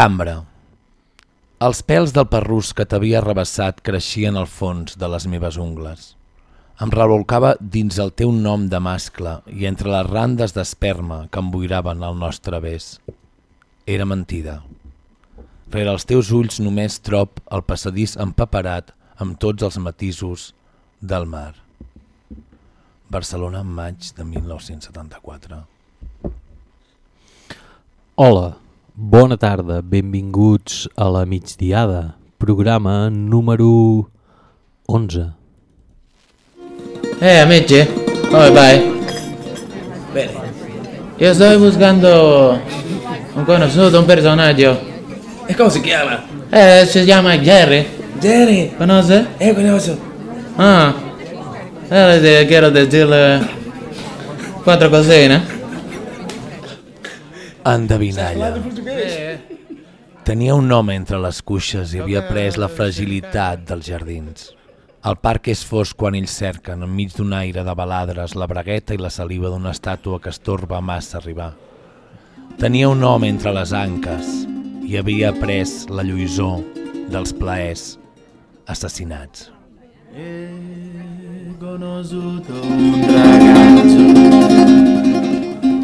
Cambra. Els pèls del perrús que t'havia arrabassat creixien al fons de les meves ungles. Em revolcava dins el teu nom de mascle i entre les randes d'esperma que emboiraven el nostre bes. Era mentida. Rere els teus ulls només trop el passadís empaperat amb tots els matisos del mar. Barcelona, maig de 1974. Hola, bona tarda, benvinguts a la migdiada, programa número 11. Eh, amici, come vai? Bene. Io sto buscando un conosciuto, un personaggio. ¿Y cómo se llama? Eh, si chiama Jerry. Jerry. ¿Conoce? Eh, conozco. Ah. Eh, le quiero decirle cuatro cosine. Endevinalla. Tenia un home entre les cuixes i havia pres la fragilitat dels jardins. El parc és fosc quan ells cerquen, enmig d'un aire de baladres, la bragueta i la saliva d'una estàtua que estorba massa arribar. Tenia un home entre les anques i havia pres la lluïsor dels plaers assassinats. He conosciuto un ragazzo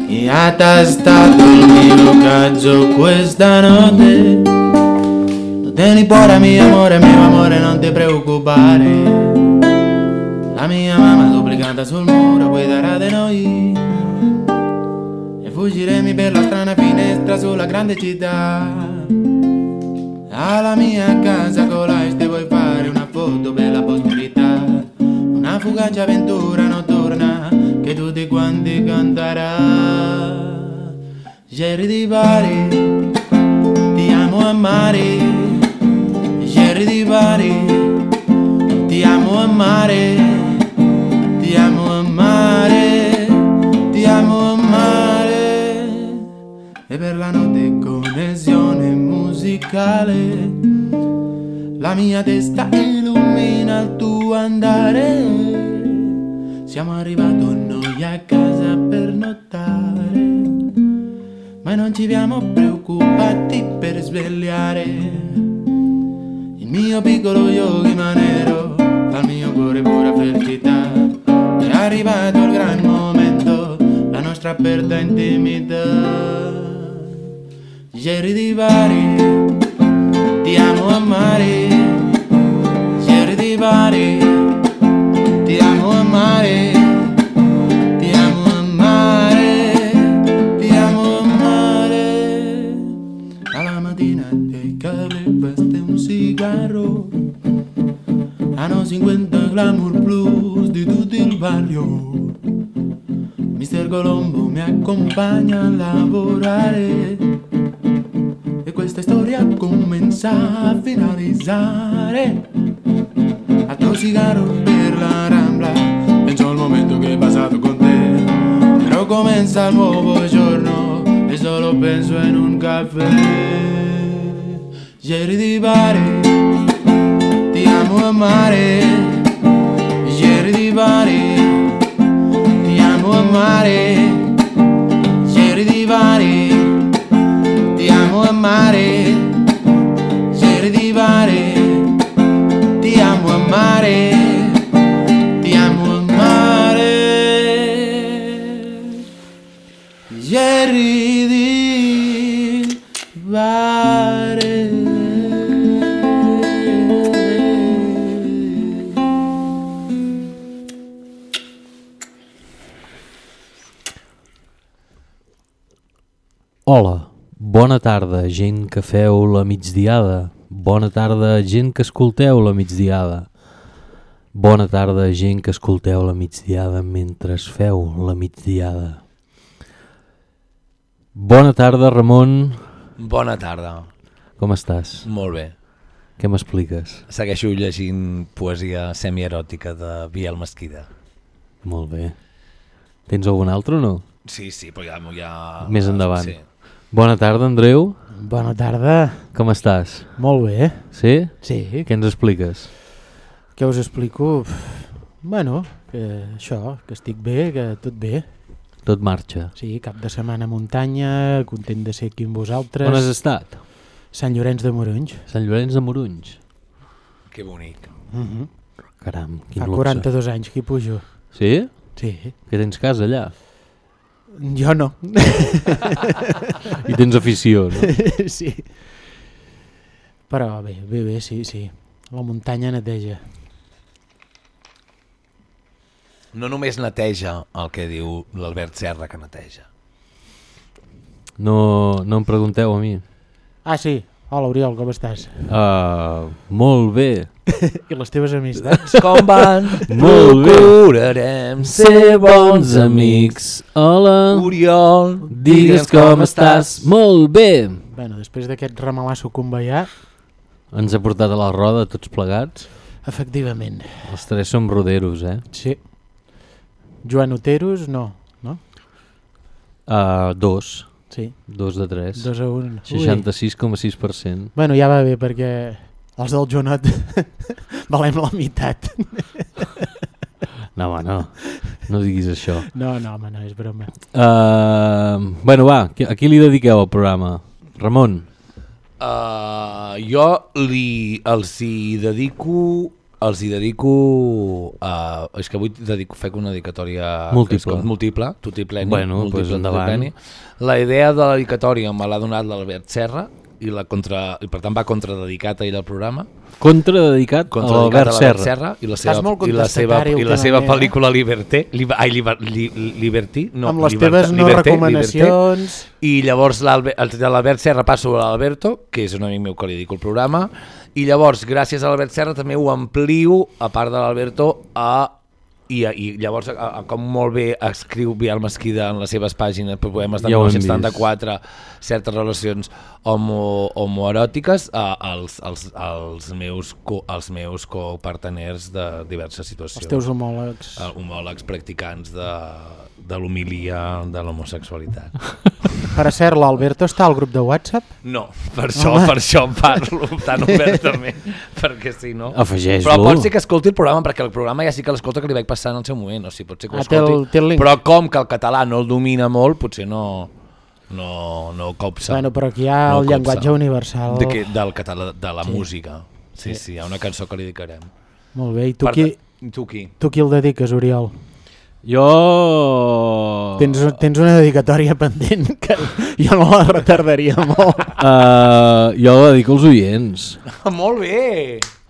che ha tastato il mio cazzo questa notte. Tu tieni cuore mio amore, mio amore, non ti preoccupare. La mia mamma duplicata sul muro guiderà di noi. E fuggiremo per la strana finestra sulla grande città. Alla mia casa con la ti vuoi fare una foto per la posterità. Una fugace avventura notturna che tutti quanti canterà. Jerry di Bari, ti amo amare. Jerry di Bari, ti amo amare. Ti amo amare, ti amo amare. E per la notte connessione musicale. La mia testa illumina il tuo andare. Siamo arrivati a casa per nottare. Ma non ci siamo preoccupati per svegliare. Il mio piccolo yogi manero fa il mio cuore pura felicità. È arrivato il gran momento, la nostra aperta intimità. Jerry di Bari, ti amo amare. Jerry di Bari, 50 glamour plus di tutto il barrio. Mister Colombo mi accompagna a lavorare e questa storia comincia a finalizzare. A tuo cigarro per la rambla, penso al momento che è passato con te. Però comincia il nuovo giorno e solo penso in un caffè. Jerry di Bari, amo amare. Jerry di Bari, ti amo amare. Jerry di Bari, ti amo amare. Jerry di Bari, ti amo amare. Hola, bona tarda, gent que feu la migdiada. Bona tarda, gent que escolteu la migdiada. Bona tarda, gent que escolteu la migdiada mentre feu la migdiada. Bona tarda, Ramon. Bona tarda. Com estàs? Molt bé. Què m'expliques? Segueixo llegint poesia semieròtica de Biel Mesquida. Molt bé. Tens algun altre o no? Sí, sí, però ja... ja... Més endavant. Sí. Bona tarda, Andreu. Bona tarda. Com estàs? Molt bé. Sí? Sí. Què ens expliques? Què us explico? Uf, Bueno, que això, que estic bé, que tot bé. Tot marxa. Sí, cap de setmana a muntanya, content de ser aquí amb vosaltres. On has estat? Sant Llorenç de Morunys. Sant Llorenç de Morunys. Que bonic. Uh -huh. Caram, quin Fa luxe. 42 anys que hi pujo. Sí? Sí. Que tens casa allà? Jo no. I tens afició, no? sí. Però bé, bé, bé, sí, sí. La muntanya neteja. No només neteja el que diu l'Albert Serra que neteja. No, no em pregunteu a mi. Ah, sí. Hola, Oriol, com estàs? Uh, molt bé. I les teves amistats? Com van? Molt bé. Procurarem Ser bons amics. Hola. Oriol, Digues com estàs. Molt bé. bueno, després d'aquest ramalasso conveiar, Ens ha portat a la roda tots plegats. efectivament. Els tres som roderos, eh? Sí. Joan Oteros, no. no? Uh, dos. Sí, Dos de tres. dos a un. Ui. 66,6%. Bueno, ja va bé, perquè els del Jonot valem la meitat. No, home, no. No diguis això. No, no, home, no, és broma. Uh, bueno, va, a qui li dediqueu el programa? Ramon? Uh, jo li, els hi dedico els hi dedico uh, és que avui dedico, fec una dedicatòria Múltiple. que és com múltiple, tutti pleni, Bueno, múltiple, pues endavant. pleni. la idea de la dedicatòria me l'ha donat l'Albert Serra i, la contra, i per tant va contradedicat a ell al programa Contradedicat a contradedicat l'Albert a Serra. Serra i la seva, i la seva, i la seva eh? pel·lícula Liberté li, ai, liber, li, Liberty no, Amb les Liberta- teves no Liberté, recomanacions... i llavors el l'Albert Serra passo a l'Alberto, que és un amic meu que li dedico el programa, i llavors, gràcies a l'Albert Serra, també ho amplio, a part de l'Alberto, a i, i llavors, a, a, com molt bé escriu Biel Mesquida en les seves pàgines, per poemes de Ja ho hem 1974, certes relacions homo, homoeròtiques, a, als, als, als, meus, co, als meus coparteners de diverses situacions. Els teus homòlegs. Eh, homòlegs practicants de, de l'humilia de l'homosexualitat. Per cert, l'Alberto està al grup de WhatsApp? No, per això, Home. per això en parlo tan obertament, perquè si no... Afegeix-lo. Però pot ser que escolti el programa, perquè el programa ja sí que l'escolta que li vaig passar en el seu moment, o sigui, pot ser que Ah, té el- l'escolti, té el link. però com que el català no el domina molt, potser no, no, no copsa. Bueno, però aquí hi ha No el copsa. llenguatge universal. de que, del català, de la Sí. música. Sí, sí, hi ha una cançó que li dedicarem. Molt bé, i tu, Per qui, Tu qui? tu qui el dediques, Oriol? Jo... Tens, tens una dedicatòria pendent que jo no la retardaria molt. Uh, jo la dedico als oients. Molt bé!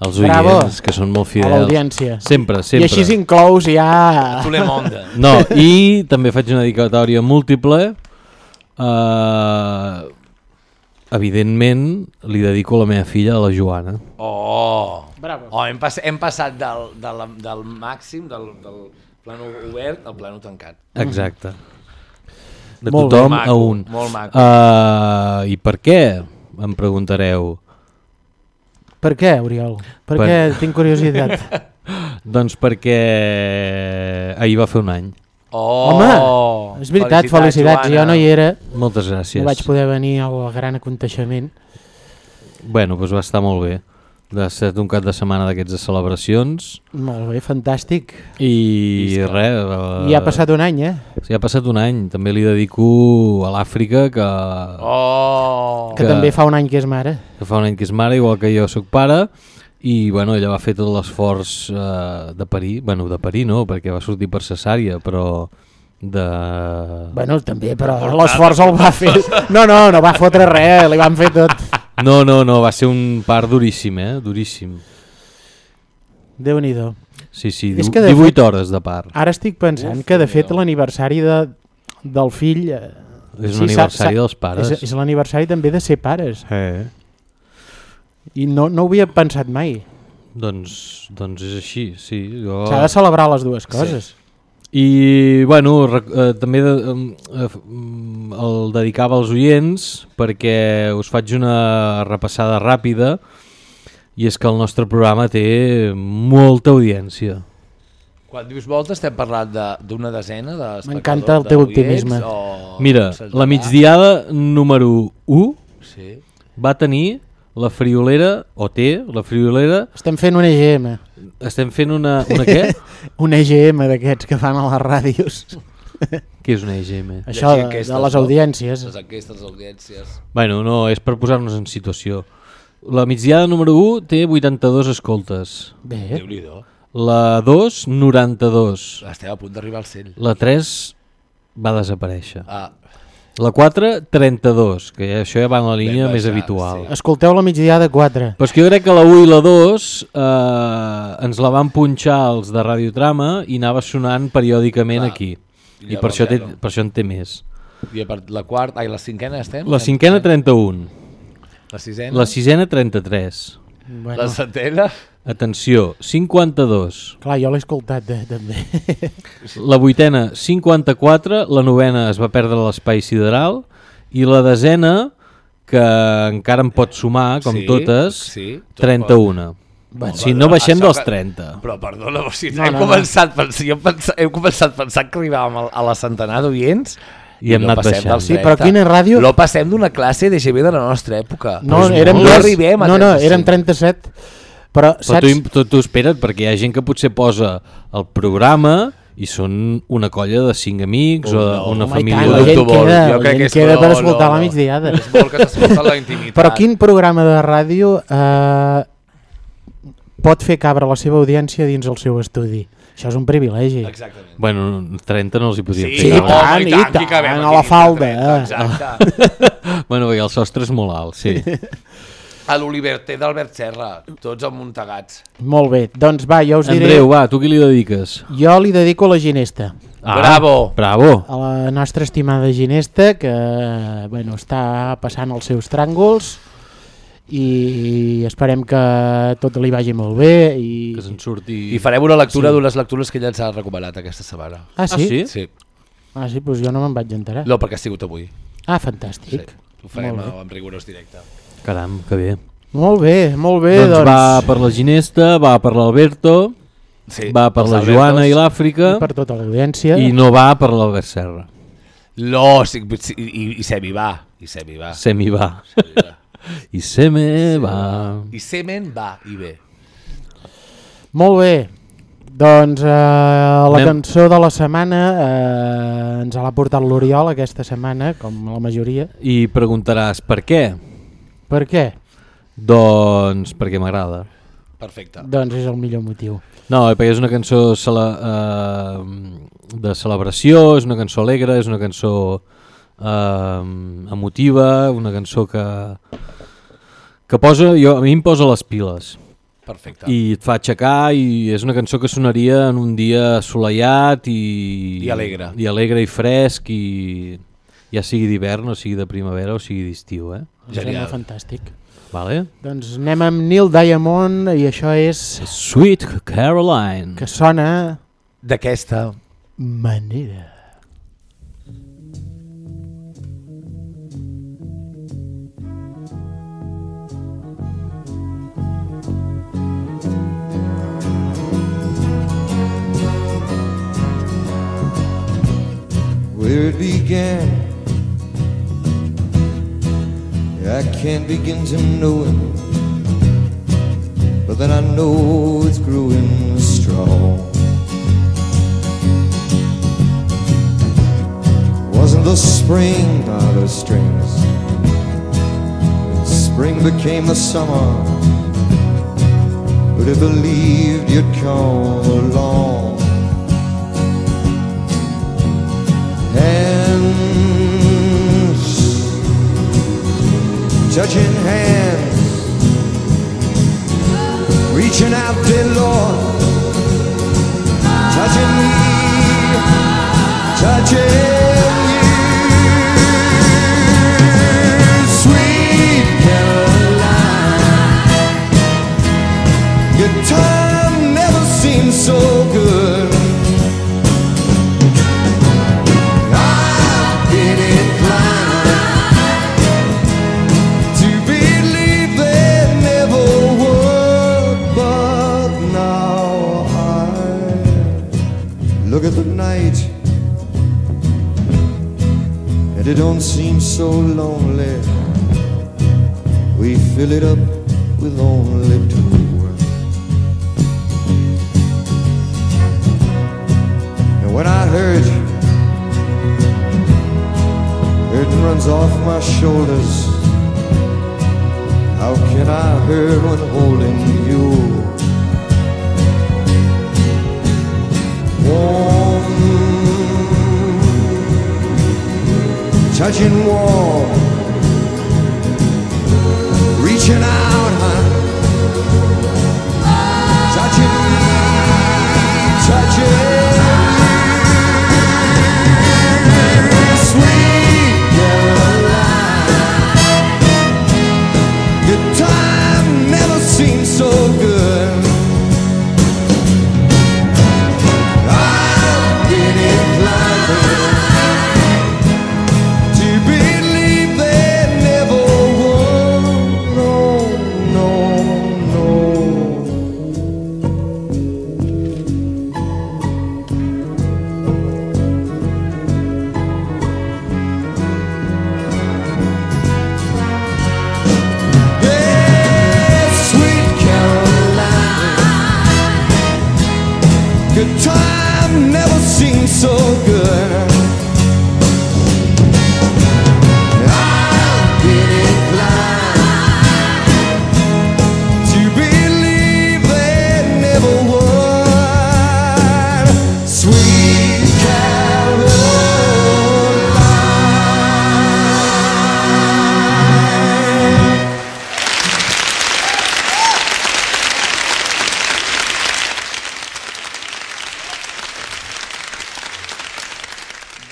Els Bravo. oients, que són molt A fidels. l'audiència. Sempre, I sempre. així inclous ja... Tu le monde. No, i també faig una dedicatòria múltiple. Uh, evidentment, li dedico a la meva filla, a la Joana. Oh! Bravo. Oh, hem, pas, hem passat del, del, del màxim, del, del plano obert al plano tancat. Exacte. De Molt bé. tothom Maco, a un. molt maco. Uh, I per què? Em preguntareu. Per què, Oriol? Per, Per- què? Tinc curiositat. Doncs perquè ahir va fer un any. Oh! Home, és veritat, felicitats. Jo no hi era, Moltes gràcies. no vaig poder venir al gran aconteixement. Bueno, doncs va estar molt bé. Ha estat un cap de setmana d'aquests de celebracions Molt bé, fantàstic. i Visca. res... Uh, I ha passat un any, eh? Sí, ha passat un any. També li dedico a l'Àfrica, que, Oh! Que, Que- també fa un any que és mare. que fa un any que és mare, igual que jo sóc pare, i bueno, ella va fer tot l'esforç uh, de parir, bueno, de parir no, perquè va sortir per cesària, però de... Bueno, també, però l'esforç el va fer. No, no, no va fotre res, li van fer tot. No, no, no, va ser un part duríssim, eh? Duríssim. Déu-n'hi-do. Sí, sí, És que de 18 fet- hores de part. Ara estic pensant Uf, que, de fet, Déu. l'aniversari de, del fill... eh, És sí, un s'ha- aniversari s'ha- dels pares. És, és l'aniversari també de ser pares. Eh. I no, no ho havia pensat mai. Doncs, doncs és així, sí. Jo... S'ha de celebrar les dues coses. I, bueno, eh, també de, eh, f- mm, el dedicava als oients perquè us faig una repassada ràpida i és que el nostre programa té molta audiència. Quan dius volta estem parlant de- d'una de, desena de M'encanta el teu optimisme. O... Mira, la migdiada número 1 Sí. va tenir la friolera, o té la friolera, Estem fent un EGM. estem fent una, una què? Un EGM d'aquests que fan a les ràdios. Què és una EGM? Això de, enquestes, de les audiències. Les enquestes, les audiències... Bueno, no, és per posar-nos en situació. La migdiada número 1 té 82 escoltes. Bé. La 2, 92. Estem a punt d'arribar al 100. La 3 va desaparèixer. Ah, La 4, 32, que ja, això ja va en la línia Ben més baixat, habitual. sí. escolteu la migdiada 4. Però és que jo crec que la 1 i la 2 eh, ens la van punxar els de Radiotrama i anava sonant periòdicament Clar. aquí. I Llavors per això, té, per això en té més. I part, la quarta, ai, la cinquena estem? La cinquena 31, La sisena? la sisena 33. Bueno, La setena? Atenció, 52. Clar, jo l'he escoltat eh, també. La vuitena 54, la novena es va perdre l'espai sideral i la desena, que encara en pot sumar, com Sí, totes, sí, tot 31. Bueno, si no baixem dels que- 30. Però perdona, o sigui, No, hem, no, no. començat, pens- jo pensa, hem començat pensant que arribàvem a la centenar d'oients I hem anat baixant. dels Sí, però 30. quina ràdio- No passem d'una classe de GB de la nostra època. No, Però és érem no arribem a no, no, 35. érem 37. Però, Però saps? tu, tu, tu espera't, perquè hi ha gent que potser posa el programa i són una colla de cinc amics Oh, o no. una Home, i família... tant, la de- gent Doctor Bol, queda, jo la crec gent que és- queda per escoltar no, la no. migdiada. És molt que s'escolta la intimitat. Però quin programa de ràdio eh, pot fer cabre la seva audiència dins el seu estudi? Això és un privilegi. Exactament. Bueno, 30 no els hi podíem Sí, Sí, fer. home, cabre. tant, i i tant, tant, que cabem a aquí la falda, 30, eh? Exacte. Bueno, perquè el sostre és molt alt, sí. A l'Oliverter d'Albert Serra, tots amuntegats. Molt bé, doncs va, jo us diré... Andreu, va, tu qui li dediques? Jo li dedico a la Ginesta, Bravo. Bravo! a la nostra estimada Ginesta, que bueno, està passant els seus tràngols i esperem que tot li vagi molt bé. I... Que se'n surti... I farem una lectura Sí. d'unes lectures que ella ens ha recomanat aquesta setmana. Ah, sí? Ah, sí? Sí. Ah, sí, doncs jo no me'n vaig enterar. No, perquè ha sigut avui. Ah, Sí. fantàstic. Ho farem Molt en rigorós directe. Caram, que bé. Molt bé, molt bé, doncs, doncs, va per la Ginesta, va per l'Alberto, Sí, va per la Albertos. Joana i l'Àfrica per tota l'audiència. i no va per l'Albert Serra. No, sí, sí, i, i Semi va. I Semi va. Semi va. Semi va. I Seme va. I Semen va, i bé. Molt bé, doncs eh, la Anem. cançó de la setmana eh, ens l'ha portat l'Oriol aquesta setmana, com la majoria. I preguntaràs, per què? Per què? Doncs perquè m'agrada. Perfecte. Doncs és el millor motiu. No, perquè és una cançó cele eh, de celebració, és una cançó alegre, és una cançó eh, emotiva, una cançó que, que posa, jo, a mi em posa les piles Perfecte. i et fa aixecar i és una cançó que sonaria en un dia assolellat i, I alegre. i alegre i fresc i ja sigui d'hivern o sigui de primavera o sigui d'estiu, eh? Em sembla Genial. fantàstic. Vale? Doncs anem amb Neil Diamond i això és Sweet Caroline. que sona D'aquesta manera. It began. I can't begin to know it, but then I know it's growing strong. Wasn't the spring not the strings? Spring became the summer. Would have believed you'd come along. Touching hands, reaching out, dear Lord, touching me, touching you, sweet Caroline. Your time never seemed so good. don't seem so lonely. We fill it up with only two words. And when I hurt, it runs off my shoulders. How can I hurt when holding you? touching wall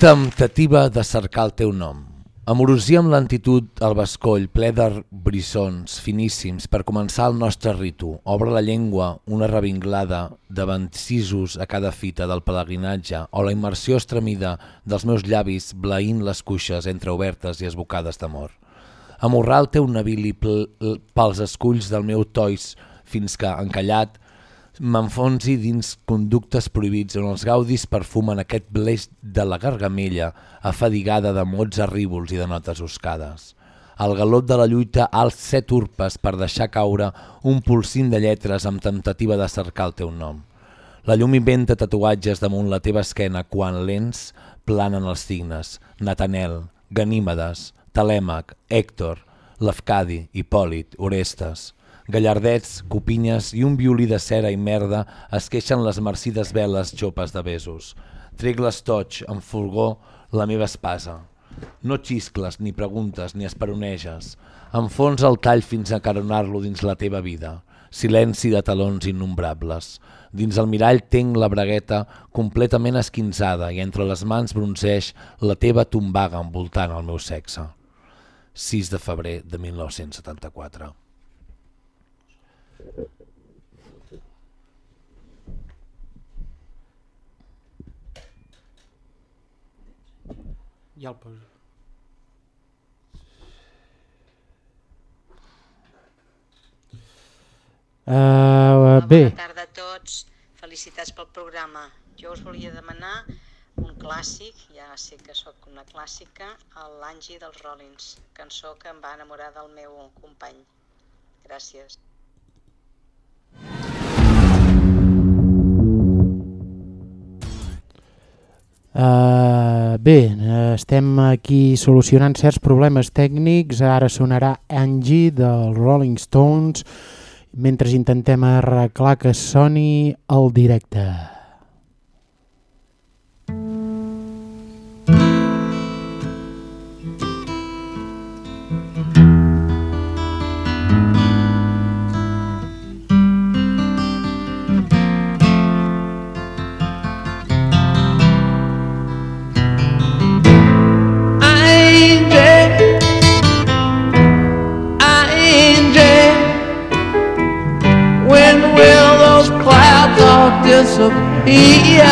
Temptativa de cercar el teu nom. Amorosia amb lentitud al bescoll, ple de brissons finíssims per començar el nostre ritu. Obre la llengua, una revinglada de ventisos a cada fita del pelegrinatge o la immersió estremida dels meus llavis blaint les cuixes entreobertes i esbocades d'amor. Amorrar el teu navili pels esculls del meu tois fins que, encallat, m'enfonsi dins conductes prohibits on els gaudis perfumen aquest bleix de la gargamella afadigada de mots arrívols i de notes oscades. El galop de la lluita als set urpes per deixar caure un polsint de lletres amb temptativa de cercar el teu nom. La llum inventa tatuatges damunt la teva esquena quan lents planen els signes. Natanel, Ganímedes, Telèmac, Hèctor, Lefcadi, Hipòlit, Orestes. Gallardets, copinyes i un violí de cera i merda es queixen les marcides veles xopes de besos. Trec l'estoig, amb fulgor, la meva espasa. No xiscles, ni preguntes, ni esperoneges. Enfonsa el tall fins a caronar-lo dins la teva vida. Silenci de talons innombrables. Dins el mirall tenc la bragueta completament esquinzada i entre les mans bronzeix la teva tombaga envoltant el meu sexe. 6 de febrer de 1974. Ja el poso. Uh, bé, Bona tarda a tots, felicitats pel programa. Jo us volia demanar un clàssic, ja sé que sóc una clàssica, l'Angie dels Rollins, cançó que em va enamorar del meu company. Gràcies. Uh, bé, estem aquí solucionant certs problemes tècnics. Ara sonarà Angie dels Rolling Stones mentre intentem arreglar que soni el directe. eu sofria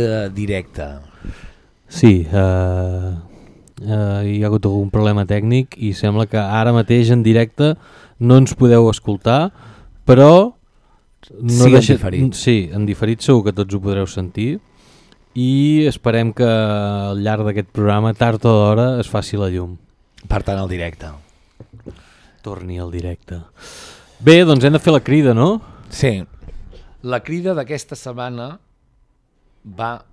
diferida directa. Sí, eh, eh, hi ha hagut algun problema tècnic i sembla que ara mateix en directe no ens podeu escoltar, però... No Sí, en diferit. Sí, en diferit segur que tots ho podreu sentir i esperem que al llarg d'aquest programa, tard o d'hora, es faci la llum. Per tant, el directe. Torni al directe. Bé, doncs hem de fer la crida, no? Sí. La crida d'aquesta setmana va...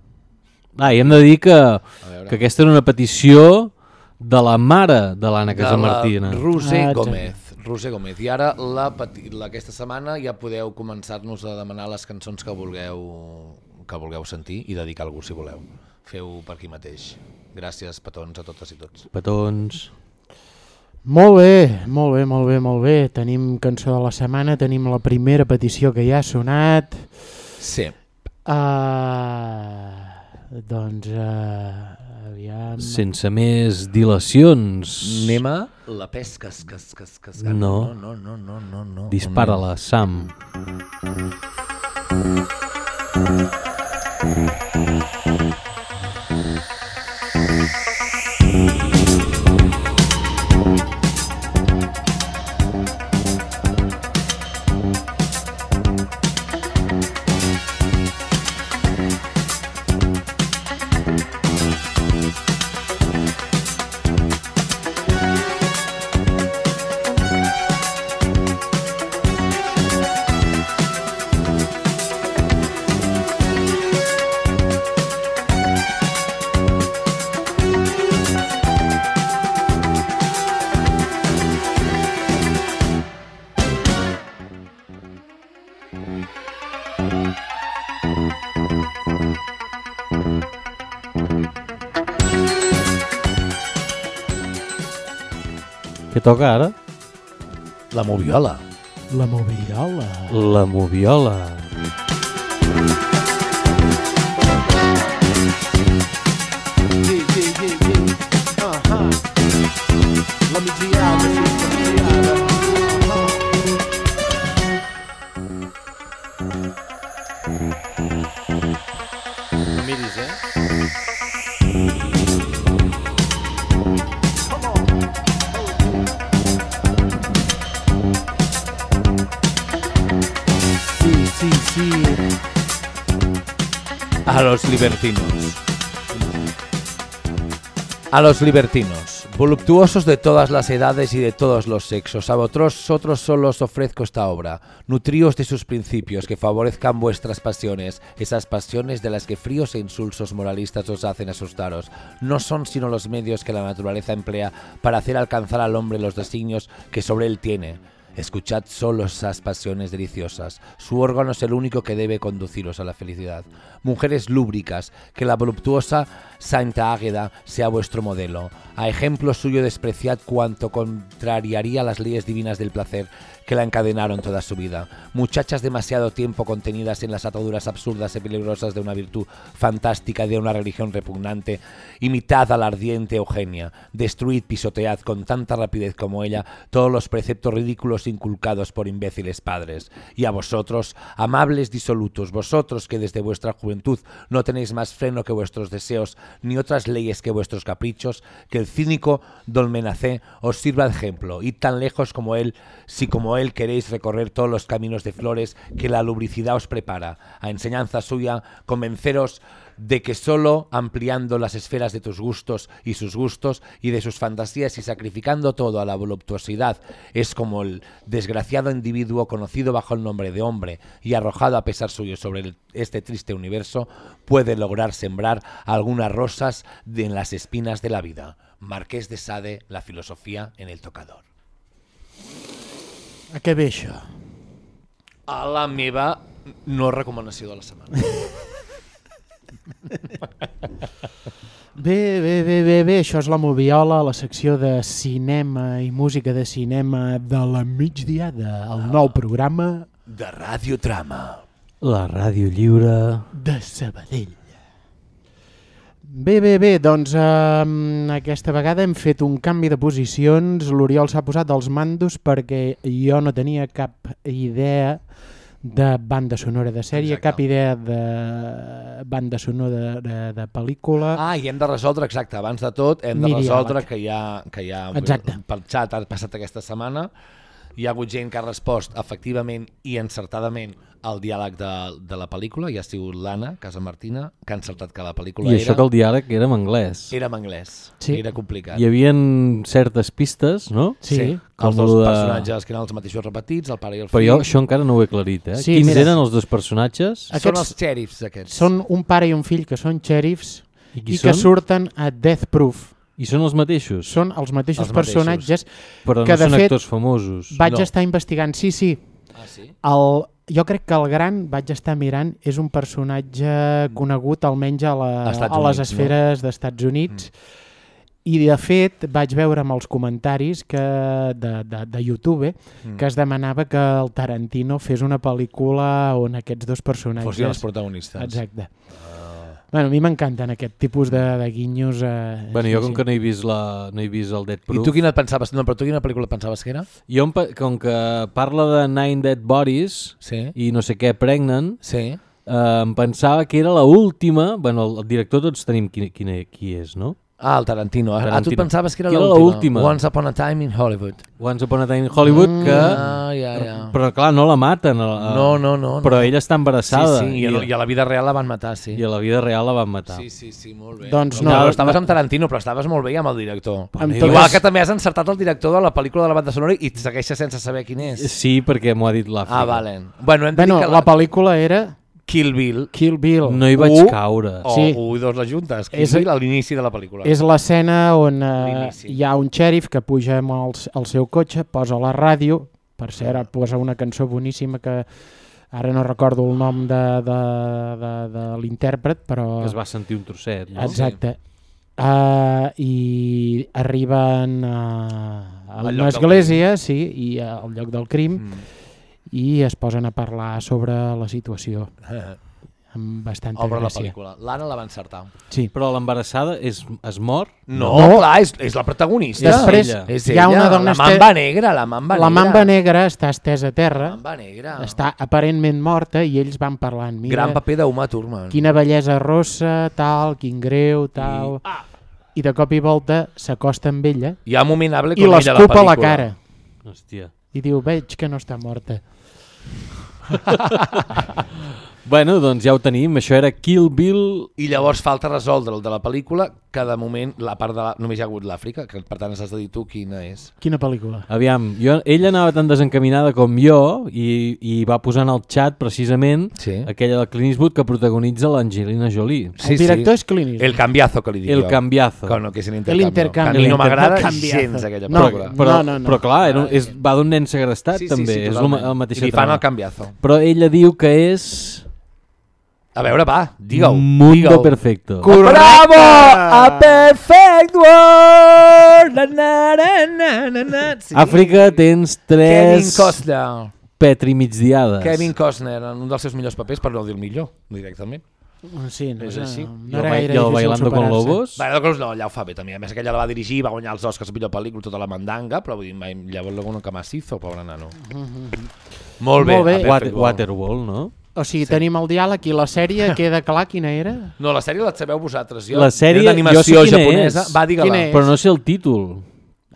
Ah, i hem de dir que, que aquesta era una petició de la mare de l'Anna de la Casamartina. Roser Ah. Gómez. Roser Gómez. I ara, la, peti- la, aquesta setmana, ja podeu començar-nos a demanar les cançons que vulgueu, que vulgueu sentir i dedicar a algú si voleu. Feu per aquí mateix. Gràcies, petons, a totes i tots. Petons. Molt bé, molt bé, molt bé, molt bé. Tenim cançó de la setmana, tenim la primera petició que ja ha sonat. Sí. Uh, doncs, uh, aviam... Sense més dilacions. Anem a la pesca. Es, es, es, es, No. no, no, no, no, no. Dispara-la, Sam. Què toca ara? La moviola. La moviola. La moviola. A los libertinos. A los libertinos, voluptuosos de todas las edades y de todos los sexos, a vosotros solo os ofrezco esta obra. Nutríos de sus principios que favorezcan vuestras pasiones, esas pasiones de las que fríos e insulsos moralistas os hacen asustaros. No son sino los medios que la naturaleza emplea para hacer alcanzar al hombre los designios que sobre él tiene. Escuchad solo esas pasiones deliciosas. Su órgano es el único que debe conduciros a la felicidad. Mujeres lúbricas, que la voluptuosa Santa Águeda sea vuestro modelo. A ejemplo suyo despreciad cuanto contrariaría las leyes divinas del placer que la encadenaron toda su vida. Muchachas demasiado tiempo contenidas en las ataduras absurdas y peligrosas de una virtud fantástica y de una religión repugnante, imitad a la ardiente Eugenia, destruid, pisotead con tanta rapidez como ella todos los preceptos ridículos inculcados por imbéciles padres. Y a vosotros, amables disolutos, vosotros que desde vuestra juventud no tenéis más freno que vuestros deseos, ni otras leyes que vuestros caprichos, que el cínico Dolmenacé os sirva de ejemplo, id tan lejos como él, si como él queréis recorrer todos los caminos de flores que la lubricidad os prepara. A enseñanza suya, convenceros de que solo ampliando las esferas de tus gustos y sus gustos y de sus fantasías y sacrificando todo a la voluptuosidad es como el desgraciado individuo conocido bajo el nombre de hombre y arrojado a pesar suyo sobre este triste universo puede lograr sembrar algunas rosas de- en las espinas de la vida. Marqués de Sade, la filosofía en el tocador. A què ve això? A la meva no recomanació de la setmana. Bé, bé, bé, bé, bé, això és la Moviola, la secció de cinema i música de cinema de la migdiada, el nou programa De Ràdio Trama. La ràdio lliure... de Sabadell. Bé, bé, bé, doncs eh, aquesta vegada hem fet un canvi de posicions. L'Oriol s'ha posat als mandos perquè jo no tenia cap idea de banda sonora de sèrie, Exacte. cap idea de banda sonora de, de, de pel·lícula. Ah, i hem de resoldre, exacte, abans de tot, hem de Ni resoldre diàleg. que hi ha, que hi ha Exacte. pel xat ha passat aquesta setmana, hi ha hagut gent que ha respost efectivament i encertadament al diàleg de, de la pel·lícula, i ha sigut l'Anna, Casa Martina, que ha encertat que la pel·lícula I era, això que el diàleg era en anglès. era en anglès, Sí. era complicat. Hi havia certes pistes, no? Sí. els Com dos lo de- personatges que eren els mateixos repetits, el pare i el Però fill. jo això encara no ho he aclarit, eh? Sí, Quins mira. eren els dos personatges? Són Aquests- els xèrifs, aquests. Són un pare i un fill que són xèrifs I i, qui que són? surten a Death Proof. I són els mateixos? Són els mateixos Els mateixos. personatges. Però que, no de són fet, actors famosos. Vaig No. estar investigant, sí, sí. Ah, sí? El, jo crec que el gran, vaig estar mirant, és un personatge conegut almenys a, la, Estats a les Units, no? esferes d'Estats Units. I de fet vaig veure amb els comentaris que de, de, de YouTube Mm. que es demanava que el Tarantino fes una pel·lícula on aquests dos personatges... Fossin els protagonistes. Exacte. Bueno, a mi m'encanten aquest tipus de, de guinyos. Eh, Bueno, sí, jo com sí. que no he vist, la, no he vist el Dead I Proof... tu quina et pensaves? No, però tu quina pel·lícula pensaves que era? Jo, com que parla de Nine Dead Bodies Sí. i no sé què pregnen, Sí. eh, em pensava que era la última... Bueno, el, el director tots tenim qui, qui, qui és, no? Ah, el Tarantino. Ah, tu Tarantino. et pensaves que era l'última. l'última. Once Upon a Time in Hollywood. Once Upon a Time in Hollywood, que... Ah, ja, ja. Però clar, no la maten. A, a, No, no, no. Però no. ella està embarassada. Sí, sí, i, a, i a la vida real la van matar, sí. I a la vida real la van matar. Sí, sí, sí, molt bé. Doncs no, no, estaves amb Tarantino, però estaves molt bé amb el director. Amb Igual totes- que també has encertat el director de la pel·lícula de la banda sonora i et segueixes sense saber quin és. Sí, perquè m'ho ha dit l'Àfrica. Ah, valen. Bueno, hem de Bueno, dir que la pel·lícula era Kill Bill Kill Bill. No hi vaig U caure. o Sí. u i dos les juntes. Kill És- Bill a l'inici de la pel·lícula. És l'escena on eh, L'inici. hi ha un xèrif que puja amb el, el seu cotxe, posa la ràdio, per cert, posa una cançó boníssima que ara no recordo el nom de, de, de, de l'intèrpret, però... Es va sentir un trosset, no? Exacte. Uh, I arriben a, a una església, sí, i al lloc del crim, Mm. I es posen a parlar sobre la situació amb bastanta Obre la gràcia. pel·lícula. L'Anna la va encertar. Sí. Però l'embarassada és, es mor? No, No. clar, és, és la protagonista. Després ella. és hi ha ella, una dona la mamba negra, la mamba la negra. mamba negra està estesa a terra, La mamba negra. està aparentment morta i ells van parlant. Mira, Gran paper d'Uma Thurman. quina bellesa rossa, tal, quin greu, tal... I- I, de cop i volta s'acosta amb ella i ella la l'escupa a la pel·lícula. cara. Hòstia. I diu, veig que no està morta. Bueno, doncs ja ho tenim. Això era Kill Bill... I llavors falta resoldre el de la pel·lícula, que de moment la part de la... només hi ha hagut l'Àfrica, que per tant has de dir tu quina és. Quina pel·lícula? Aviam, jo, ella anava tan desencaminada com jo i, i va posar en el xat precisament Sí. aquella del Clint Eastwood que protagonitza l'Angelina Jolie. el director és Clint Eastwood. El cambiazo que li dic El jo. cambiazo. Que no, que és l'intercanvi. l'intercanvi. Que a mi no m'agrada gens aquella No, pel·lícula. Però, No, no, no. però clar, era, un- és, va d'un nen segrestat Sí, sí, també, sí, és el, el mateix I li fan trama. el canviazo. Però ella diu que és A veure, va, digue-ho. Mundo digue-ho. Perfecto. Bravo! A perfect world! Na, na, na, na, na, na. Sí. Àfrica tens Kevin tres Costner. petri migdiades. Kevin Costner, en un dels seus millors papers, per no dir el millor, directament. Sí, no, És no, així. no el, era gaire difícil Bailando con. Lobos. Bueno, doncs no, ja ho fa bé també. A més, aquella la va dirigir, va guanyar els Oscars millor pel·lícula, tota la mandanga, però vull dir, mai, llavors nunca más hizo, pobre nano. Molt bé. Molt bé. a Perfect Water. Waterwall, no? O sigui, tenim el diàleg i la sèrie queda clar quina era? No, la sèrie la sabeu vosaltres. Jo, La sèrie, jo sé quina japonesa. és. Va, digue-la. Però no sé el títol.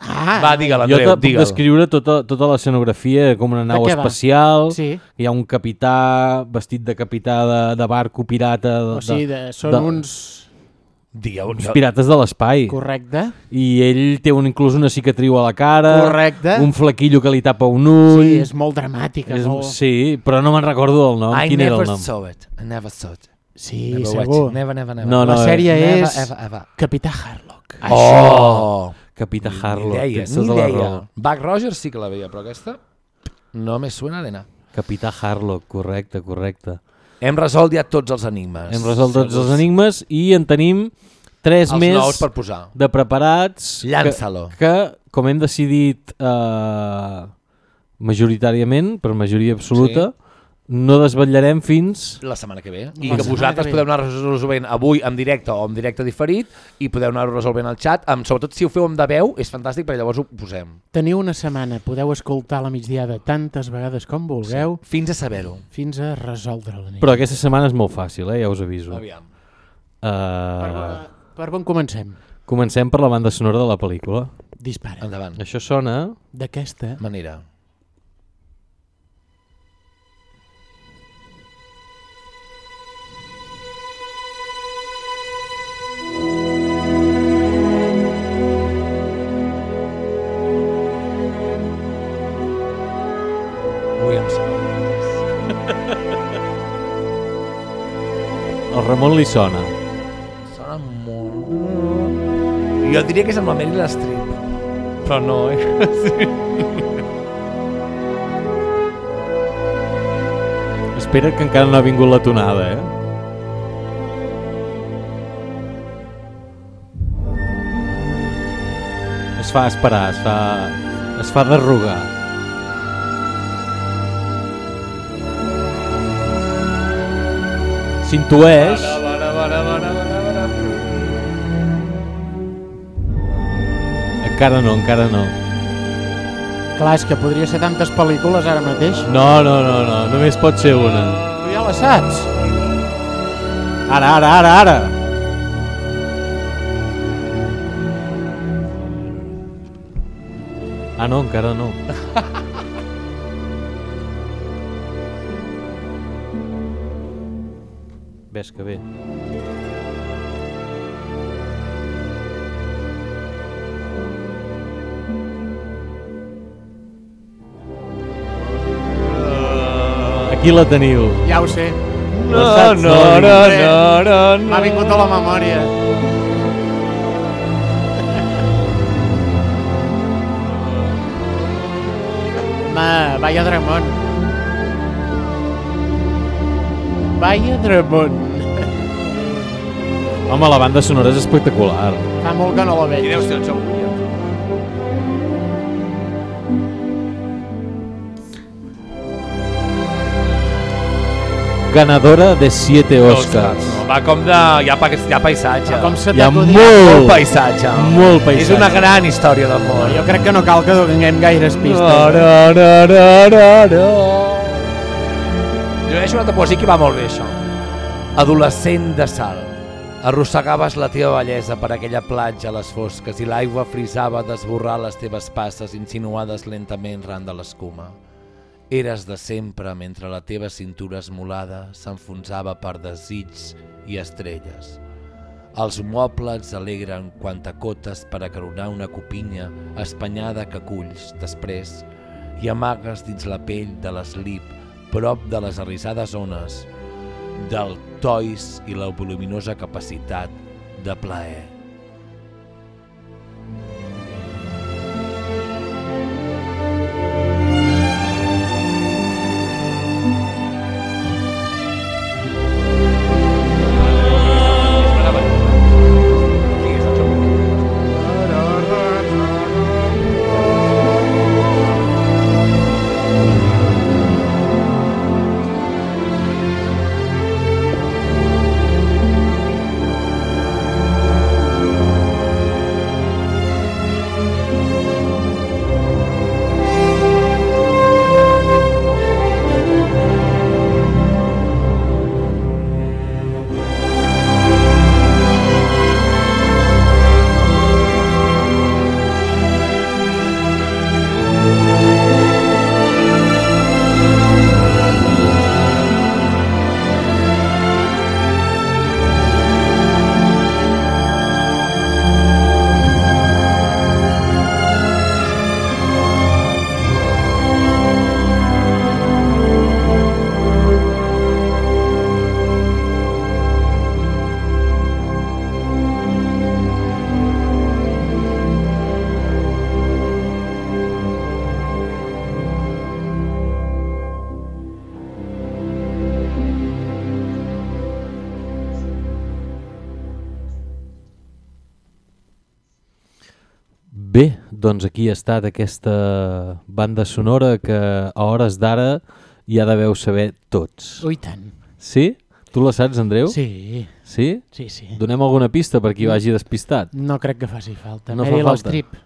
Ah, Va, digue-la, jo te Andreu, puc digue-la. descriure tota, tota l'escenografia com una nau va? espacial. Sí. Hi ha un capità vestit de capità de, de barco pirata. De, O sigui, de, són de- uns... Digueu, uns pirates de l'espai. Correcte. I ell té un, inclús una cicatriu a la cara. Correcte. Un flequillo que li tapa un ull. Sí, és molt dramàtica. És- molt... sí, però no me'n recordo del nom. I Quin era never el nom? saw it. I never saw it. Sí, never segur. it. Never, never, never. No, no, la sèrie never, és ever, ever. Capità Harlock. Oh! Capità Ni Harlock. idea, ni tota la idea. raó. Buck Rogers sí que la veia, però aquesta no me suena de nada. Capità Harlock, correcte, correcte. Hem resolt ja tots els enigmes. Hem resolt tots els enigmes i en tenim tres Els més per posar. de preparats Llança-lo. que, que, com hem decidit eh, majoritàriament, per majoria absoluta, no desvetllarem fins... la setmana que ve. I La que vosaltres que podeu anar resolvent avui en directe o en directe diferit i podeu anar resolvent al xat. Amb, sobretot si ho feu amb de veu, és fantàstic perquè llavors ho posem. Teniu una setmana, podeu escoltar la migdiada tantes vegades com vulgueu, Fins a saber-ho. fins a resoldre la nit. Però aquesta setmana és molt fàcil, eh? ja us aviso. Aviam. Per, Uh, bona- per on comencem? comencem per la banda sonora de la pel·lícula. Dispara. Endavant. Això sona... D'aquesta, Manera. El Ramon li sona. Sona molt... Jo diria que és amb la Meryl Streep. Però no, eh? Sí. Espera que encara no ha vingut la tonada, eh? Es fa esperar, es fa, es fa derrugar. S'intueix... Encara no, encara no. clar, és que podria ser tantes pel·lícules ara mateix. No, no, no, no, només pot ser una. Tu ja la saps. Ara, ara, ara, ara! Ah, no, encara no. Ves que bé. Aquí la teniu. Ja ho sé. Saps, no, la no, dic. no, no, no. M'ha vingut a la memòria. Ma, vaya Dramón. Vaya Dramón. Home, la banda sonora és espectacular. Fa molt que no la I veig. deu ser el John Williams. Ganadora de 7 Oscars. No, va com de... Hi ha, pa, hi ha paisatge. Com se Hi ha molt, Molt paisatge. molt paisatge. És una gran història d'amor. Jo crec que no cal que donem gaires pistes. No, no, no, no, no, no. Veig una altra poesia que va molt bé, això. Adolescent de sal. Arrossegaves la teva bellesa per aquella platja a les fosques i l'aigua frisava d'esborrar les teves passes insinuades lentament ran de l'escuma. Eres de sempre mentre la teva cintura esmolada s'enfonsava per desigs i estrelles. Els mobles alegren quan t'acotes per acaronar una copinya espanyada que culls després i amagues dins la pell de l'eslip prop de les arrissades ones del tois i la voluminosa capacitat de plaer. Doncs aquí ha estat aquesta banda sonora que a hores d'ara ja deveu saber tots. Ui, tant. Sí? Tu la saps, Andreu? Sí, Sí? sí, sí. Donem alguna pista per qui vagi despistat. No crec que faci falta. No fa Meryl falta. Streep.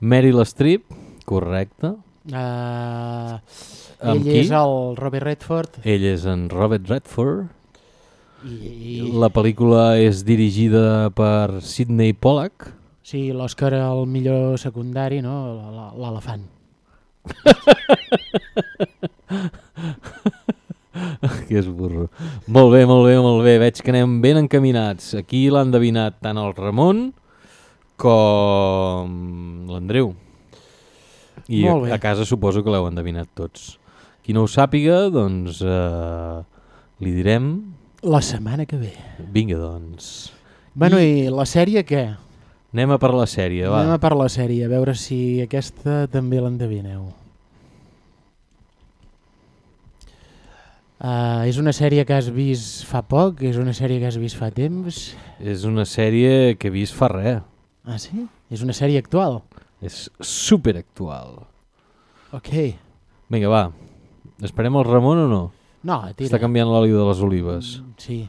Meryl Streep, correcte. Uh, Amb ell qui? és el Robert Redford Ell és en Robert Redford. i La pel·lícula és dirigida per Sidney Pollack. Sí, l'Òscar al millor secundari, no? L'elefant. que és burro. Molt bé, molt bé, molt bé. Veig que anem ben encaminats. Aquí l'ha endevinat tant el Ramon com l'Andreu. I a, a casa suposo que l'heu endevinat tots. Qui no ho sàpiga, doncs eh, li direm... La setmana que ve. Vinga, doncs. Bueno, i la sèrie què? Anem a per la sèrie, va. Anem a per la sèrie, a veure si aquesta també l'endevineu. Uh, és una sèrie que has vist fa poc? És una sèrie que has vist fa temps? És una sèrie que he vist fa res. Ah, sí? És una sèrie actual? És superactual. Ok. Vinga, va. Esperem el Ramon o no? No, tira. Està canviant l'oli de les olives. Sí.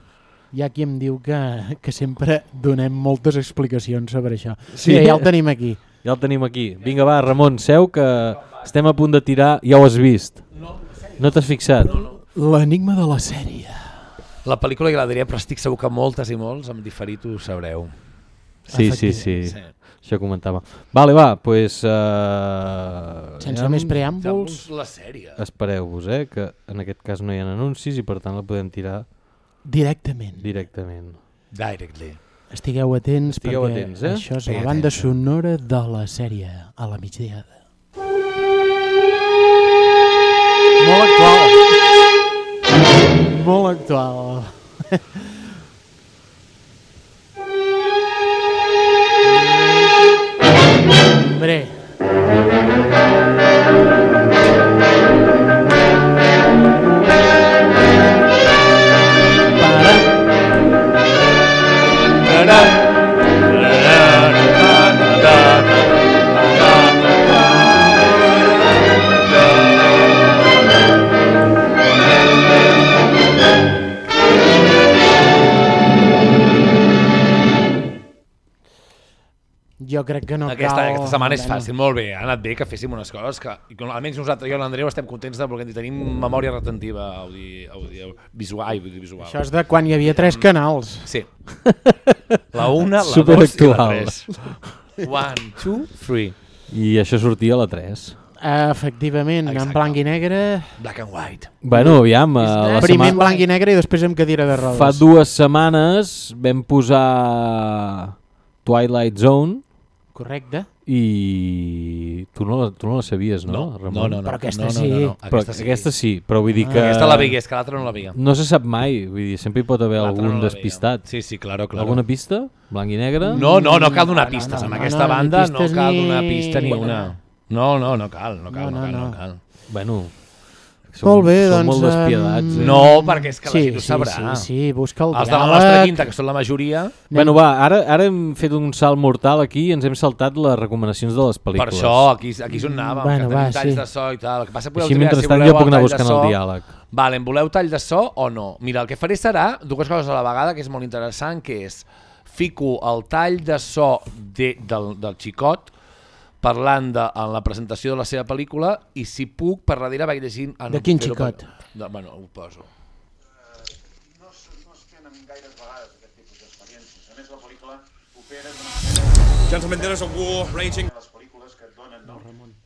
Hi ha qui em diu que, que sempre donem moltes explicacions sobre això. Sí? Mira, ja el tenim aquí. Ja el tenim aquí. Vinga, va, Ramon, seu que estem a punt de tirar. Ja ho has vist. No t'has fixat? L'enigma de la sèrie. La pel·lícula que la diria, però estic segur que moltes i molts amb diferit ho sabreu. Sí, sí, sí. Sí. Això comentava. Vale, va, doncs... Pues, uh, Sense més preàmbuls, La sèrie. Espereu-vos, eh, que en aquest cas no hi ha anuncis i per tant la podem tirar directament. directament. Directly. Estigueu atents Estigueu perquè atents, eh? això és Pay la banda attention. sonora de la sèrie a la migdiada. Molt actual. Molt actual. Hombre. Jo crec que no Aquesta, cal... aquesta setmana és fàcil, molt bé, ha anat bé que féssim unes coses que, almenys nosaltres, jo i l'Andreu estem contents de, perquè tenim memòria retentiva audi, audi, visual, audiovisual. Això és de quan hi havia tres canals. Sí. La una, la dos i la tres. One, two, three. I això sortia a la 3. Efectivament, en Exacte. blanc i negre. Black and white. Bueno, aviam, la Primer en blanc i negre i després amb cadira de rodes. fa dues setmanes vam posar Twilight Zone Correcte. i tu no tu no la sabies, no, No, Ramon? no, no, no. Però aquesta no, no, sí. No, no. Però aquesta, sí. aquesta sí, però vull dir que... Aquesta la vigués, que l'altra no la vigué. No se sap mai, vull dir, sempre hi pot haver algun no despistat. Sí, sí, claro, claro. Alguna pista? Blanc i negre? No, no, no cal donar No, no, pistes. no, en no, aquesta no, banda no cal donar pista ni una. No, no, no cal, no cal, No, no, no, cal, no no. cal. Bueno, som, Molt bé, som doncs... molt despiadats. Eh? No, perquè és que la sí, gent ho sí, sabrà. Sí, sí, busca el Els de la nostra quinta, que són la majoria, Bueno, va, ara, ara hem fet un salt mortal aquí i ens hem saltat les recomanacions de les per pel·lícules. això aquí, aquí és on anàvem, Bueno, que tenim va, talls sí. de so i tal. El que passa, podeu Així, triar si mentrestant, voleu jo puc anar buscant so. el diàleg. Vale, en voleu tall de so o no? Mira, el que faré serà dues coses a la vegada, que és molt interessant, que és fico el tall de so de, del, del xicot parlant de, en la presentació de la seva pel·lícula i si puc, per darrere vaig llegint... Ah, De no quin xicot? Per... De, bueno, ho poso. no es, no es tenen gaires vegades aquest tipus d'experiències. A més, la pel·lícula opera d'una Gentlemen, there is a war raging. les pel·lícules que et donen, no,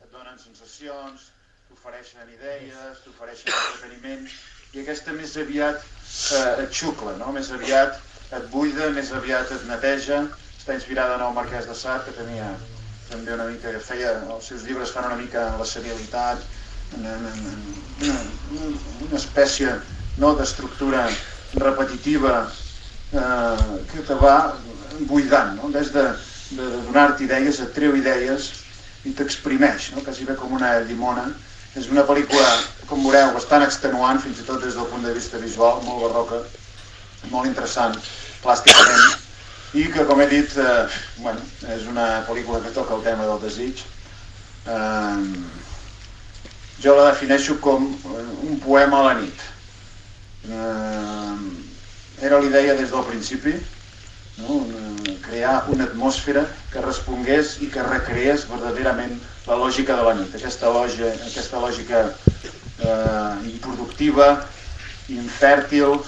et donen sensacions, t'ofereixen idees, t'ofereixen entreteniment, i aquesta més aviat eh, et xucla, no? més aviat et buida, més aviat et neteja, està inspirada en el Marquès de Sade, que tenia també una mica, que feia, els seus llibres fan una mica la serialitat, una, una, una, una, espècie no, d'estructura repetitiva eh, que te va buidant, no? en vez de, de, de donar-te idees, et treu idees i t'exprimeix, no? quasi bé com una llimona. És una pel·lícula, com veureu, bastant extenuant, fins i tot des del punt de vista visual, molt barroca, molt interessant plàsticament, i que, com he dit, eh, bueno, és una pel·lícula que toca el tema del desig. Eh, jo la defineixo com eh, un poema a la nit. Eh, era l'idea des del principi, no? una, crear una atmosfera que respongués i que recreés verdaderament la lògica de la nit, aquesta, lògica, aquesta lògica eh, improductiva, infèrtil,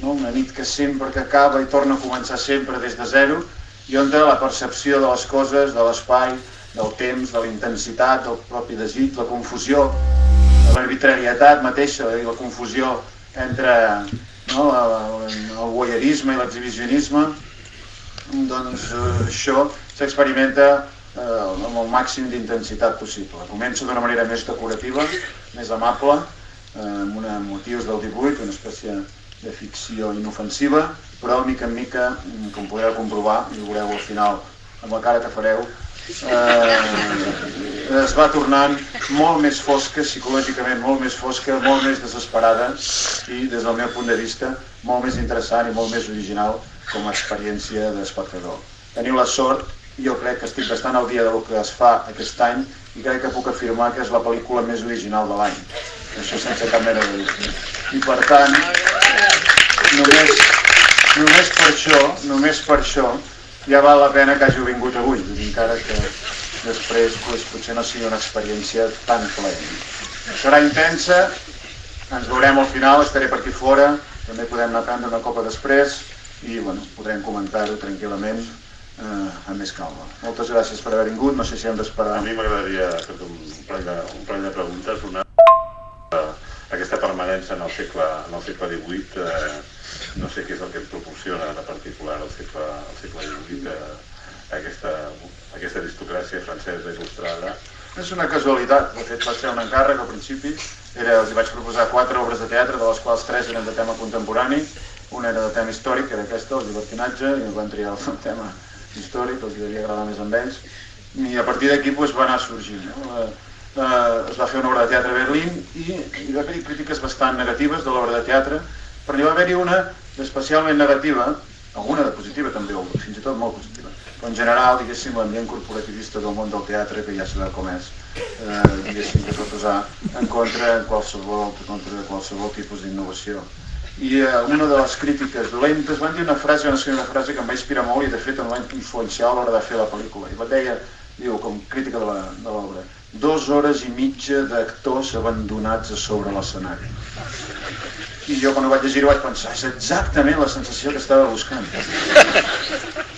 no? una nit que sempre que acaba i torna a començar sempre des de zero, i on la percepció de les coses, de l'espai, del temps, de la intensitat, del propi desig, la confusió, l'arbitrarietat mateixa i la confusió entre no, el, voyeurisme i l'exhibicionisme, doncs eh, això s'experimenta eh, amb el màxim d'intensitat possible. Començo d'una manera més decorativa, més amable, eh, amb una motius del 18, una espècie de ficció inofensiva, però mica en mica, mm, com podeu comprovar, i ho veureu al final amb la cara que fareu, eh, es va tornant molt més fosca, psicològicament molt més fosca, molt més desesperada i des del meu punt de vista molt més interessant i molt més original com a experiència d'espectador. Teniu la sort, jo crec que estic bastant al dia del que es fa aquest any i crec que puc afirmar que és la pel·lícula més original de l'any. Això sense cap mena de dubte. I per tant, només, només per això, només per això, ja val la pena que hagi vingut avui, encara que després pues, potser no sigui una experiència tan plena. Serà intensa, ens veurem al final, estaré per aquí fora, també podem anar prendre una copa després i bueno, podrem comentar-ho tranquil·lament eh, amb més calma. Moltes gràcies per haver vingut, no sé si hem d'esperar. A mi m'agradaria fer un parell, de, un parell de preguntes. Una, eh, aquesta permanència en el segle, en el segle XVIII, eh, no sé què és el que ens proporciona de particular el segle, el segle XVIII, eh, aquesta, aquesta aristocràcia francesa il·lustrada. És una casualitat, de fet va ser un encàrrec al principi, era, els hi vaig proposar quatre obres de teatre, de les quals tres eren de tema contemporani, una era de tema històric, que era aquesta, el llibertinatge, i van triar el tema històric, els devia agradar més amb ells, i a partir d'aquí doncs, va anar sorgint. No? La, la, es va fer una obra de teatre a Berlín i hi va haver crítiques bastant negatives de l'obra de teatre, però n'hi va haver-hi una especialment negativa, alguna de positiva també, o fins i tot molt positiva, però en general, diguéssim, l'ambient corporativista del món del teatre, que ja sabeu com és, eh, diguéssim, que es va posar en contra de qualsevol, contra qualsevol tipus d'innovació i eh, una de les crítiques dolentes van dir una frase, una segona frase que em va inspirar molt i de fet em va influenciar a l'hora de fer la pel·lícula. I la deia, diu, com crítica de l'obra, dos hores i mitja d'actors abandonats a sobre l'escenari. I jo quan ho vaig llegir ho vaig pensar, és exactament la sensació que estava buscant.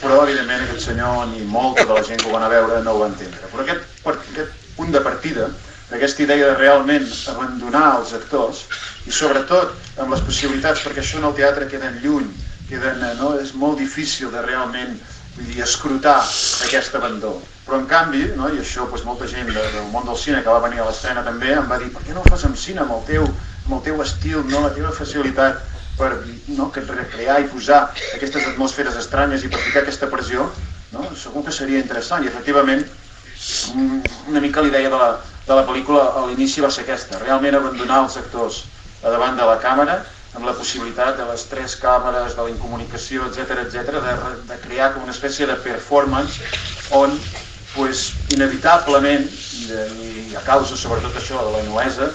Però evidentment aquest senyor ni molta de la gent que ho van a veure no ho va entendre. Però aquest, aquest punt de partida d'aquesta idea de realment abandonar els actors i sobretot amb les possibilitats, perquè això en el teatre queden lluny, queden, no? és molt difícil de realment vull dir, escrutar aquest abandó. Però en canvi, no? i això doncs, molta gent de, del món del cine que va venir a l'estrena també em va dir per què no ho fas amb cine, amb el teu, amb el teu estil, no? la teva facilitat per no? que recrear i posar aquestes atmosferes estranyes i per ficar aquesta pressió, no? segur que seria interessant i efectivament una mica l'idea de la, de la pel·lícula a l'inici va ser aquesta, realment abandonar els actors a davant de la càmera, amb la possibilitat de les tres càmeres, de la incomunicació, etc etc, de, de crear com una espècie de performance on pues, inevitablement, i, de, i a causa sobretot això de la nuesa,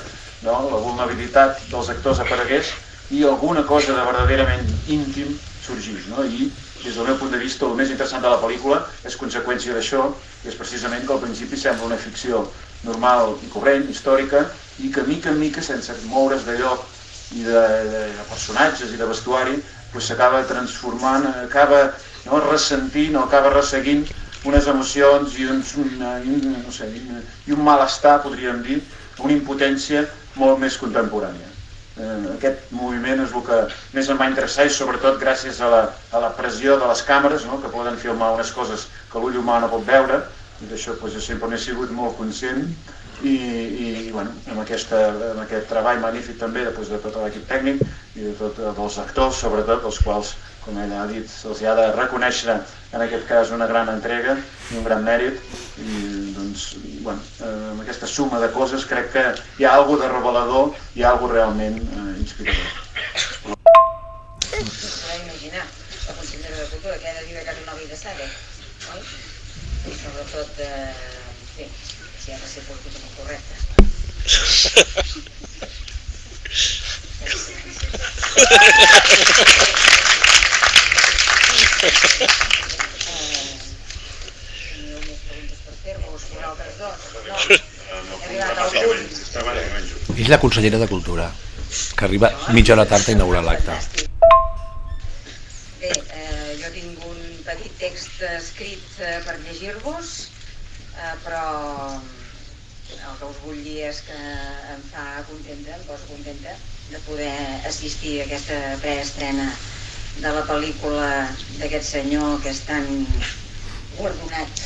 no? la vulnerabilitat dels actors aparegués i alguna cosa de verdaderament íntim sorgís. No? I des del meu punt de vista, el més interessant de la pel·lícula és conseqüència d'això, i és precisament que al principi sembla una ficció normal i corrent, històrica, i que mica en mica, sense moure's de lloc i de, de, de personatges i de vestuari, s'acaba doncs transformant, acaba no, ressentint o acaba resseguint unes emocions i, uns, una, un, no sé, i un malestar, podríem dir, una impotència molt més contemporània. Eh, aquest moviment és el que més em va interessar i sobretot gràcies a la, a la pressió de les càmeres no, que poden filmar unes coses que l'ull humà no pot veure i d'això doncs, jo sempre n'he sigut molt conscient i, i bueno, amb, aquesta, amb aquest treball magnífic també després de tot l'equip tècnic i de tots els actors sobretot, els quals com ella ha dit, se'ls ha de reconèixer en aquest cas una gran entrega i un gran mèrit i doncs, bueno, eh, amb aquesta suma de coses crec que hi ha alguna de revelador i hi ha alguna realment eh, inspirador. Podeu imaginar, la consellera de Cultura que ha de viure a casa nova i de Sade, oi? i sobretot, eh, bé, si ha de ser políticament correcte. És la consellera de Cultura, que arriba mitja hora tard a inaugurar l'acte. Bé, eh, jo tinc un petit text escrit eh, per llegir-vos, eh, però el que us vull dir és que em fa contenta, em poso contenta de poder assistir a aquesta preestrena de la pel·lícula d'aquest senyor que és tan guardonat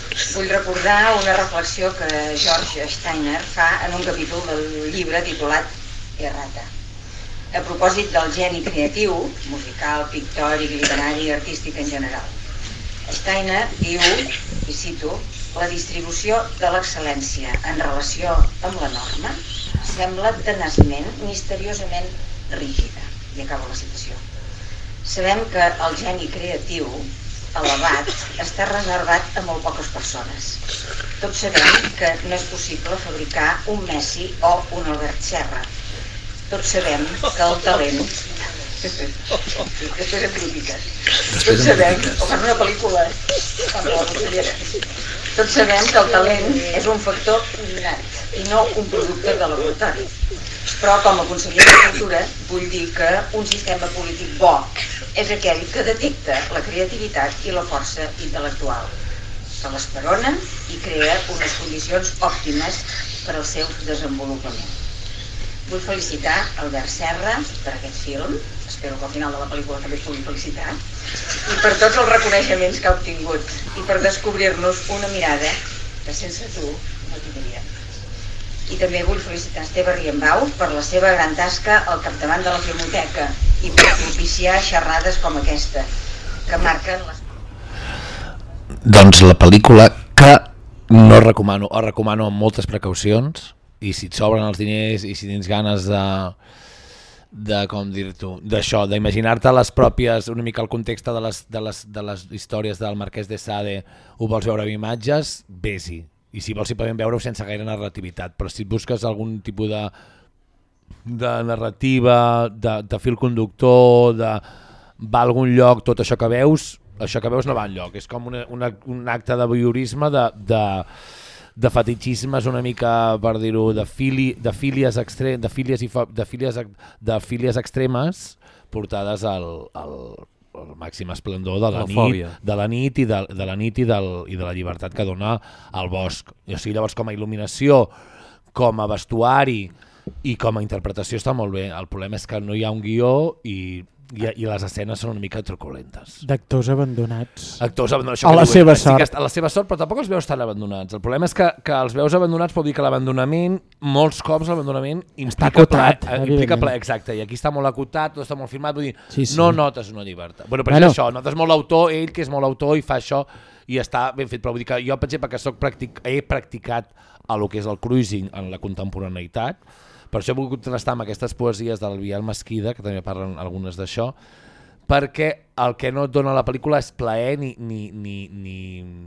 vull recordar una reflexió que George Steiner fa en un capítol del llibre titulat Errata. A propòsit del geni creatiu, musical, pictòric, literari i artístic en general. Steiner diu, i cito, la distribució de l'excel·lència en relació amb la norma sembla tenaçment, misteriosament rígida. I acaba la citació. Sabem que el geni creatiu elevat està reservat a molt poques persones. Tots sabem que no és possible fabricar un Messi o un Albert Serra. Tots sabem que el talent... Després en crítiques. Tots sabem, o fan una pel·lícula amb la consellera. Tots sabem que el talent és un factor innat i no un producte de laboratori. Però com a conseller de Cultura vull dir que un sistema polític bo és aquell que detecta la creativitat i la força intel·lectual, que l'esperona i crea unes condicions òptimes per al seu desenvolupament. Vull felicitar Albert Serra per aquest film, espero que al final de la pel·lícula també es pugui felicitar, i per tots els reconeixements que ha obtingut i per descobrir-nos una mirada que sense tu no tindríem. I també vull felicitar Esteve Riembau per la seva gran tasca al capdavant de la Filmoteca i per propiciar xerrades com aquesta, que marquen les... Doncs la pel·lícula que no recomano, o recomano amb moltes precaucions, i si et sobren els diners i si tens ganes de de com dir-t'ho, d'això, d'imaginar-te les pròpies, una mica el context de les, de, les, de les històries del Marquès de Sade, ho vols veure amb imatges, vés-hi. I si vols hi podem veure-ho sense gaire narrativitat, però si busques algun tipus de, de narrativa, de, de fil conductor, de va a algun lloc, tot això que veus, això que veus no va enlloc, és com una, una, un acte de voyeurisme de, de, de fetichismes una mica, per dir-ho, de, fili, de fílies extre, de fílies i de fílies, de fílies extremes portades al, al, al màxim esplendor de la, La nit, fòbia. de la nit i de, de la nit i, del, i de la llibertat que dona el bosc. I, o sigui, llavors com a il·luminació, com a vestuari i com a interpretació està molt bé. El problema és que no hi ha un guió i, i, i les escenes són una mica truculentes. D'actors abandonats. Actors abandonats, A la seva sí sort. està- a la seva sort, però tampoc els veus tan abandonats. El problema és que, que els veus abandonats vol dir que l'abandonament, molts cops l'abandonament implica acotat, ple, eh, implica ple, exacte, i aquí està molt acotat, tot està molt firmat, vull dir, Sí, sí. no notes una llibertat. Bueno, però Bueno. és això, notes molt l'autor, ell que és molt autor i fa això, i està ben fet, però vull dir que jo, per exemple, que soc practic, he practicat a lo que és el cruising en la contemporaneïtat, per això he volgut contrastar amb aquestes poesies del Biel Mesquida, que també parlen algunes d'això, perquè el que no et dona la pel·lícula és plaer ni, ni, ni, ni,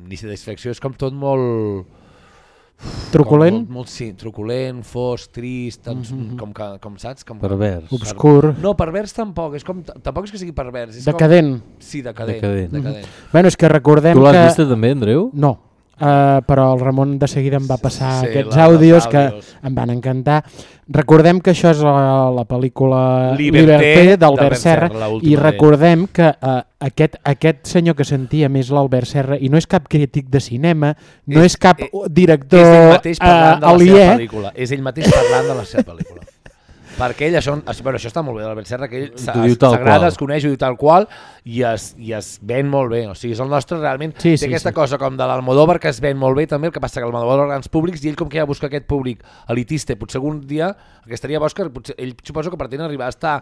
ni satisfacció, és com tot molt... Truculent? Com molt, molt, sí, truculent, fosc, trist, mm. -hmm. com, que, com saps? Com, Pervers. Obscur. No, pervers tampoc, és com, tampoc és que sigui pervers. És Decadent. Com, sí, decadent. Decadent. decadent. Bueno, és que recordem Tu l'has que... vista també, Andreu? No, uh, però el Ramon de seguida em va passar Sí, aquests la- àudios que em van encantar. Recordem que això és la, la pel·lícula Liberté Liberté d'Albert Serra Serra, i recordem que uh, aquest, aquest senyor que sentíem és l'Albert Serra i no és cap crític de cinema, no és, És- cap director és ell mateix parlant uh, de la seva pel·lícula. És ell mateix parlant de la seva pel·lícula. Perquè ell, això, això, bueno, això està molt bé, l'Albert Serra, que ell s'agrada, es coneix, ho diu tal qual, i es, i es ven molt bé. O sigui, és el nostre realment... Sí, té sí, aquesta sí. cosa com de l'Almodóvar que es ven molt bé també, el que passa que l'Almodóvar grans públics i ell com que ja busca aquest públic elitista, potser algun dia, que estaria bo que potser, ell suposo que pretén arribar a estar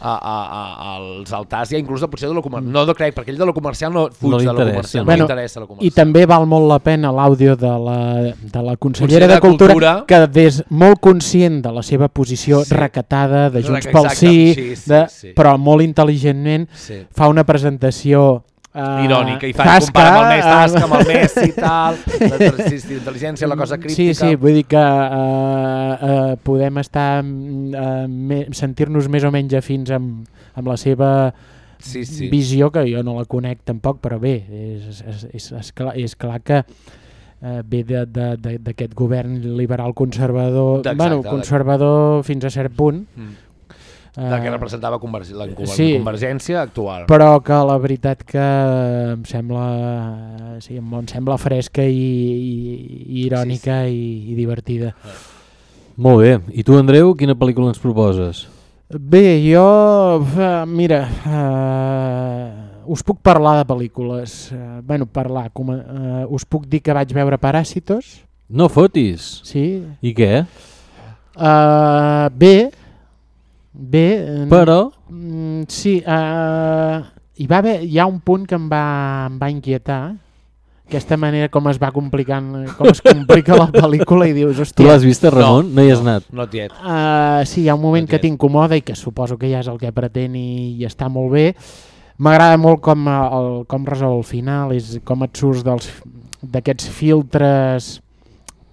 a, a, a, als altars ja inclús de potser de lo comercial. No, no crec, perquè ell de lo comercial no fuig No de lo comercial, Bueno, no li interessa lo I comercial. també val molt la pena l'àudio de, la, de la consellera Consellera de de Cultura, Cultura. que des molt conscient de la seva posició Sí. recatada, de Junts Exacte, pel Sí, sí, sí, de, sí. però molt intel·ligentment, Sí. fa una presentació uh, irònica i fa compara amb el més tasca, amb el Messi i tal, l'exercici d'intel·ligència, la cosa crítica. Sí, sí, vull dir que uh, uh, podem estar uh, sentir-nos més o menys afins amb, amb la seva Sí, sí. visió, que jo no la conec tampoc, però bé, és, és, és, és, clar, és clar que eh, ve d'aquest govern liberal conservador, bueno, conservador fins a cert punt, Mm. La que Eh, representava conver la conver sí. convergència actual. però que la veritat que em sembla, sí, em sembla fresca i, i, i irònica sí, sí. I, i divertida. Molt bé. I tu, Andreu, quina pel·lícula ens proposes? Bé, jo, eh, mira, eh, us puc parlar de pel·lícules. Eh, bueno, parlar, com, eh, us puc dir que vaig veure Paràsitos. No fotis. Sí. I què? Uh, bé, bé. eh, Però? Mm, sí, uh, hi, va haver, hi ha un punt que em va, em va inquietar, aquesta manera com es va complicant, com es complica la pel·lícula i dius, Tu hòstia... l'has vista, Ramon? No, hi has anat? No tiet. Uh, sí, hi ha un moment que t'incomoda i que suposo que ja és el que pretén i, i està molt bé. M'agrada molt com, eh, el, com resol el final, és com et surts dels- d'aquests filtres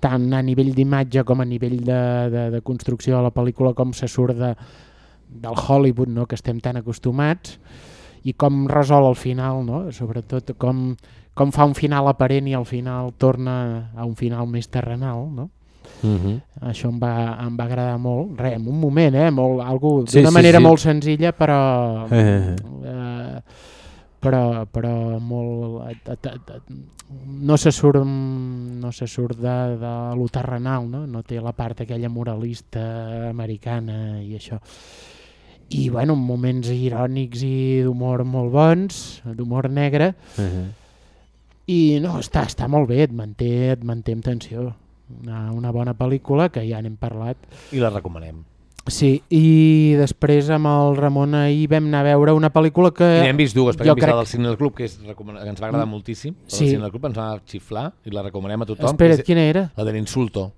tant a nivell d'imatge com a nivell de, de, de construcció de la pel·lícula, com se surt de, del Hollywood, no? que estem tan acostumats, i com resol el final, no? sobretot com, com fa un final aparent i al final torna a un final més terrenal, no? Mhm. Això em va, em va agradar molt. Re, en un moment, eh? Molt, algú, Sí, d'una sí, manera sí. molt senzilla, però... Eh. eh, però, però molt... et- et- et- et- no se surt, no se surt de, de lo terrenal, no? no té la part aquella moralista americana i això. I, bueno, moments irònics i d'humor molt bons, d'humor negre, Mhm. i no, està, està molt bé, et manté, et manté en tensió. Una, una bona pel·lícula, que ja n'hem parlat. I la recomanem. Sí, i després amb el Ramon ahir vam anar a veure una pel·lícula que... I n'hem vist dues, perquè hem vist la crec- del Cine del Club, que, és, que ens va agradar Mm. moltíssim. La Sí. del Cine del Club ens va xiflar i la recomanem a tothom. Espera't, És- quina era? La de l'Insulto.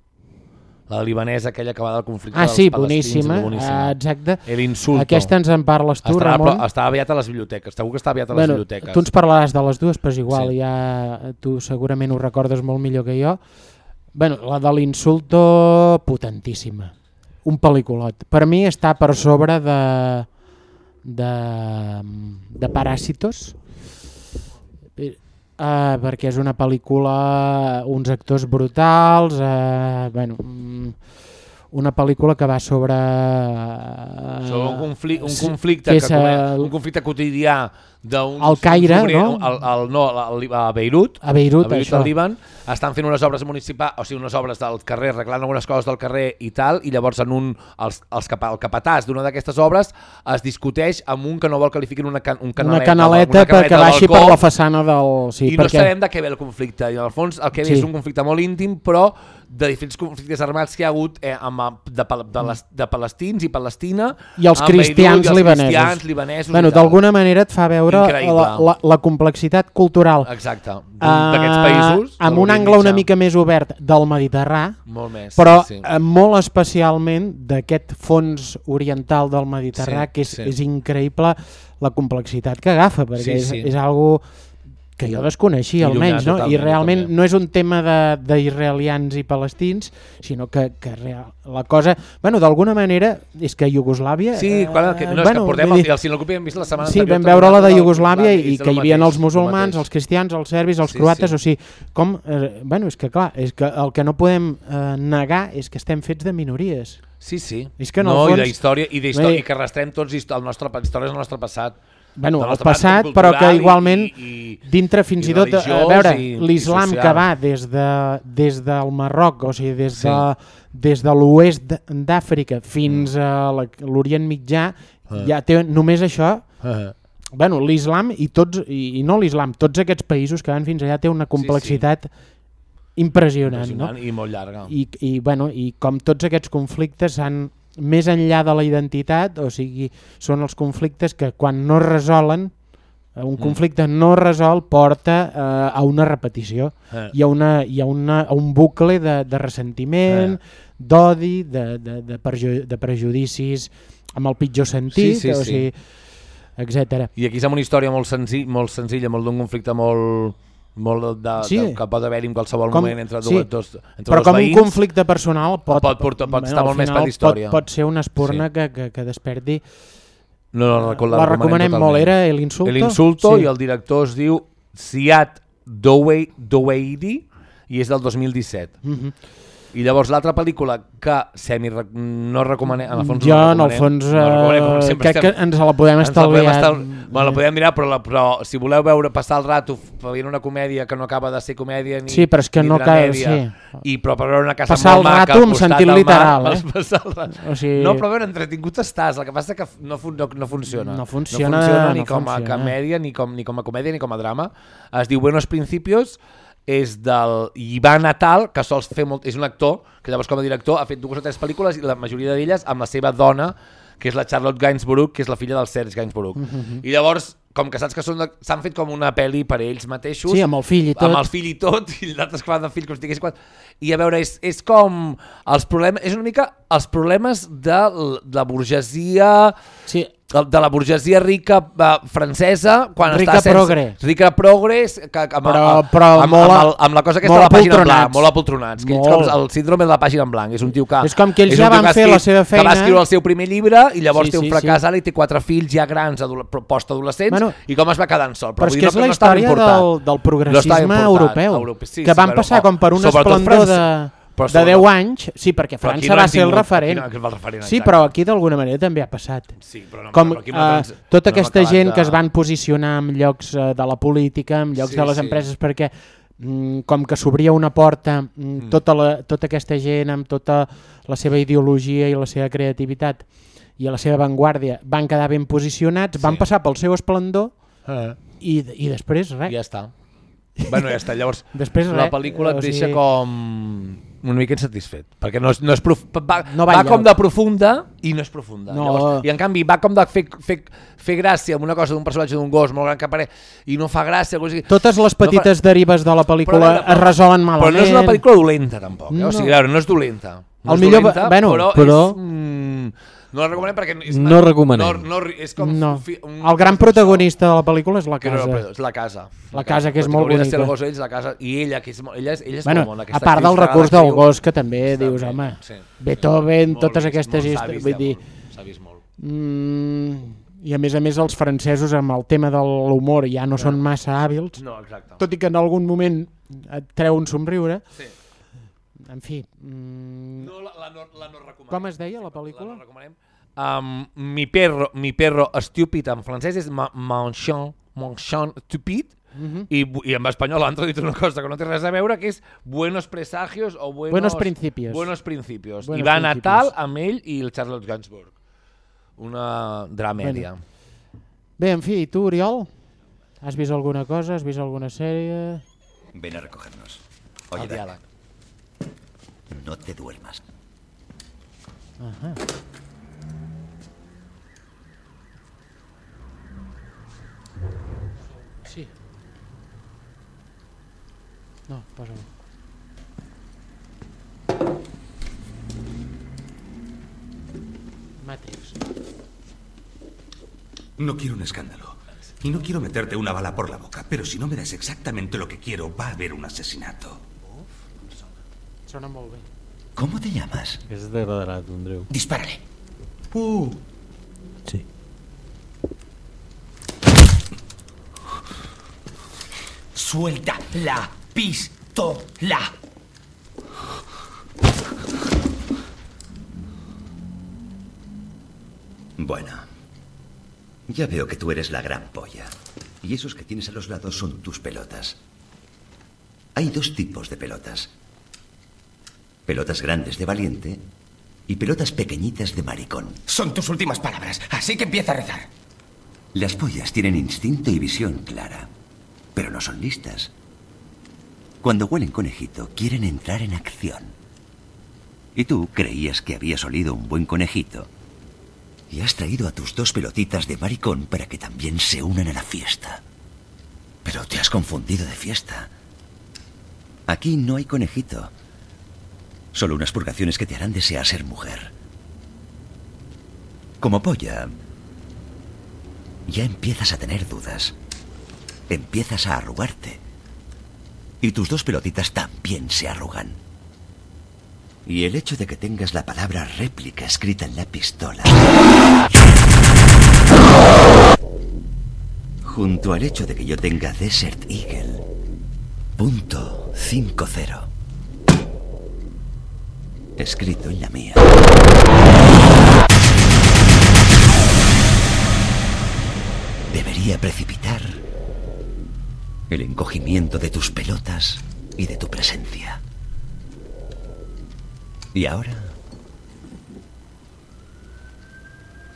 La libanesa, aquella que va del conflicte Ah, dels sí, palestins, boníssima, boníssima. ah, exacte. El Insulto. Aquesta ens en parles tu, estarà, Ramon. Però, està aviat a les biblioteques, segur que està aviat a les bueno, biblioteques. tu ens parlaràs de les dues, però és igual, Sí. ja tu segurament ho recordes molt millor que jo. Bueno, la de l'insulto, potentíssima. Un pel·lículot. Per mi està per sobre de, de, de Paràsitos, uh, perquè és una pel·lícula, uns actors brutals, uh, bueno, mm, una pel·lícula que va sobre... Uh, Sobre un, conflicte, un conflicte, que que eh, un conflicte quotidià d'un Al Caire, no? Al, al, no, al, a Beirut, A Beirut, a Beirut al Líban, estan fent unes obres municipals, o sigui, unes obres del carrer, arreglant algunes coses del carrer i tal, i llavors en un, els, els capa, el capatàs d'una d'aquestes obres es discuteix amb un que no vol que li fiquin una, can, un canalet, una canaleta una perquè al baixi per balcó, la façana del... Sí, i no perquè... sabem de què ve el conflicte. I en el fons el que ve Sí. és un conflicte molt íntim, però de diferents conflictes armats que hi ha hagut eh, amb, de, pal- de, les, de palestins i Palestina I els cristians i els libanesos. cristians libanesos bueno, d'alguna manera et fa veure Increïble. la, la, la complexitat cultural Exacte. D'aquests països, de amb un angle una Mitjà. mica més obert del Mediterrà Molt més, però sí, eh, molt especialment d'aquest fons oriental del Mediterrà Sí, que és, sí. és increïble la complexitat que agafa perquè Sí, és, sí. és algo que jo desconeixia I almenys no? i realment no és un tema de- d'israelians i palestins sinó que, que real, la cosa bueno, d'alguna manera és que Iugoslàvia Sí, clar, que, no, eh, és que portem el, dir- el Sinalocupi hem vist la setmana Sí, anterior vam veure la de Iugoslàvia i és que el hi havia els el musulmans, mateix. els cristians, els serbis, els Sí, croates, sí. o sigui, com, eh, bueno, és que clar, és que el que no podem eh, negar és que estem fets de minories. Sí, sí. És que no, el fons... i d'història i, d'història, Vull dir, i que arrastrem tots el nostre, pa- històries del nostre passat. Bueno, el passat, però que igualment, i, i, dintre fins i i, tot, a veure, l'islam que va des, de, des del Marroc, o sigui, des Sí. de, des de l'oest d'Àfrica fins a la- l'Orient Mitjà, Ah. ja té només això, Ah. bueno, l'islam i tots i, i no l'islam, tots aquests països que van fins allà té una complexitat impressionant, no? Impressionant i molt llarga. I, i, bueno, I com tots aquests conflictes han més enllà de la identitat, o sigui, són els conflictes que quan no es resolen, eh, un Mm. conflicte no resol porta eh, a una repetició Eh. i, a, una, i a, una, a un bucle de, de ressentiment, Eh. d'odi, de, de, de, perju de prejudicis amb el pitjor sentit, Sí, sí, o sí. sigui, etc. I aquí és una història molt, senzill, molt senzilla, molt d'un conflicte molt, molt de, Sí. de, que pot haver-hi en qualsevol Com- moment entre, sí, dos, entre però dos com veïns. un conflicte personal pot, pot, portar, pot bueno, estar molt més per l'història. Pot, pot ser una espurna Sí. que, que, que desperdi No, no, la, La recomanem molt, era El Insulto? El Insulto Sí. i el director es diu Siad Dowei- Doweidi i és del 2017. Mhm. I llavors l'altra pel·lícula que semi no recomanem, en el fons Jo, no en el fons, no sempre crec que ens la podem ens la podem estalviar. estal- Bueno, la podem mirar, però, la, però si voleu veure passar el rato veient una comèdia que no acaba de ser comèdia ni, Sí, però és que no cal- sí. i però per veure una casa Passar molt maca al costat sentit del mar, literal, eh? passar el rato. O sigui- No, però veure, entretingut estàs, el que passa que no, no, no funciona. No funciona, no funciona ni no com a funciona. comèdia, ni com, ni com a comèdia, ni com a drama. Es diu Buenos Principios, és del Ivan Natal, que sols fer molt... És un actor, que llavors com a director ha fet dues o tres pel·lícules i la majoria d'elles amb la seva dona, que és la Charlotte Gainsborough, que és la filla del Serge Gainsborough. Mhm. I llavors, com que saps que de- s'han fet com una pel·li per ells mateixos... Sí, amb el fill i tot. Amb el fill i tot, i l'altre que van de fill com si tingués quatre... I a veure, és, és com els problemes... És una mica els problemes de la burgesia... Sí. De la burgesia rica eh, francesa quan Rica està sense, progre. rica progres que, que, amb, Però- però amb, molt amb, el, amb la cosa aquesta molt de la pàgina en blanc, molt apoltronats que és Molt. com el síndrome de la pàgina en blanc és un tio que, És com que ells és ja van que fer la seva que va feina. escriure el seu primer llibre i llavors Sí, té un sí, fracàs sí. ara i té quatre fills ja grans adole- postadolescents Bueno, i com es va quedant sol Però és vull que és no, la no història importat. del, del No progressisme importat. europeu, Europe- sí, que van però, passar com per un esplendor de. Però de sobretot- 10 anys, sí, perquè França no va ser el referent. aquí no- el referent, sí, exacte. però aquí d'alguna manera també ha passat. Sí, però no- com però aquí no trans- tota no aquesta gent de- que es van posicionar en llocs eh, de la política, en llocs Sí, de les sí. empreses, perquè mm, com que s'obria una porta, mm, tota, la, tota aquesta gent amb tota la seva ideologia i la seva creativitat i la seva vanguardia van quedar ben posicionats, van passar pel seu esplendor Eh. i, i després res. Ja està. Bueno, ja està. Llavors, Després la res, pel·lícula et o deixa sigui- com una mica insatisfet, perquè no és, no és prof... va, No va va, com de profunda i no és profunda. No. Llavors, I en canvi va com de fer, fer, fer gràcia amb una cosa d'un personatge d'un gos molt gran que apareix i no fa gràcia. cosa. Totes les petites derives de la pel·lícula Però, es resolen malament. Però no és una pel·lícula dolenta, tampoc. Eh? No. O sigui, veure, no és dolenta. No El és millor- dolenta, bueno, però, però- És, mm, no la recomanem perquè... És No recomanem. No, no, és com No. fi- un, El gran protagonista de la pel·lícula és la no, casa. però és la casa. La casa, que és molt hauria de bonica. el gos ells, la casa, i ella, que és, ella és, ella és Bueno, molt bona. a part del recurs del gos, que també està dius, bé, home, sí. Beethoven, Molt totes aquestes molt, s'ha històries, vist vull ja dir... S'ha vist molt. Mm, I a més a més els francesos amb el tema de l'humor ja no són massa hàbils, No, exacte. tot i que en algun moment et treu un somriure. Sí. En fi, mm, No, la, la, no, la no recomanem. com es deia la La pel·lícula? no recomanem. Um, mi, perro, mi perro estúpid en francès és ma, manchon, manchon stupid Mhm. i, bu- i en espanyol han traduït una cosa que no té res a veure que és buenos presagios o buenos, Buenos principios. buenos principios. Buenos I va principios. Natal amb ell i el Charlotte Gainsbourg una dramèdia Bueno. Bé, en fi, i tu, Oriol? Has vist alguna cosa? Has vist alguna sèrie? Ven a recogernos. El Oye. Dani, no te duermas. Ahà. Sí. No, posa-ho. Matrix. No quiero un escándalo. Y no quiero meterte una bala por la boca, pero si no me das exactamente lo que quiero, va a haber un asesinato. Sona molt bé. ¿Cómo te llamas? Aquesta t'agradarà, Andreu. Dispárale. Uh, Sí. Suelta la pistola. Bueno. Ya veo que tú eres la gran polla. Y esos que tienes a los lados son tus pelotas. Hay dos tipos de pelotas. Pelotas grandes de valiente y pelotas pequeñitas de maricón. Son tus últimas palabras, así que empieza a rezar. Las pollas tienen instinto y visión clara, pero no son listas. Cuando huelen conejito, quieren entrar en acción. Y tú creías que habías olido un buen conejito y has traído a tus dos pelotitas de maricón para que también se unan a la fiesta. Pero te has confundido de fiesta. Aquí no hay conejito. Solo unas purgaciones que te harán desear ser mujer. Como polla, ya empiezas a tener dudas. Empiezas a arrugarte. Y tus dos pelotitas también se arrugan. Y el hecho de que tengas la palabra réplica escrita en la pistola. Junto al hecho de que yo tenga Desert Eagle. Punto 5-0. Escrito en la mía. Debería precipitar el encogimiento de tus pelotas y de tu presencia. Y ahora...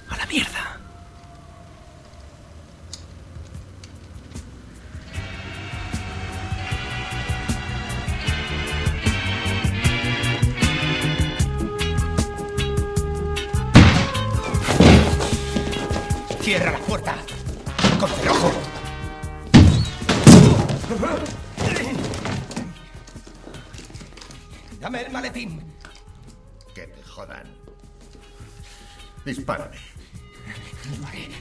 A la mierda. Cierra la puerta. Con ojo. Dame el maletín. Que te jodan. Dispárame.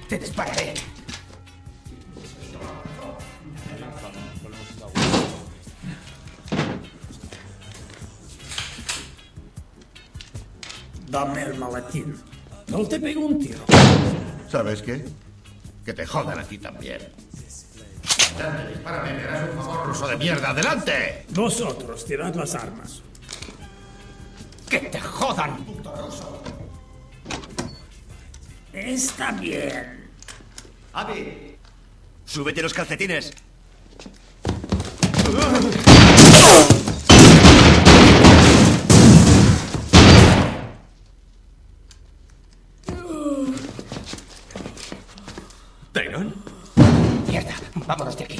Te dispararé. Dame el maletín. No te pego un tiro. ¿Sabes qué? Que te jodan a ti también. Adelante, dispárame, me harás un favor, ruso de mierda. ¡Adelante! Vosotros, tirad las armas. ¡Que te jodan! Está bien. ¡Avi! ¡Súbete los calcetines! ¿Tyron? Mierda, vámonos de aquí.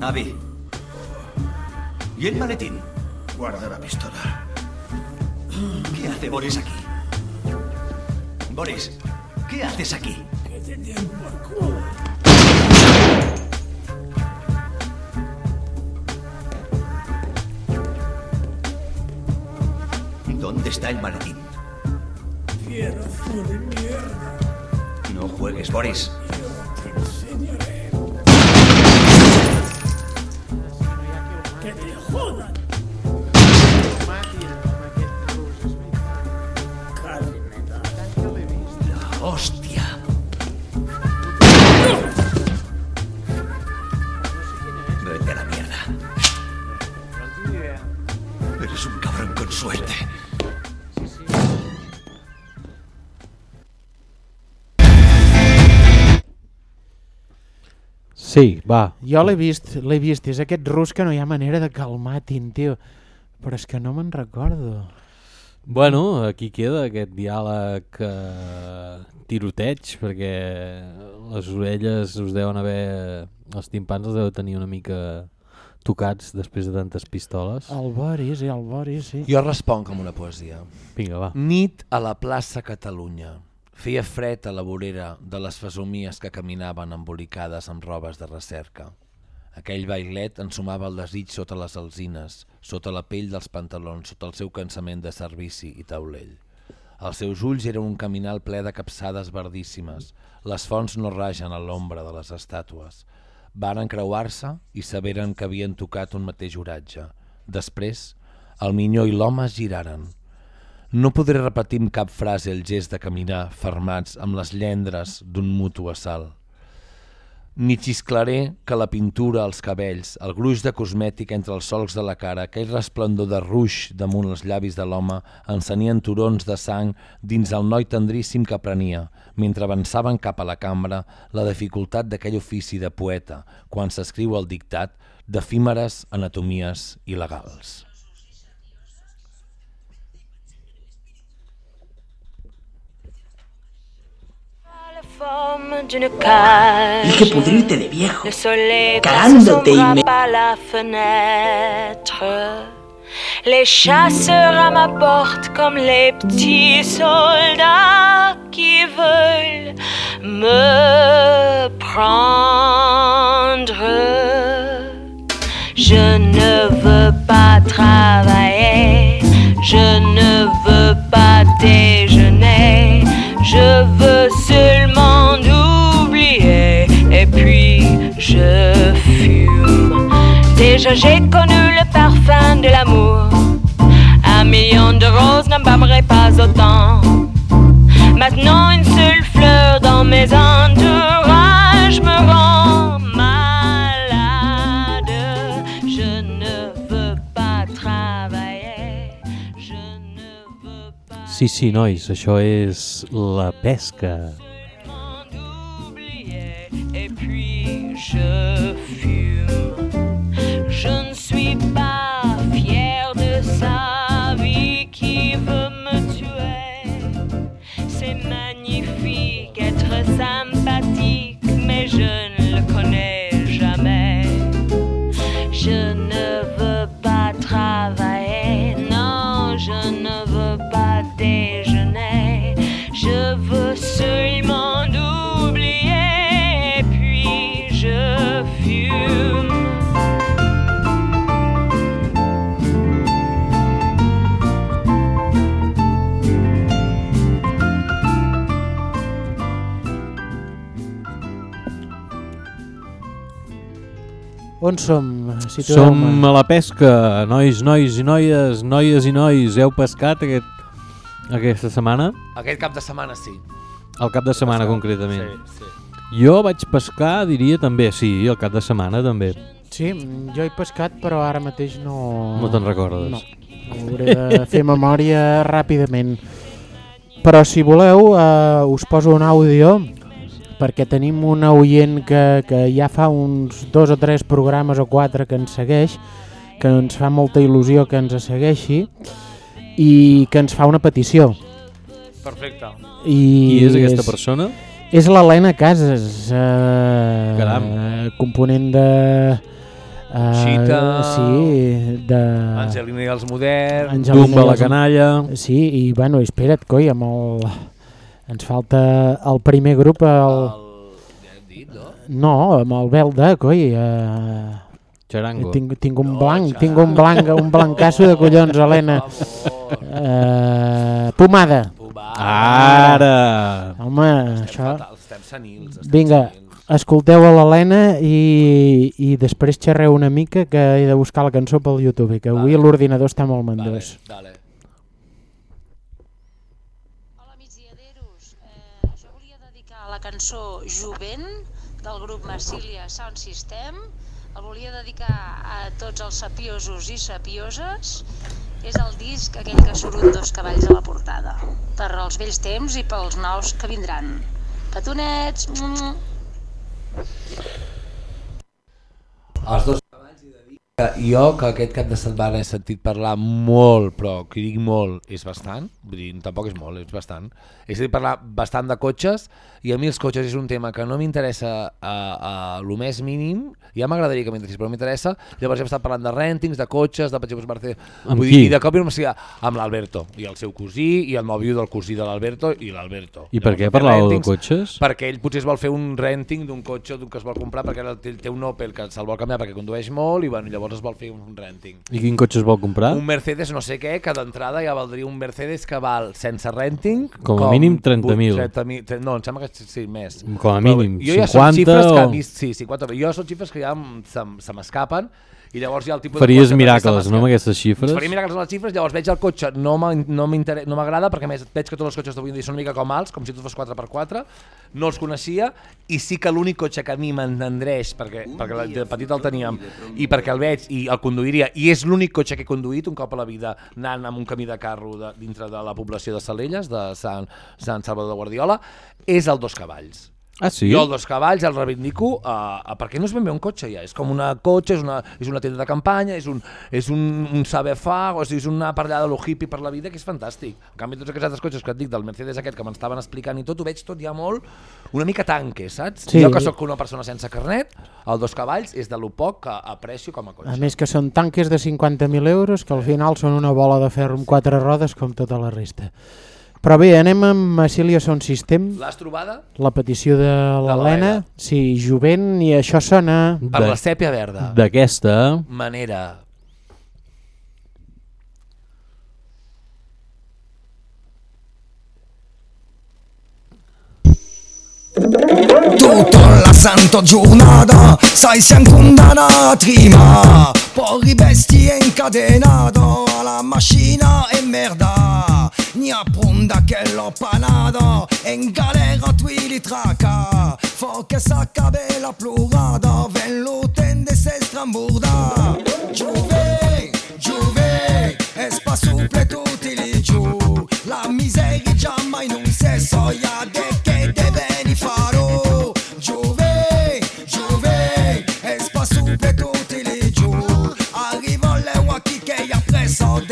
Abby. ¿Y el maletín? Guarda la pistola. ¿Qué hace Boris aquí? Boris, ¿qué haces aquí? ¿Dónde está el maletín? Pedazo de mierda. No juegues, Boris. Te enseñaré. Que te jodan. Sí, va. Jo l'he vist, l'he vist. És aquest rus que no hi ha manera de que el matin, tio. Però és que no me'n recordo. Bueno, aquí queda aquest diàleg eh, tiroteig, perquè les orelles us deuen haver... Els timpans els deu tenir una mica tocats després de tantes pistoles. El Boris, i el Boris, sí. Jo responc amb una poesia. Vinga, va. Nit a la plaça Catalunya. Feia fred a la vorera de les fesomies que caminaven embolicades amb robes de recerca. Aquell bailet ensumava el desig sota les alzines, sota la pell dels pantalons, sota el seu cansament de servici i taulell. Els seus ulls eren un caminal ple de capçades verdíssimes. Les fonts no ragen a l'ombra de les estàtues. Varen creuar-se i saberen que havien tocat un mateix oratge. Després, el minyó i l'home es giraren. No podré repetir amb cap frase el gest de caminar fermats amb les llendres d'un mutu assalt. Ni xisclaré que la pintura als cabells, el gruix de cosmètic entre els solcs de la cara, aquell resplendor de ruix damunt els llavis de l'home, encenien turons de sang dins el noi tendríssim que prenia, mentre avançaven cap a la cambra la dificultat d'aquell ofici de poeta quan s'escriu el dictat d'efímeres anatomies il·legals. Cage. Dije pudrirte de viejo. Le soleil Cagándote y me- par la fenêtre. Les chasseurs à ma porte comme les petits soldats qui veulent me prendre. Je ne veux pas travailler, je ne veux pas déjeuner, je veux seulement oublier et puis je fume. Déjà j'ai connu le parfum de l'amour, un million de roses n'embâmerait pas autant. Maintenant une seule fleur dans mes entourages me rend La pesca. Je. Je ne suis pas fier de sa vie qui veut me tuer. C'est magnifique être sympathique, mais je ne le connais On som? Som a la pesca, nois, nois i noies, noies i nois. Heu pescat aquest, aquesta setmana? Aquest cap de setmana sí. El cap de setmana, concretament. sí, Jo vaig pescar, diria també, sí, el cap de setmana també. Sí, jo he pescat, però ara mateix no... No te'n recordes. No, hauré de fer memòria ràpidament. Però si voleu, eh, us poso un àudio perquè tenim una oient que, que ja fa uns dos o tres programes o quatre que ens segueix, que ens fa molta il·lusió que ens segueixi i que ens fa una petició. Perfecte. I Qui és aquesta persona? És l'Helena Casas, eh, Caram. component de... Eh, Xita, sí, de... Angelina i els moderns, Angelina Dumba la canalla. Sí, i bueno, espera't, coi, amb el... Ens falta el primer grup, el... No, amb el Belda, coi. Eh... Charango. Tinc, tinc un blanc, tinc un blanc, un blancasso de collons, Helena. Eh, pomada. Ara! Home, això... Estem senils. Estem Vinga, escolteu a l'Helena i, i després xerreu una mica que he de buscar la cançó pel YouTube, que avui l'ordinador està molt mandós. Vale. dedicar la cançó Jovent del grup Marsilia Sound System. El volia dedicar a tots els sapiosos i sapioses. És el disc aquell que surt un dos cavalls a la portada. Per als vells temps i pels nous que vindran. Petonets! Mm. Els dos jo que aquest cap de setmana he sentit parlar molt, però que dic molt és bastant, vull dir, tampoc és molt, és bastant. He sentit parlar bastant de cotxes i a mi els cotxes és un tema que no m'interessa a, a lo més mínim, ja m'agradaria que m'interessés, però no m'interessa. Llavors hem estat parlant de rentings, de cotxes, de per exemple, vull dir, i de cop i no amb l'Alberto, i el seu cosí, i el nòvio del cosí de l'Alberto, i l'Alberto. I per què Llavors, parlàveu de rèntings cotxes? Perquè ell potser es vol fer un renting d'un cotxe d'un que es vol comprar perquè ara té un Opel que se'l vol canviar perquè condueix molt i bueno, llavors es vol fer un renting. I quin cotxe es vol comprar? Un Mercedes no sé què, que d'entrada ja valdria un Mercedes que val sense renting... Com a mínim 30.000. 30.000, tre- no, em sembla que sí, més. Com a Però mínim, jo ja són 50 xifres que o- mi, sí, 50, jo són xifres que ja se m'escapen i llavors ja el tipus Faries de cotxe miracles, no, amb aquestes xifres? Faria miracles amb les xifres, llavors veig el cotxe, no m'in- no m'intere- no m'agrada, perquè a més veig que tots els cotxes d'avui en dia són una mica com alts, com si tot fos 4x4, no els coneixia, i sí que l'únic cotxe que a mi m'entendreix, perquè, perquè la- de petit el teníem, i perquè el veig i el conduiria, i és l'únic cotxe que he conduït un cop a la vida anant amb un camí de carro de, dintre de la població de Salelles, de Sant, Sant Salvador de Guardiola, és el dos cavalls. Ah, sí? Jo el dos cavalls el reivindico uh, perquè no és ben bé un cotxe ja, és com una cotxe, és una, és una tenda de campanya, és un, és un, un saber fa, o sigui, és una parellada de lo hippie per la vida que és fantàstic. En canvi, tots aquests altres cotxes que et dic del Mercedes aquest que m'estaven explicant i tot, ho veig tot ja molt, una mica tanque, saps? Sí. Jo que sóc una persona sense carnet, el dos cavalls és de lo poc que aprecio com a cotxe. A més que són tanques de 50.000 euros que al final són una bola de ferro amb quatre rodes com tota la resta. Però bé, anem amb Massilia Sound System. L'has trobada? La petició de l'Helena. Sí, jovent, i això sona... Per la sèpia verda. D'aquesta... Manera. Tutta la santa giornata sai siamo trima Poi vesti incatenato alla macchina e merda Ni a ponda che l'ho panada En galera twili traca. Fo che sacca la plurada Ven lo tende se stramburda. Giuve, giuve E spa suple tutti li giù. La miseria già non se soia De che deveni faro. Giuve, Espa E spa suple tutti li giù. Arrivo le waki presso de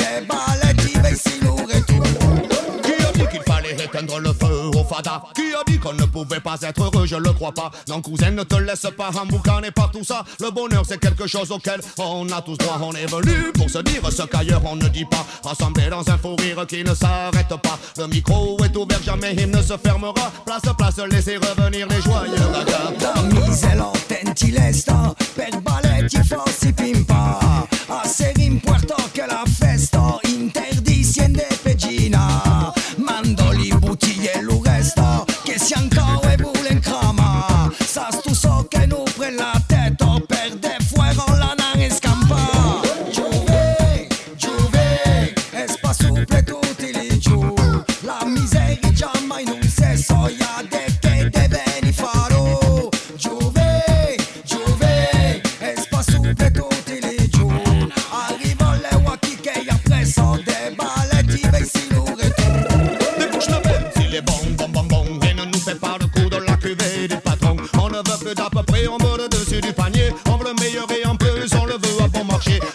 qu'on ne pouvait pas être heureux, je le crois pas. Non cousin ne te laisse pas emboucaner par tout ça. Le bonheur c'est quelque chose auquel on a tous droit. On est venu pour se dire ce qu'ailleurs on ne dit pas. Rassemblés dans un fou rire qui ne s'arrête pas. Le micro est ouvert, jamais il ne se fermera. Place, place, laissez revenir les joyeux ragas. Da miselo tentilesta per pimpa A ser in Puerto la festa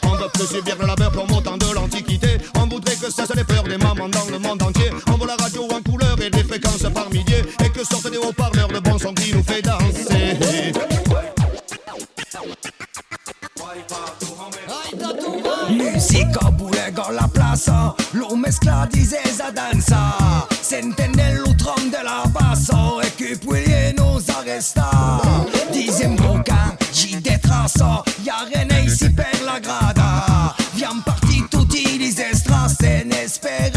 On veut plus subir le labeur temps de l'antiquité. On voudrait que cessent les peurs des mamans dans le monde entier. On veut la radio en couleur et des fréquences par milliers. Et que sortent des haut-parleurs le bon son qui nous fait danser. Musica pure con la plaza, lo mescla disesa danza Sente nell'utron della basso e che poi nos arresta. Disemboca, ci detrasso, y'a rien ici despegar.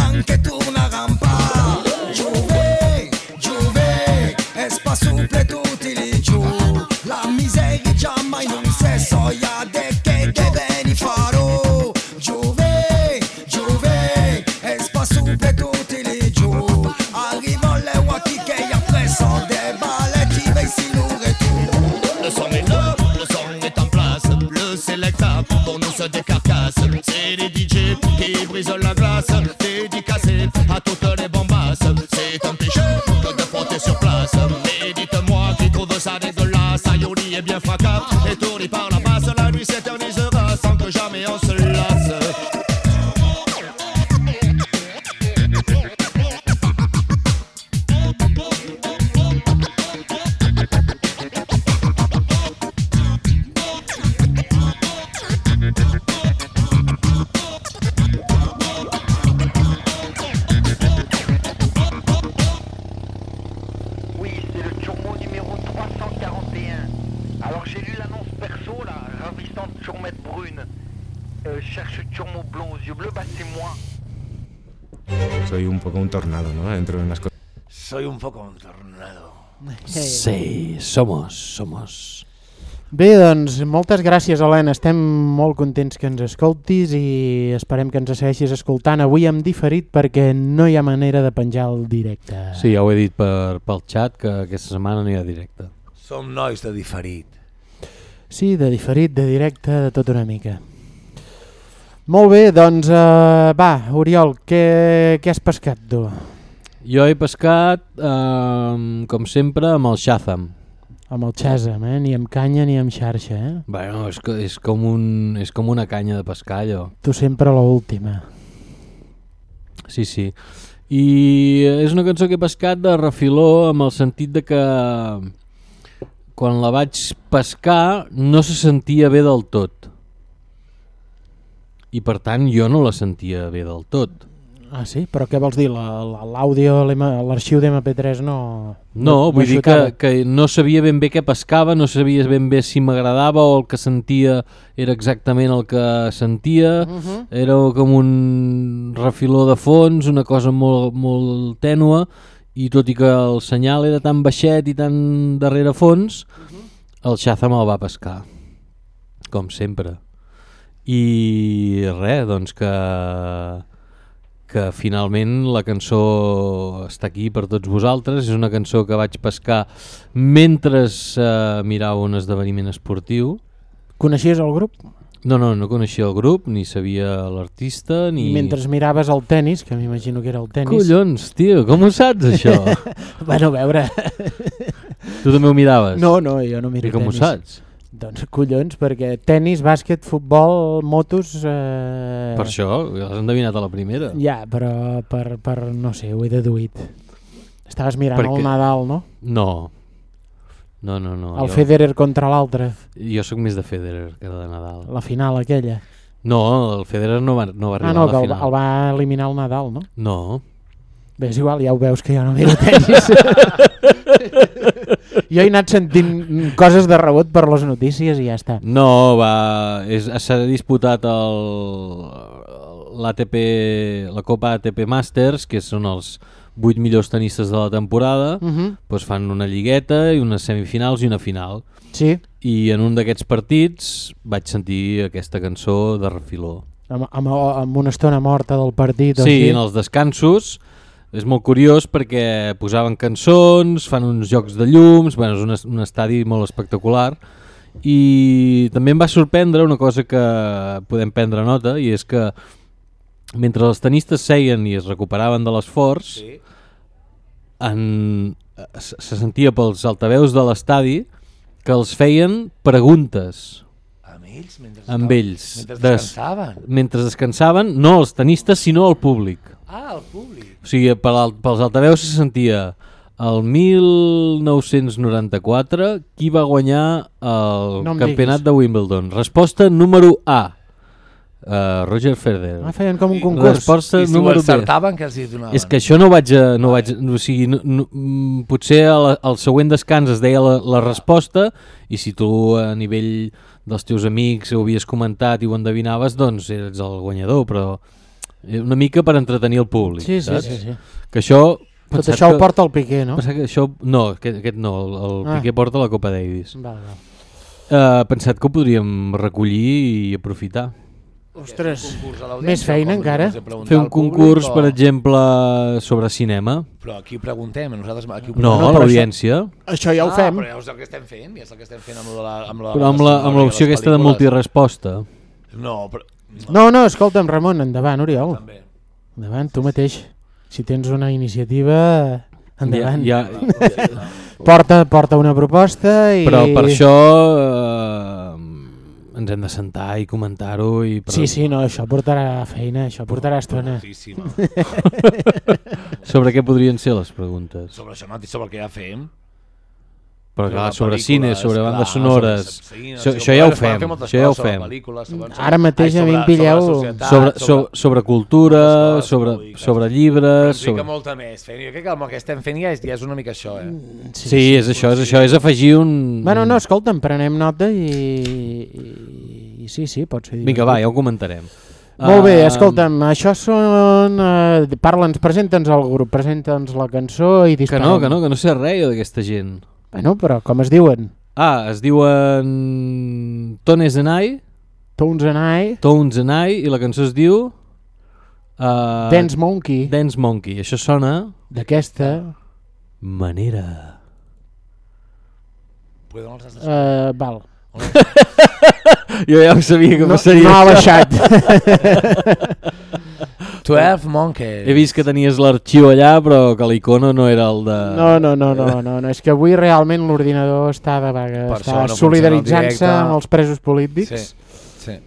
Un tornado. Sí, somos, somos. Bé, doncs, moltes gràcies, Helena. Estem molt contents que ens escoltis i esperem que ens segueixis escoltant avui hem diferit perquè no hi ha manera de penjar el directe. Sí, ja ho he dit per, pel xat que aquesta setmana no hi ha directe. Som nois de diferit. Sí, de diferit, de directe, de tot una mica. Molt bé, doncs, uh, va, Oriol, què, què has pescat tu? Jo he pescat, eh, com sempre, amb el Shazam. Amb el Shazam, eh? Ni amb canya ni amb xarxa, eh? Bueno, és, co- és, com un, és com una canya de pescar, allò. Tu sempre l'última. Sí, sí. I és una cançó que he pescat de refiló amb el sentit de que quan la vaig pescar no se sentia bé del tot. I per tant jo no la sentia bé del tot. Ah, sí? Però què vols dir? La- la- L'àudio, l'arxiu d'MP3 no... No, vull dir que, que no sabia ben bé què pescava, no sabia ben bé si m'agradava o el que sentia era exactament el que sentia, Mhm. era com un refiló de fons, una cosa molt, molt tènua, i tot i que el senyal era tan baixet i tan darrere fons, el Shazam el va pescar, com sempre. I res, doncs que que finalment la cançó està aquí per tots vosaltres, és una cançó que vaig pescar mentre eh, mirava un esdeveniment esportiu. Coneixies el grup? No, no, no coneixia el grup, ni sabia l'artista, ni... Mentre miraves el tennis, que m'imagino que era el tennis... Collons, tio, com ho saps, això? bueno, a veure... Tu també ho miraves? No, no, jo no miro I com tennis. ho saps? Doncs collons, perquè tennis, bàsquet, futbol, motos... Eh... Per això, has endevinat a la primera. Ja, però per, per, no sé, ho he deduït. Estaves mirant Perquè- el Nadal, no? No. No, no, no. El Federer contra l'altre. Jo sóc més de Federer que de Nadal. La final aquella. No, el Federer no va, no va arribar Ah, no, a la final. el va eliminar el Nadal, no? No. Bé, és igual, ja ho veus que jo no miro tennis. jo he anat sentint coses de rebot per les notícies i ja està. No, va, s'ha disputat el l'ATP, la Copa ATP Masters, que són els 8 millors tenistes de la temporada, Mhm. doncs fan una lligueta i unes semifinals i una final. Sí. I en un d'aquests partits vaig sentir aquesta cançó de refiló. Amb, amb, amb una estona morta del partit. o Sí, així. en els descansos és molt curiós perquè posaven cançons, fan uns jocs de llums, bueno, és un, un estadi molt espectacular i també em va sorprendre una cosa que podem prendre nota i és que mentre els tenistes seien i es recuperaven de l'esforç Sí. en, se se sentia pels altaveus de l'estadi que els feien preguntes Amb ells? Mentre amb ells Mentre Des- descansaven? mentre descansaven no els tenistes sinó el públic Ah, el públic. o sigui, per al, pels altaveus se sentia el 1994 qui va guanyar el No campionat diguis. de Wimbledon resposta número A uh, Roger Federer Ah, feien com un concurs. resposta I si ho número B encertaven, què els hi donaven? és que això no vaig a, no vaig, o sigui, no, no, mm, potser al, al següent descans es deia la, la resposta i si tu a nivell dels teus amics ho havies comentat i ho endevinaves doncs eres el guanyador però una mica per entretenir el públic Sí, sí, saps? sí, sí. que això Tot això ho que- porta el Piqué, no? que això, no, aquest, aquest no el, el Ah. Piqué porta la Copa Davis Val, val. Uh, pensat que ho podríem recollir i aprofitar Ostres, més feina encara. fer un concurs o- per exemple sobre cinema Però aquí ho preguntem, nosaltres aquí ho no, a l'audiència Això ja ho ah, fem. però ja és el que estem fent, ja és el que estem fent amb la, amb la, però amb l'opció aquesta de multiresposta No, però... No, no, escolta'm, Ramon, endavant, Oriol. Endavant, tu mateix. Si tens una iniciativa, endavant. Ja- ja- porta, porta una proposta i... però per això eh, ens hem de sentar i comentar-ho i per... Sí, sí, no, això portarà feina, això portarà estona. Sobre què podrien ser les preguntes Sobre això mateix, sobre el que ja fem. Però clar, Sobre cine, sobre bandes clar, sonores sobre cine, això, ja ho fem això ja ho fem sobre- Ara mateix a mi em pilleu... sobre sobre, sobre- sobre, cultura sobre, sobre llibres Sobre... sobre... molta més. Jo crec que el que estem fent ja és, ja és una mica això, eh? Sí, sí, és això, és això, és afegir un... Bueno, no, escolta'm, prenem nota i, i, i sí, sí, pot ser Vinga, va, ja ho comentarem. Molt bé, Ah, escolta'm, això són... Uh, Parla'ns, presenta'ns el grup, presenta'ns la cançó i Que disparem. no, que no, que no sé res jo d'aquesta gent. Bueno, però com es diuen? Ah, es diuen Tones and I. Tones and I. Tones and I, i la cançó es diu... Uh, Dance Monkey. Dance Monkey. Això sona... D'aquesta... Manera. Puedo els has de Uh, val. jo ja ho sabia que No- passaria. no ha baixat. 12 Monkeys. He vist que tenies l'arxiu allà, però que l'icono no era el de... No, no, no, no, no, no, és que avui realment l'ordinador està de vaga, Per està no el solidaritzant-se directe. amb els presos polítics. Sí, sí.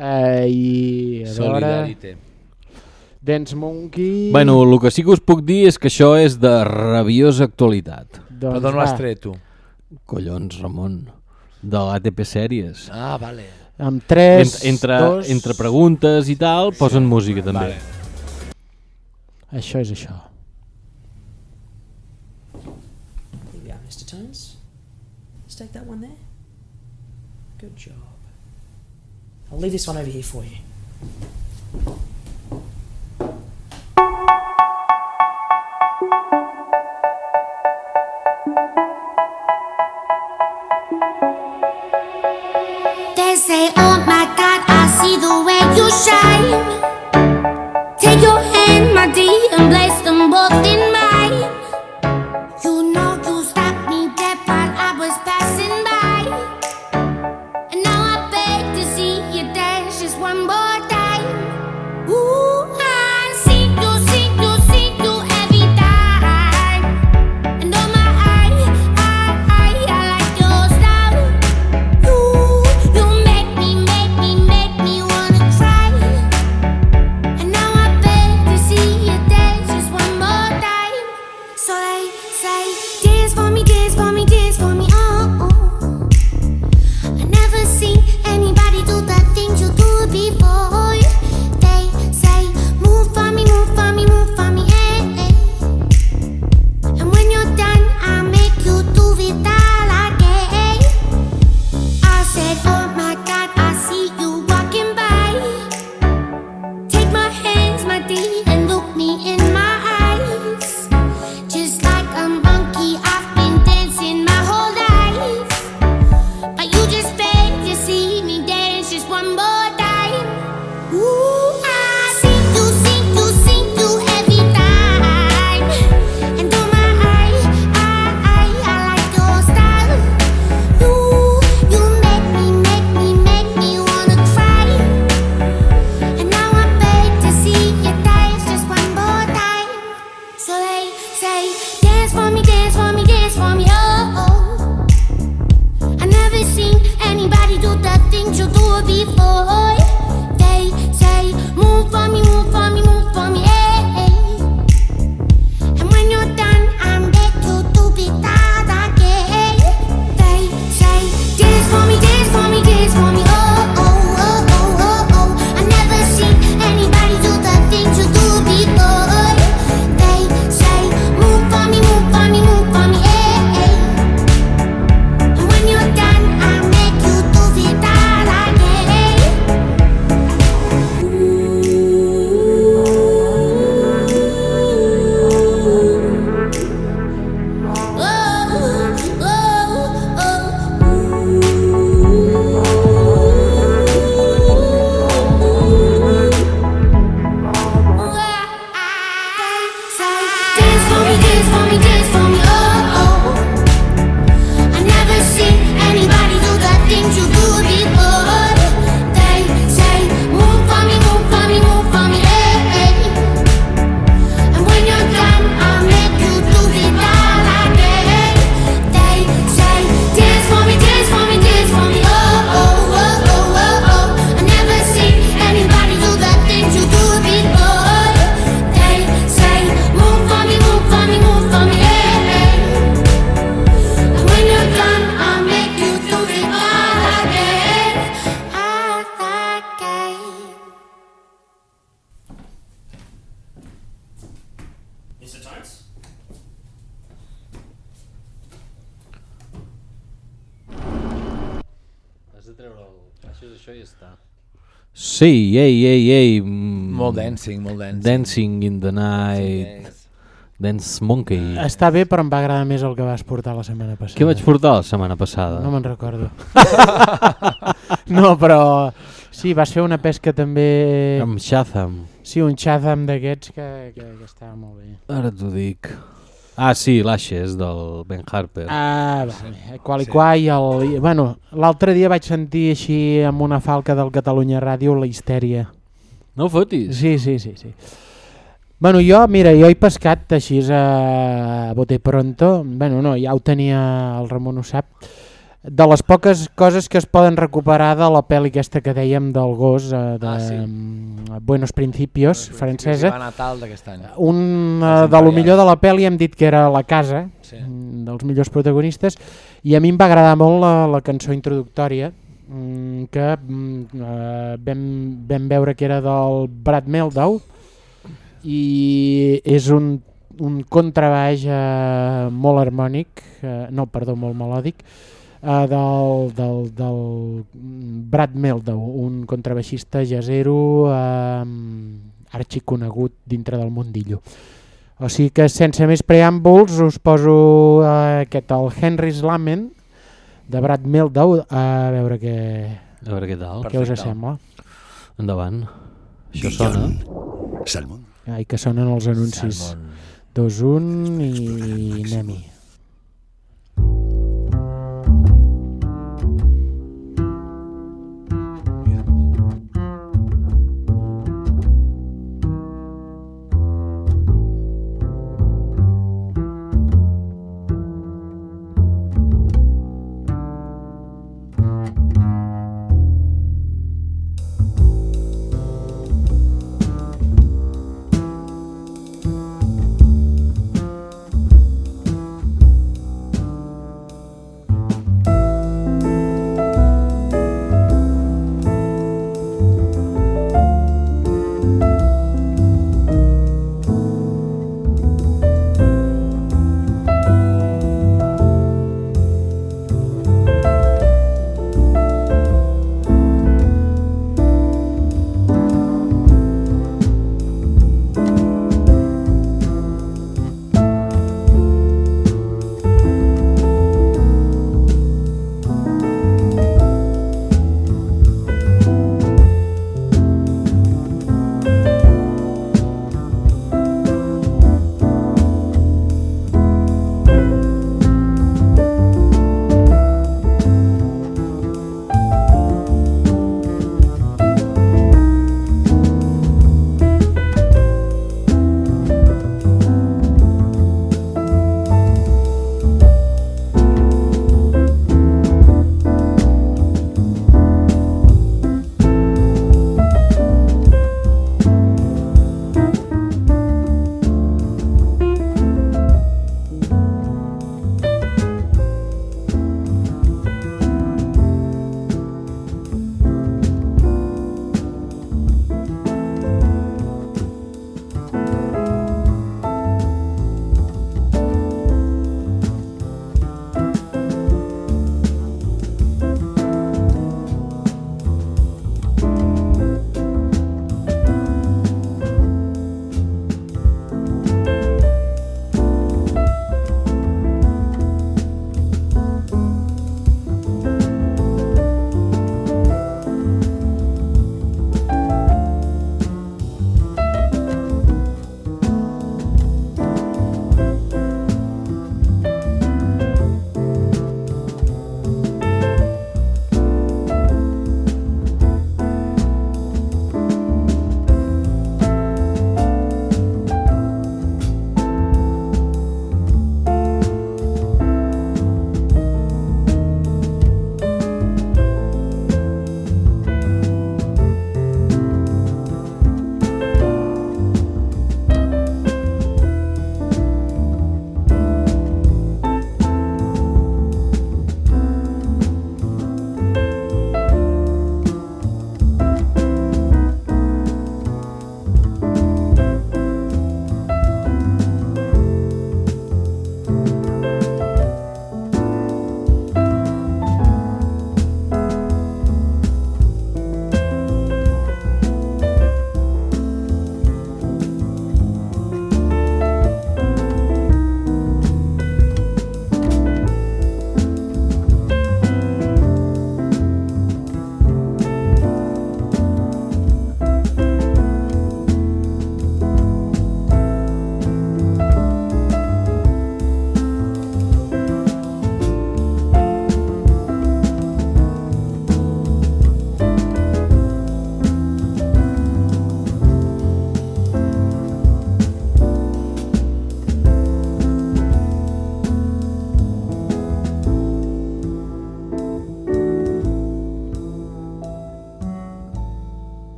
Eh, I a veure... Solidarité. Dance Monkey... Bueno, el que sí que us puc dir és que això és de rabiosa actualitat. Doncs Però d'on ho has va. tret, tu? Collons, Ramon. De l'ATP Sèries. Ah, vale. Amb 3, Ent- entre, 2... entre preguntes i tal, posen música també. Vale. Això és això. Here we are, Mr. Tones. Let's take that one there. Good job. I'll leave this one over here for you. Dancing, molt dancing. Dancing in the night. Dance Monkey. Està bé, però em va agradar més el que vas portar la setmana passada. Què vaig portar la setmana passada? No me'n recordo. no, però sí, vas fer una pesca també... Amb Shazam. Sí, un Shazam d'aquests que, que, que estava molt bé. Ara t'ho dic. Ah, sí, l'Ashes del Ben Harper. Ah, va, qual i qual, i el... Bueno, l'altre dia vaig sentir així amb una falca del Catalunya Ràdio la histèria. No fotis? Sí, sí, sí, sí. Bueno, jo, mira, jo he pescat així a bote pronto, bueno, no, ja ho tenia, el Ramon ho sap, de les poques coses que es poden recuperar de la pel·li aquesta que dèiem del gos eh, de Ah, sí. mm, Buenos Principios, francesa. Va a Natal d'aquest any. Un eh, de lo millor de la pel·li hem dit que era La Casa, Sí. mm, dels millors protagonistes, i a mi em va agradar molt la, la cançó introductòria, que mm, eh, vam, vam veure que era del Brad Meldau, i és un, un contrabaix eh, molt harmònic, eh, no, perdó, molt melòdic, eh, del, del, del Brad Meldau, un contrabaixista jazzero eh, arxiconegut dintre del mundillo. O sigui que sense més preàmbuls us poso eh, aquest, el Henry's Lament de Brad Meldau, a veure què, A veure què tal. què us sembla. Endavant. Això sona. Salmón. Ai, que sonen els anuncis. Salmon. 2, 1 i anem-hi.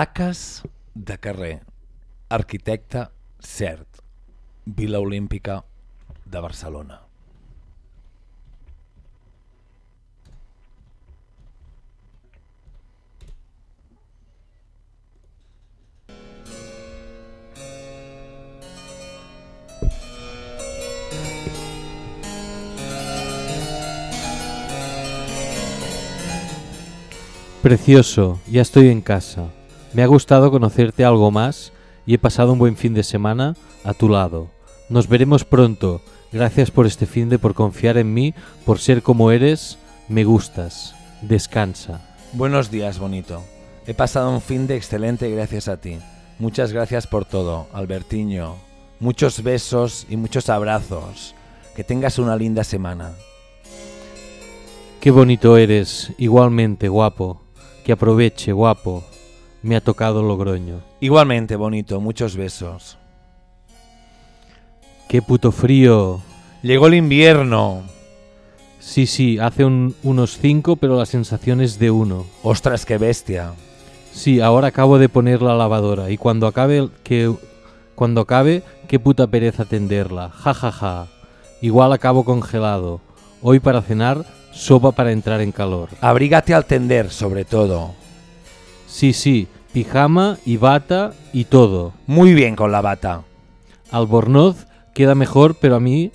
Plaques de carrer. Arquitecte cert. Vila Olímpica de Barcelona. Precioso, ya estoy en casa. Me ha gustado conocerte algo más y he pasado un buen fin de semana a tu lado. Nos veremos pronto. Gracias por este fin de por confiar en mí, por ser como eres. Me gustas. Descansa. Buenos días, bonito. He pasado un fin de excelente gracias a ti. Muchas gracias por todo, Albertiño. Muchos besos y muchos abrazos. Que tengas una linda semana. Qué bonito eres, igualmente guapo. Que aproveche, guapo. Me ha tocado Logroño. Igualmente, bonito. Muchos besos. Qué puto frío. Llegó el invierno. Sí, sí, hace un- unos 5, pero la sensación es de 1. Ostras, qué bestia. Sí, ahora acabo de poner la lavadora y cuando acabe el- que cuando acabe, qué puta pereza tenderla. Ja ja ja. Igual acabo congelado. Hoy para cenar, sopa para entrar en calor. Abrígate al tender, sobre todo. Sí, sí, pijama y bata y todo. Muy bien con la bata. Albornoz queda mejor, pero a mí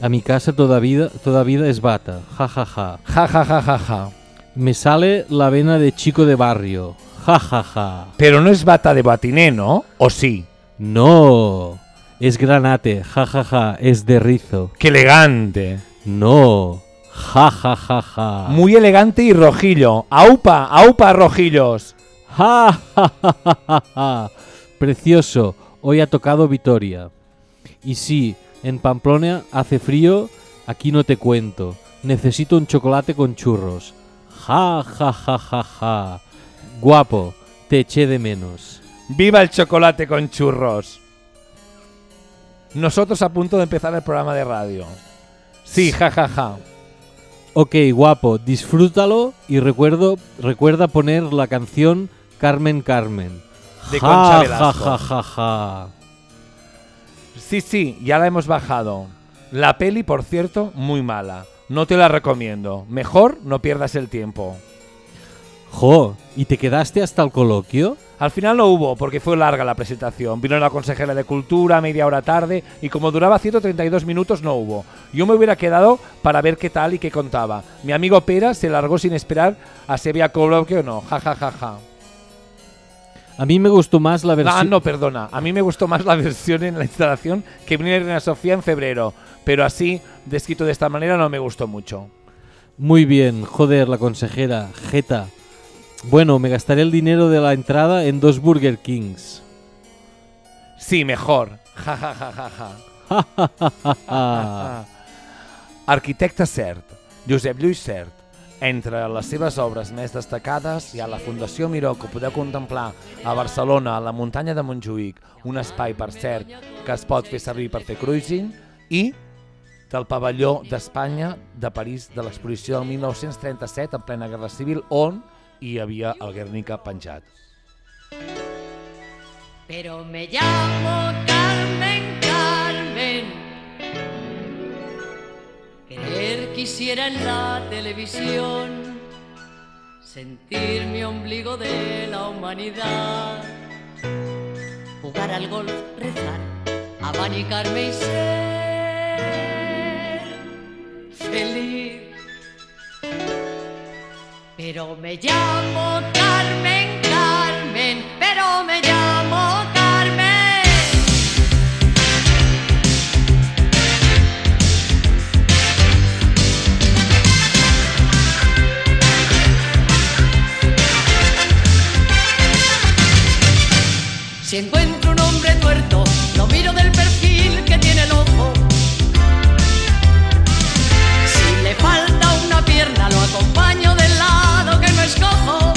a mi casa toda vida, toda vida es bata. Ja ja ja. Ja ja ja ja ja. Me sale la vena de chico de barrio. Ja ja ja. Pero no es bata de batiné, ¿no? ¿O sí? No, es granate, ja ja ja, es de rizo. ¡Qué elegante! No, ja ja ja ja. Muy elegante y rojillo. ¡Aupa! ¡Aupa, rojillos! Ja ja ja ja ja. Precioso, hoy ha tocado Vitoria. Y sí, en Pamplona hace frío, aquí no te cuento. Necesito un chocolate con churros. Ja ja ja ja ja. Guapo, te eché de menos. ¡Viva el chocolate con churros! Nosotros a punto de empezar el programa de radio. Sí, ja ja ja. Ok, guapo, disfrútalo y recuerdo, recuerda poner la canción Carmen Carmen. De Ja, Concha ja, Velasco. ja, ja, ja. Sí, sí, ya la hemos bajado. La peli, por cierto, muy mala. No te la recomiendo. Mejor no pierdas el tiempo. Jo, ¿y te quedaste hasta el coloquio? Al final no hubo, porque fue larga la presentación. Vino la consejera de Cultura media hora tarde y como duraba 132 minutos no hubo. Yo me hubiera quedado para ver qué tal y qué contaba. Mi amigo Pera se largó sin esperar a si había coloquio o no. Ja, ja, ja, ja. A mí me gustó más la Ah, versión... no, perdona. A mí me gustó más la versión en la instalación que vino Reina Sofía en febrero. Pero así, descrito de esta manera, no me gustó mucho. Muy bien, joder, la consejera, jeta. Bueno, me gastaré el dinero de la entrada en dos Burger Kings. Sí, mejor. Ja, ja, ja, ja, ja. Ja, ja, ja, ja, ja. Arquitecte cert, Josep Lluís Cert. Entre les seves obres més destacades hi ha la Fundació Miró, que podeu contemplar a Barcelona, a la muntanya de Montjuïc, un espai, per cert, que es pot fer servir per fer cruising, i del pavelló d'Espanya de París de l'exposició del 1937 en plena Guerra Civil, on hi havia el Guernica penjat. Pero me llamo Carmen, Carmen. Creer quisiera en la televisión, sentir mi ombligo de la humanidad, jugar al golf, rezar, abanicarme y ser feliz. Pero me llamo Carmen, Carmen, pero me llamo Si encuentro un hombre tuerto, lo miro del perfil que tiene el ojo. Si le falta una pierna, lo acompaño del lado que no escojo.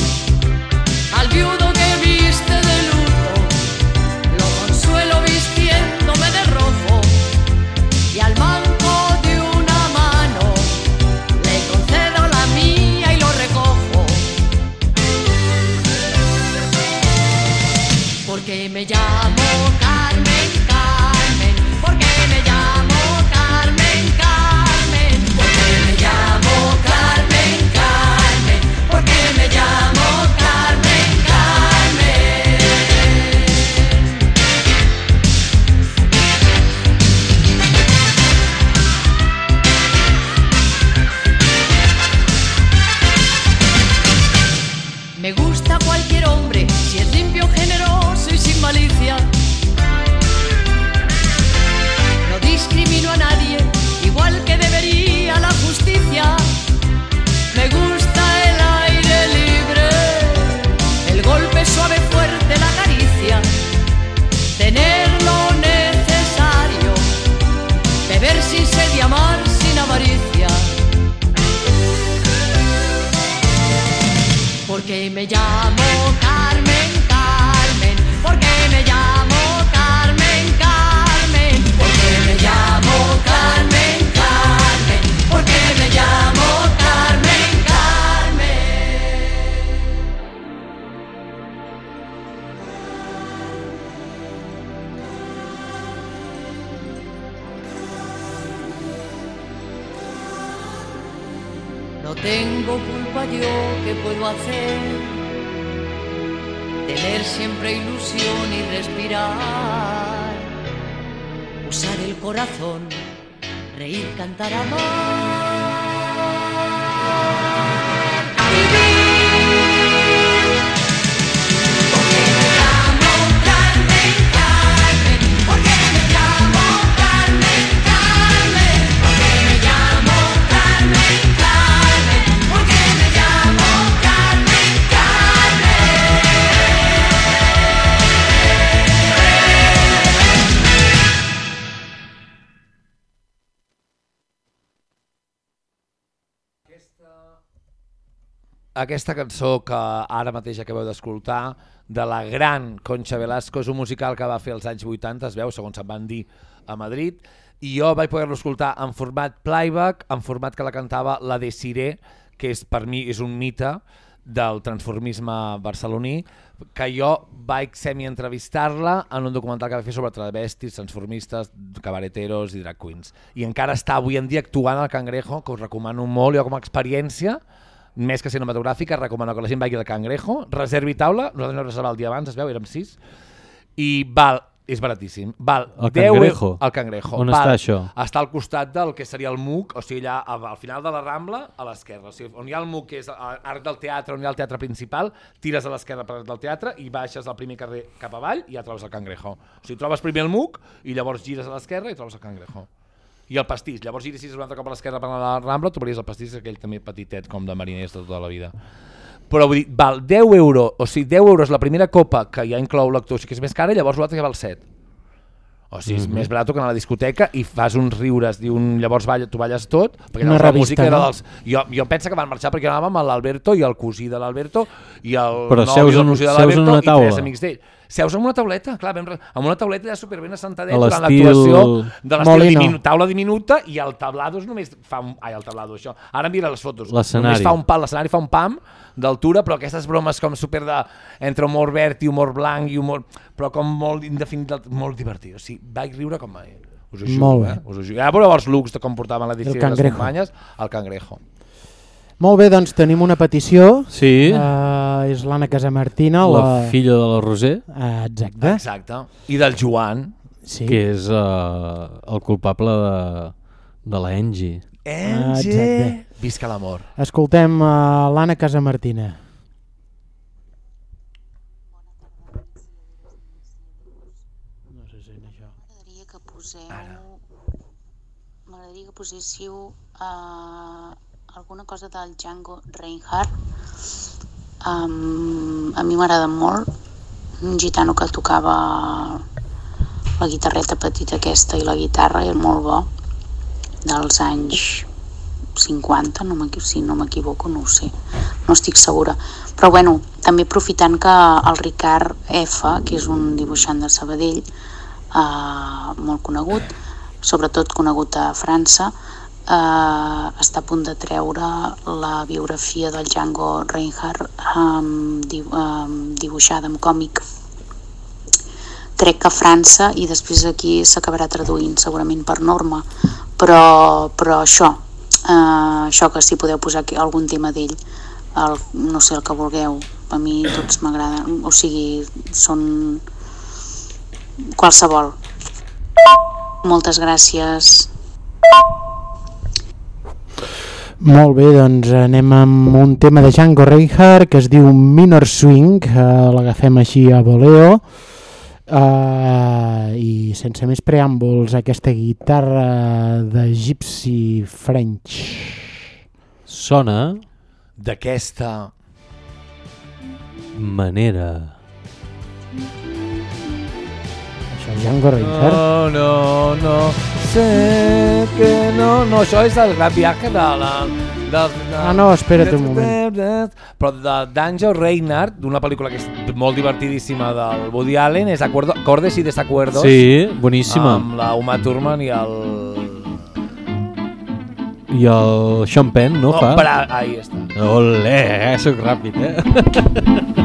Porque me llamo Carmen, Carmen, porque me llamo Carmen, Carmen, porque me llamo Carmen, Carmen, porque me llamo Carmen, Carmen. No tengo yo, ¿qué puedo hacer? Tener siempre ilusión y respirar. Usar el corazón, reír, cantar, amar. Aquesta cançó que ara mateix acabeu d'escoltar, de la gran Concha Velasco, és un musical que va fer als anys 80, es veu, segons em van dir, a Madrid, i jo vaig poder-lo escoltar en format playback, en format que la cantava la Desiré, que és per mi és un mite del transformisme barceloní, que jo vaig semi-entrevistar-la en un documental que va fer sobre travestis, transformistes, cabareteros i drag queens. I encara està avui en dia actuant al Cangrejo, que us recomano molt, jo com a experiència, més que cinematogràfica, recomano que la gent vagi al Cangrejo, reservi taula, nosaltres no reservar el dia abans, es veu, érem sis, i val, és baratíssim, val El 10 Cangrejo? El Cangrejo. On val, està això? Està al costat del que seria el MUC, o sigui, allà al final de la Rambla, a l'esquerra. O sigui, on hi ha el MUC, que és a- Arc del Teatre, on hi ha el teatre principal, tires a l'esquerra per del Teatre i baixes al primer carrer cap avall i ja trobes el Cangrejo. O sigui, trobes primer el MUC i llavors gires a l'esquerra i trobes el Cangrejo. I el pastís. Llavors giris un altre cop a l'esquerra per la Rambla, trobaries el pastís aquell també petitet, com de mariners de tota la vida. Però vull dir, val 10 euros, o sigui, 10 euros la primera copa, que ja inclou l'actuació, que és més cara, i llavors l'altra ja val 7. O sigui, és Mhm. més barat que anar a la discoteca i fas uns riures, i un, llavors balla, tu balles tot, perquè Una la revista, música era dels... Jo, jo penso que van marxar perquè anàvem amb l'Alberto i el cosí de l'Alberto i el Però nòvio seus cosí de seus en l'Alberto una i tres taula. amics d'ell. Seus en una tauleta, clar, vam, amb una tauleta ja superben assentadet A durant l'actuació de l'estil diminu, taula diminuta i el tablado és només fa un... Ai, el tablado, això. Ara mira les fotos. L'escenari. Només fa un pal, l'escenari fa un pam d'altura, però aquestes bromes com super de... entre humor verd i humor blanc i humor... però com molt indefinit, molt divertit. O sigui, vaig riure com mai. Us ho juro, Molt bé. eh? Us ho juro. Ja veureu els looks de com portaven l'edició El de les cangrejo. companyes, el cangrejo. Molt bé, doncs tenim una petició. Sí. Uh, és l'Anna Casamartina. La filla de la Roser. Uh, exacte. Exacte. I del Joan. Sí. Que és uh, el culpable de, de la Angie. Ah, exacte. Visca l'amor. Escoltem uh, l'Anna Casamartina. No si és això. M'agradaria que poseu... M'agradaria que poséssiu uh, alguna cosa del Django Reinhardt. Um, a mi m'agrada molt. Un gitano que tocava la guitarreta petita aquesta i la guitarra, és molt bo. Dels anys 50, no si no m'equivoco, no ho sé, no estic segura. Però bueno, també aprofitant que el Ricard F, que és un dibuixant de Sabadell, eh, molt conegut, sobretot conegut a França, eh, està a punt de treure la biografia del Django Reinhardt eh, dibuixada amb còmic. Crec que a França i després aquí s'acabarà traduint segurament per norma però, però això eh, això que si podeu posar aquí algun tema d'ell el, no sé el que vulgueu a mi tots m'agraden o sigui, són qualsevol. Moltes gràcies Molt bé, doncs anem amb un tema de Django Reinhardt que es diu Minor Swing, eh, l'agafem així a voleo eh, i sense més preàmbuls aquesta guitarra de Gypsy French. Sona D'aquesta manera. Això és Django Reinhardt. No, no, no, sé que no... No, això és el gran viatge de la... De, de, Ah, no, espera't un moment. Però de d'Angel Reinhardt, d'una pel·lícula que és molt divertidíssima del Woody Allen, és Acuerdo, Acordes y Desacuerdos. Sí, boníssima. Amb la Uma Thurman i el... I el Sean Penn, no Oh, fa? bra- ahí està. Olé, eh? Soc ràpid, eh?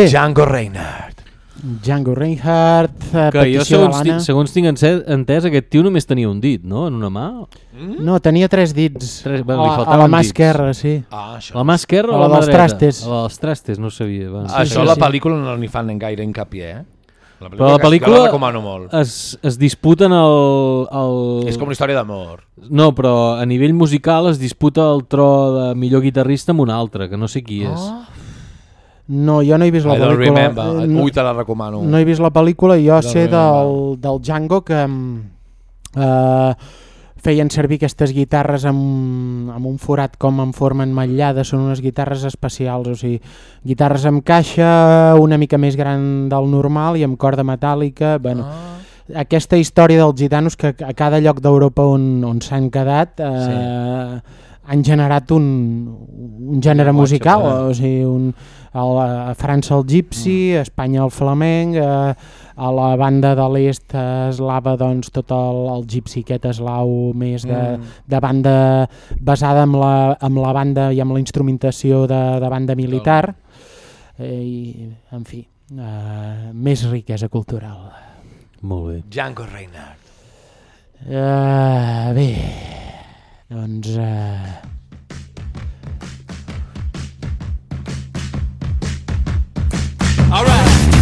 Bé. Django Reinhardt. Django Reinhardt, eh, Que jo, segons, tinc, segons tinc entès, aquest tio només tenia un dit, no?, en una mà. No, tenia tres dits. Tres, bueno, li a la mà dits. esquerra, sí. Ah, això. La mà esquerra A o la la mà dels dreta? trastes. A la dels trastes, no ho sabia. Va. Això a la pel·lícula no n'hi fan gaire hincapié, eh? La Però la pel·lícula la recomano molt. Es, es disputen el, el... És com una història d'amor. No, però a nivell musical es disputa el tro de millor guitarrista amb un altre, que no sé qui és. Oh. No, jo no he vist la I pel·lícula. remember. Eh, no, Ui, te la recomano. No he vist la pel·lícula, jo sé remember. del, del Django que eh, feien servir aquestes guitarres amb, amb un forat com en forma enmotllada, són unes guitarres especials, o sigui, guitarres amb caixa una mica més gran del normal i amb corda metàl·lica, bueno, Ah. aquesta història dels gitanos que a cada lloc d'Europa on, on s'han quedat eh, han generat un, un gènere musical, o sigui, un, el, a França el gypsy, a Espanya el flamenc, a, a la banda de l'est eslava doncs, tot el, el gypsy aquest eslau més de, Mm. de banda basada amb la, amb la banda i amb la instrumentació de, de banda militar eh, i en fi eh, més riquesa cultural Molt bé. Django Reinhardt. eh, bé doncs eh, Alright.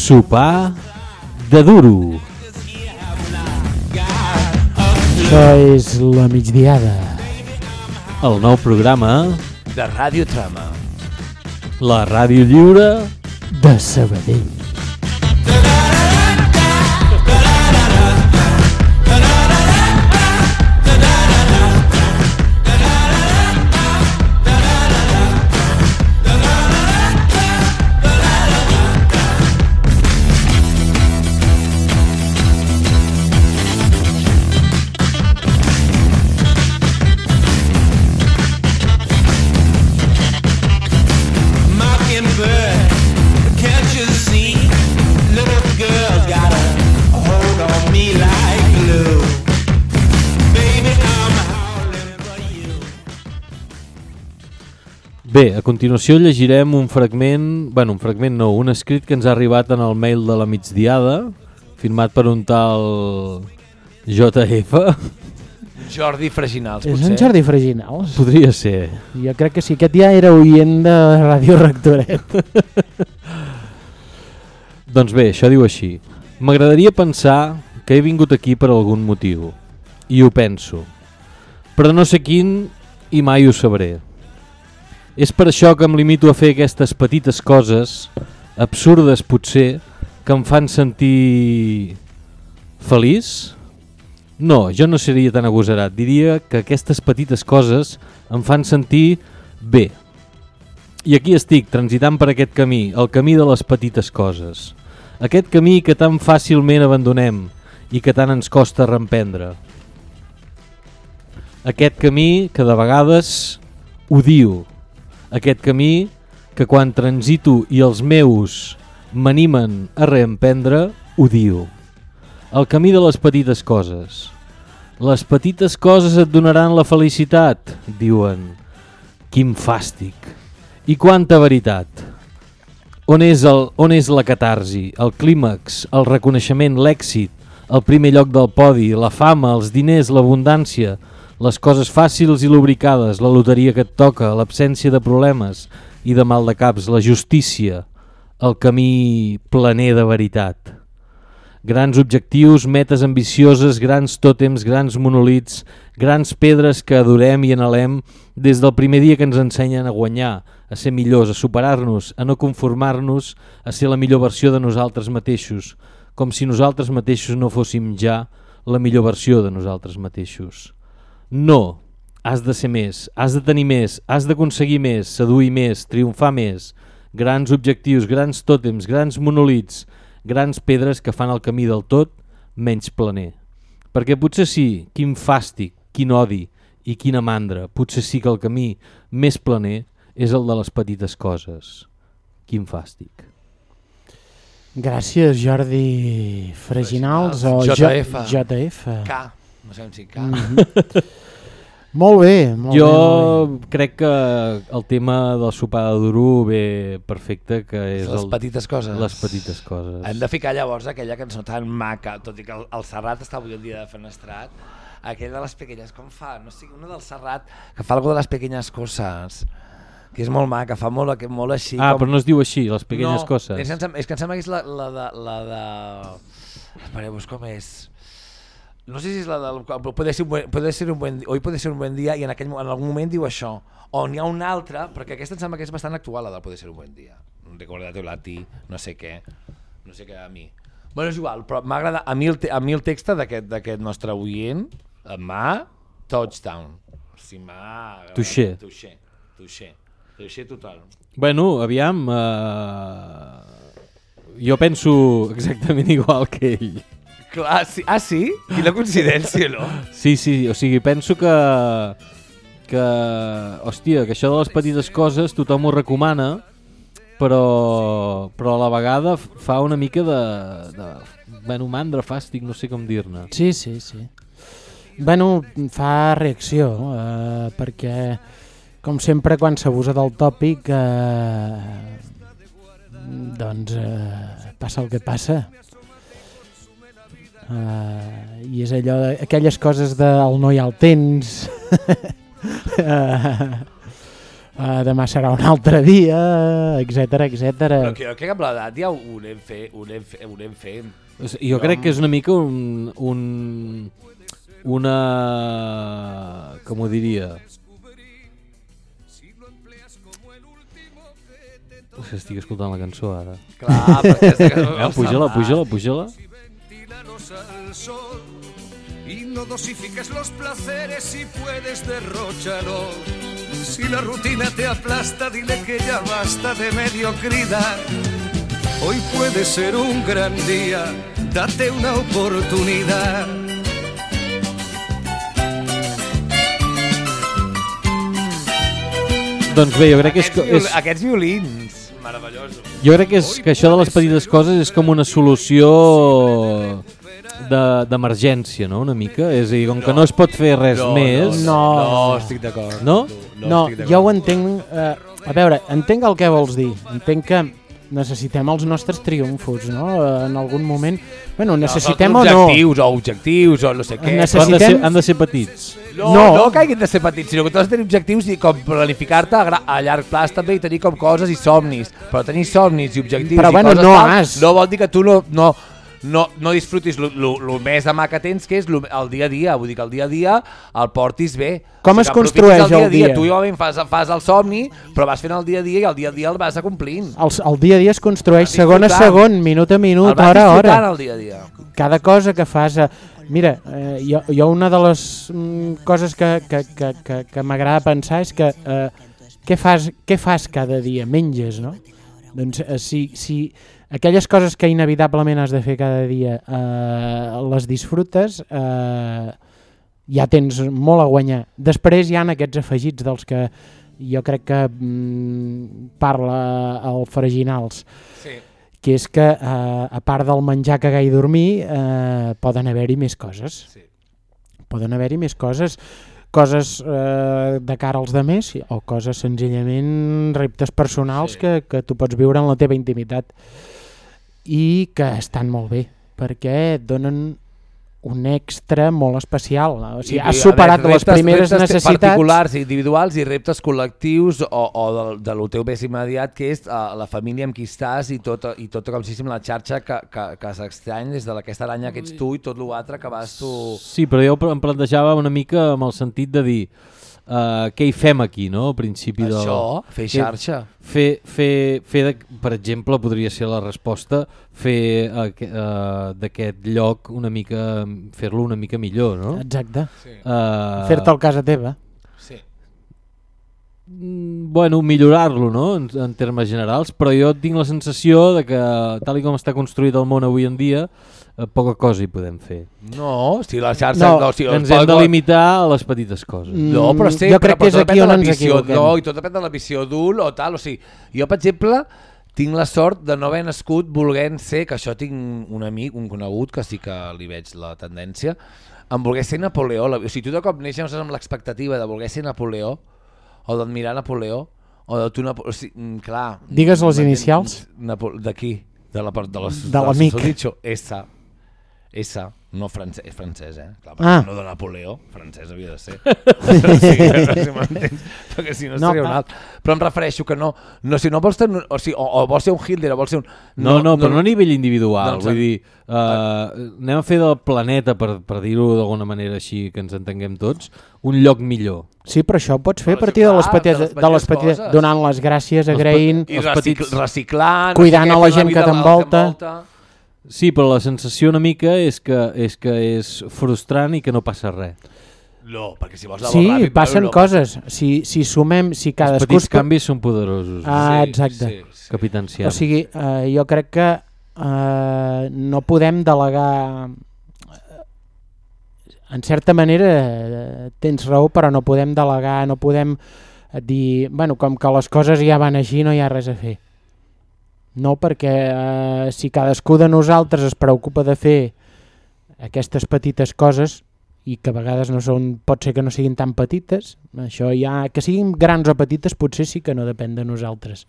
Sopar de duro. això és la migdiada El nou programa, De Ràdio Trama. la ràdio lliure de Sabadell Bé, a continuació llegirem un fragment, bueno, un fragment no, un escrit que ens ha arribat en el mail de la migdiada, firmat per un tal JF. Jordi Freginals, és potser. en Jordi Freginals Podria ser. jo crec que sí, aquest ja era oient de Ràdio Rectoret Doncs bé, això diu així. M'agradaria pensar que he vingut aquí per algun motiu. I ho penso. Però no sé quin i mai ho sabré. És per això que em limito a fer aquestes petites coses, absurdes potser, que em fan sentir feliç? No, jo no seria tan agosarat. Diria que aquestes petites coses em fan sentir bé. I aquí estic, transitant per aquest camí, el camí de les petites coses. Aquest camí que tan fàcilment abandonem i que tant ens costa reemprendre. Aquest camí que de vegades odio. Aquest camí que quan transito i els meus m'animen a reemprendre, odio. El camí de les petites coses. Les petites coses et donaran la felicitat, diuen. Quin fàstic. I quanta veritat. On és, el, on és la catarsi, el clímax, el reconeixement, l'èxit, el primer lloc del podi, la fama, els diners, l'abundància, les coses fàcils i lubricades, la loteria que et toca, l'absència de problemes i de mal de caps, la justícia, el camí planer de veritat. Grans objectius, metes ambicioses, grans tòtems, grans monolits, grans pedres que adorem i anhelem des del primer dia que ens ensenyen a guanyar, a ser millors, a superar-nos, a no conformar-nos, a ser la millor versió de nosaltres mateixos, com si nosaltres mateixos no fóssim ja la millor versió de nosaltres mateixos. No, has de ser més, has de tenir més, has d'aconseguir més, seduir més, triomfar més, grans objectius, grans tòtems, grans monolits, grans pedres que fan el camí del tot menys planer. Perquè potser sí, quin fàstic, quin odi i quina mandra, potser sí que el camí més planer és el de les petites coses. Quin fàstic. Gràcies Jordi Freginals o JF. JF. K. No sabem si K. Mhm. molt bé, molt jo bé, molt crec que el tema del sopar de duro ve perfecte, que és les el, petites coses. Les petites coses. Hem de ficar llavors aquella cançó tan maca, tot i que el, el Serrat està avui el dia de Fenestrat, aquella de les pequeñas, com fa? No sé, una del Serrat, que fa algo de les pequeñas coses, que és molt maca, fa molt, que- molt així. Ah, com... però no es diu així, les pequeñas no, coses. És que, em, és que em sembla que és la, la de... La de... Espereu, com és? No sé si és la del... Puede ser puede ser un buen, hoy puede ser un buen dia i en, aquell, en algun moment diu això. O n'hi ha una altra, perquè aquesta em sembla que és bastant actual, la del puede ser un buen dia. recordate a ti, no sé què, no sé què a mi. Bueno, és igual, però m'agrada, a, mi el te- a mi el text d'aquest nostre oient m'ha touchdown. O sigui, m'ha... Touché. Touché, touché, touché total. Bueno, aviam... Uh... Jo penso exactament igual que ell. Clar, sí. Ah, sí? Quina coincidència, no? Sí, sí, o sigui, penso que... que, hòstia, que això de les petites coses tothom ho recomana, però, però a la vegada fa una mica de, de bueno, mandra, fàstic, no sé com dir-ne. Sí, sí, sí. Bueno, fa reacció, eh, perquè, com sempre, quan s'abusa del tòpic, eh, doncs eh, passa el que passa. Eh, I és allò, aquelles coses del no hi ha el temps, eh, eh, demà serà un altre dia, etc etc. Però crec que amb l'edat ja ho anem fent, ho anem, fe, ho anem fent. O sigui, Jo crec que és una mica un, un una com ho diria Uf, estic escoltant la cançó ara Clar, perquè que puja-la, sabràs. puja-la, puja-la al sol y no dosifiques los placeres si puedes derrocharlos. Si la rutina te aplasta, dile que ya basta de mediocridad. Hoy puede ser un gran día, date una oportunidad. doncs bé, jo crec que és, Aquests, viol, és aquests violins, meravellosos. jo crec que, és, que això de les petites coses és com una solució de- d'emergència, no? Una mica, és a dir, com que no es pot fer res No, més no, no, estic d'acord. no? No, jo ho entenc... Eh, a veure, entenc el que vols dir. Entenc que necessitem els nostres triomfos, no? Eh, En algun moment... Bueno, necessitem o no. objectius, o objectius, o no sé què. Necessitem- han, de ser, han de ser petits No, No. no, no que hagin de ser petits, sinó que tu has de tenir objectius i com planificar-te a, a llarg plaç també i tenir com coses i somnis. Però tenir somnis i objectius Però i bueno, coses no tal, has. no vol dir que tu no, no, no, no disfrutis el més demà que tens, que és lo- el dia a dia. Vull dir que el dia a dia el portis bé. Com es que aprofitis construeix dia a el dia? Tu igualment fas, fas el somni, però vas fent el dia a dia i el dia a dia el vas acomplint. El, el dia a dia es construeix segon a segon, minut a minut, El hora a hora. el dia a dia. Cada cosa que fas... Eh, mira, eh, jo, jo una de les mm, coses que, que, que, que, que m'agrada pensar és que eh, què, fas, què fas cada dia? Menges, no? Doncs eh, si, si aquelles coses que inevitablement has de fer cada dia eh, les disfrutes, eh, ja tens molt a guanyar. Després hi han aquests afegits dels que jo crec que mm, parla el Freginals, Sí. que és que eh, a part del menjar, cagar i dormir eh, poden haver-hi més coses. Sí. Poden haver-hi més coses coses eh, de cara als demés o coses senzillament reptes personals Sí. que, que tu pots viure en la teva intimitat i que estan molt bé perquè donen un extra molt especial. O sigui, I, has a superat veure, les primeres reptes necessitats. particulars individuals i reptes col·lectius o, o del, de lo teu més immediat, que és uh, la família amb qui estàs i tota, i tota com si la xarxa que, que, que s'estrany des de aquesta aranya que ets tu i tot l'altre que vas tu... Sí, però jo em plantejava una mica amb el sentit de dir uh, què hi fem aquí, no? Al principi del... Això, fer xarxa. Fer, fer, fer de, per exemple, podria ser la resposta, fer uh, uh, d'aquest lloc una mica, fer-lo una mica millor, no? Exacte. Sí. Fer-te el casa teva. Sí. Mm, Bueno, millorar-lo, no?, en, en termes generals, però jo tinc la sensació de que, tal i com està construït el món avui en dia, poca cosa hi podem fer. No, si la xarxa... No, no, si ens hem de limitar a les petites coses. No, però Mm, sempre, jo crec que és aquí on ens visió, equivoquem. No, i tot depèn de la visió d'ul o tal. O sigui, jo, per exemple, tinc la sort de no haver nascut volent ser, que això tinc un amic, un conegut, que sí que li veig la tendència, en voler ser Napoleó. O sigui, tu de cop neixes amb l'expectativa de voler ser Napoleó, o d'admirar Napoleó, o de tu Napoleó... O sigui, mm, clar... Digues les m'entens? inicials. D'aquí, de la part de les... De l'amic. S. S, no francès, és francès, eh? Clar, Ah. No de Napoleó, francès havia de ser. o sigui, no sé si perquè si no, No, seria un ah. alt. Però em refereixo que no, no si no vols tenir, o, sigui, o, o vols ser un Hitler o vols ser un... No, no, però no a nivell individual. Doncs, vull dir, uh, anem a fer del planeta, per, per dir-ho d'alguna manera així que ens entenguem tots, un lloc millor. Sí, però això ho pots fer a partir de les petites, de les petites donant les gràcies, Els agraint, I recic reciclant... cuidant no a la gent que t'envolta. Sí, però la sensació una mica és que és, que és frustrant i que no passa res. No, perquè si vols Sí, ràpid... passen no, coses. Si, si sumem, si Els cadascú... petits canvis són poderosos. Ah, Sí, exacte. sí, sí. Capitán Siam. O sigui, eh, jo crec que eh, no podem delegar... En certa manera eh, tens raó, però no podem delegar, no podem eh, dir... Bueno, com que les coses ja van així, no hi ha res a fer. No, perquè eh, si cadascú de nosaltres es preocupa de fer aquestes petites coses i que a vegades no són, pot ser que no siguin tan petites, això ja, que siguin grans o petites potser sí que no depèn de nosaltres.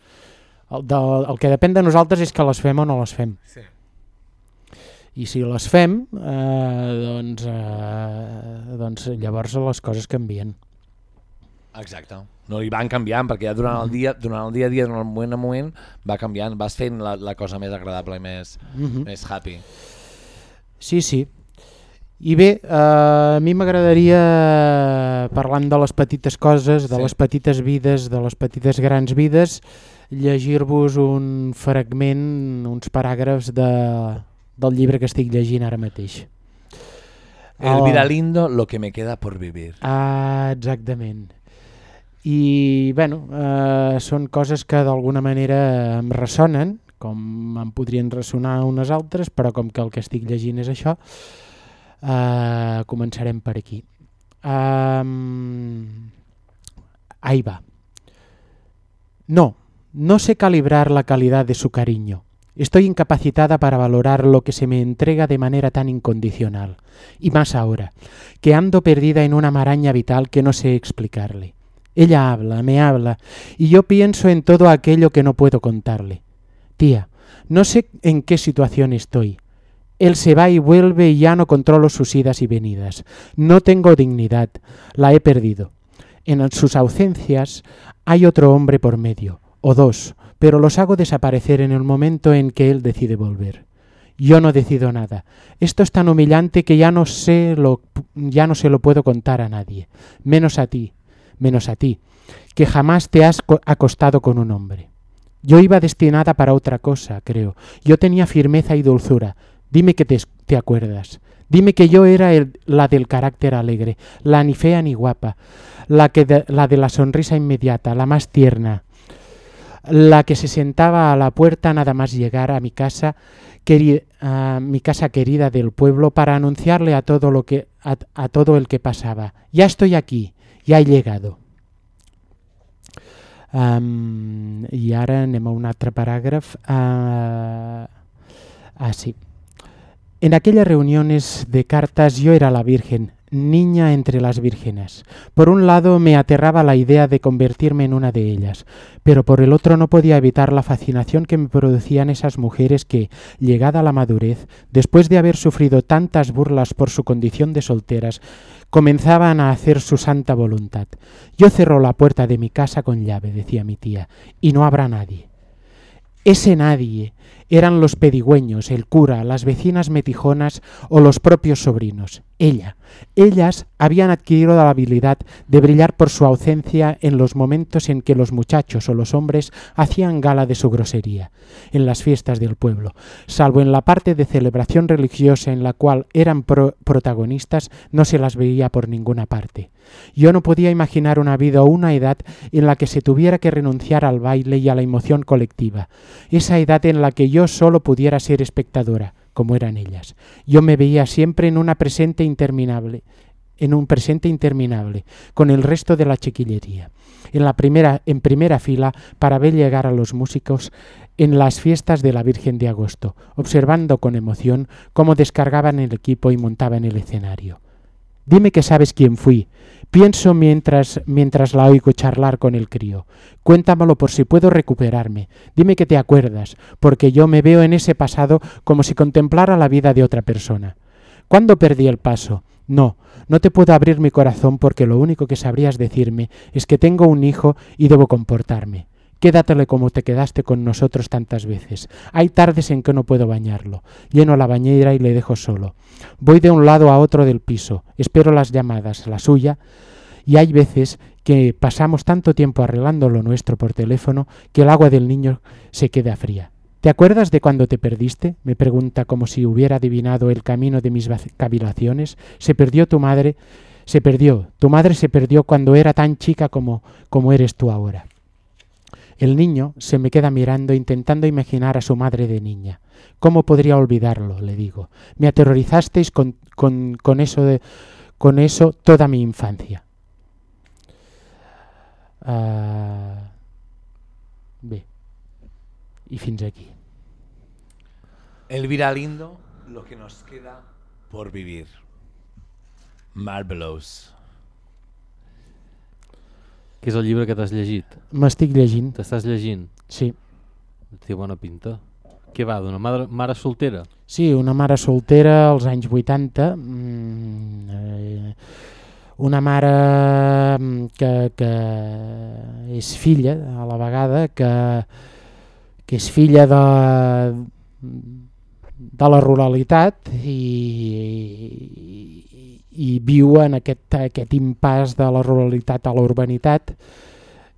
El, de, el que depèn de nosaltres és que les fem o no les fem. Sí. I si les fem, eh, doncs, eh, doncs llavors les coses canvien. Exacte. No, i van canviant, perquè ja durant el dia, durant el dia a dia, durant el moment a moment, va canviant, vas fent la, la cosa més agradable i més, Mhm. més happy. Sí, sí. I bé, eh, a mi m'agradaria, parlant de les petites coses, de Sí. les petites vides, de les petites grans vides, llegir-vos un fragment, uns paràgrafs de, del llibre que estic llegint ara mateix. El Oh. vida lindo, lo que me queda por vivir. Ah, exactament. I, bueno, eh, són coses que d'alguna manera em ressonen, com em podrien ressonar unes altres, però com que el que estic llegint és això, eh, començarem per aquí. Um, ahí va. No, no sé calibrar la calidad de su cariño. Estoy incapacitada para valorar lo que se me entrega de manera tan incondicional. Y más ahora, que ando perdida en una maraña vital que no sé explicarle. Ella habla, me habla, y yo pienso en todo aquello que no puedo contarle. Tía, no sé en qué situación estoy. Él se va y vuelve y ya no controlo sus idas y venidas. No tengo dignidad, la he perdido. En sus ausencias hay otro hombre por medio, o dos, pero los hago desaparecer en el momento en que él decide volver. Yo no decido nada. Esto es tan humillante que ya no sé lo ya no se lo puedo contar a nadie, menos a ti, menos a ti, que jamás te has co- acostado con un hombre. Yo iba destinada para otra cosa, creo. Yo tenía firmeza y dulzura. Dime que te, acuerdas. Dime que yo era la del carácter alegre, la ni fea ni guapa, la, que de, la de la sonrisa inmediata, la más tierna, la que se sentaba a la puerta nada más llegar a mi casa, queri- a mi casa querida del pueblo para anunciarle a todo lo que a todo el que pasaba. Ya estoy aquí, ya he llegado. Um, I ara un altre paràgraf. Uh. En aquellas reuniones de cartas yo era la Virgen, niña entre las vírgenes. Por un lado me aterraba la idea de convertirme en una de ellas, pero por el otro no podía evitar la fascinación que me producían esas mujeres que, llegada a la madurez, después de haber sufrido tantas burlas por su condición de solteras, comenzaban a hacer su santa voluntad. Yo cerro la puerta de mi casa con llave, decía mi tía, y no habrá nadie. Ese nadie eran los pedigüeños, el cura, las vecinas metijonas o los propios sobrinos. Ella, ellas habían adquirido la habilidad de brillar por su ausencia en los momentos en que los muchachos o los hombres hacían gala de su grosería, en las fiestas del pueblo, salvo en la parte de celebración religiosa en la cual eran pro- protagonistas, no se las veía por ninguna parte. Yo no podía imaginar una vida o una edad en la que se tuviera que renunciar al baile y a la emoción colectiva, esa edad en la que yo solo pudiera ser espectadora, como eran ellas. Yo me veía siempre en una presente interminable, en un presente interminable, con el resto de la chiquillería. En la primera, en primera fila para ver llegar a los músicos en las fiestas de la Virgen de Agosto, observando con emoción cómo descargaban el equipo y montaban el escenario. Dime que sabes quién fui. Pienso mientras, mientras la oigo charlar con el crío. Cuéntamelo por si puedo recuperarme. Dime que te acuerdas, porque yo me veo en ese pasado como si contemplara la vida de otra persona. ¿Cuándo perdí el paso? No, no te puedo abrir mi corazón porque lo único que sabrías decirme es que tengo un hijo y debo comportarme. Quédatele como te quedaste con nosotros tantas veces. Hay tardes en que no puedo bañarlo. Lleno la bañera y le dejo solo. Voy de un lado a otro del piso. Espero las llamadas, la suya. Y hay veces que pasamos tanto tiempo arreglando lo nuestro por teléfono que el agua del niño se queda fría. ¿Te acuerdas de cuando te perdiste? Me pregunta como si hubiera adivinado el camino de mis cavilaciones. Se perdió tu madre, se perdió. Tu madre se perdió cuando era tan chica como, como eres tú ahora. El niño se me queda mirando intentando imaginar a su madre de niña. ¿Cómo podría olvidarlo? le digo. Me aterrorizasteis con, con, con eso, de, con eso toda mi infancia. Ah, bé, i fins aquí. Elvira Lindo, lo que nos queda por vivir. Marvelous. Que és el llibre que t'has llegit? M'estic llegint. T'estàs llegint? Sí. Té bona pinta. Què va, d'una mare, mare soltera? Sí, una mare soltera als anys 80, mm, eh, una mare mm, que, que és filla a la vegada, que, que és filla de, de la ruralitat i, i, i viu en aquest, aquest impàs de la ruralitat a la urbanitat,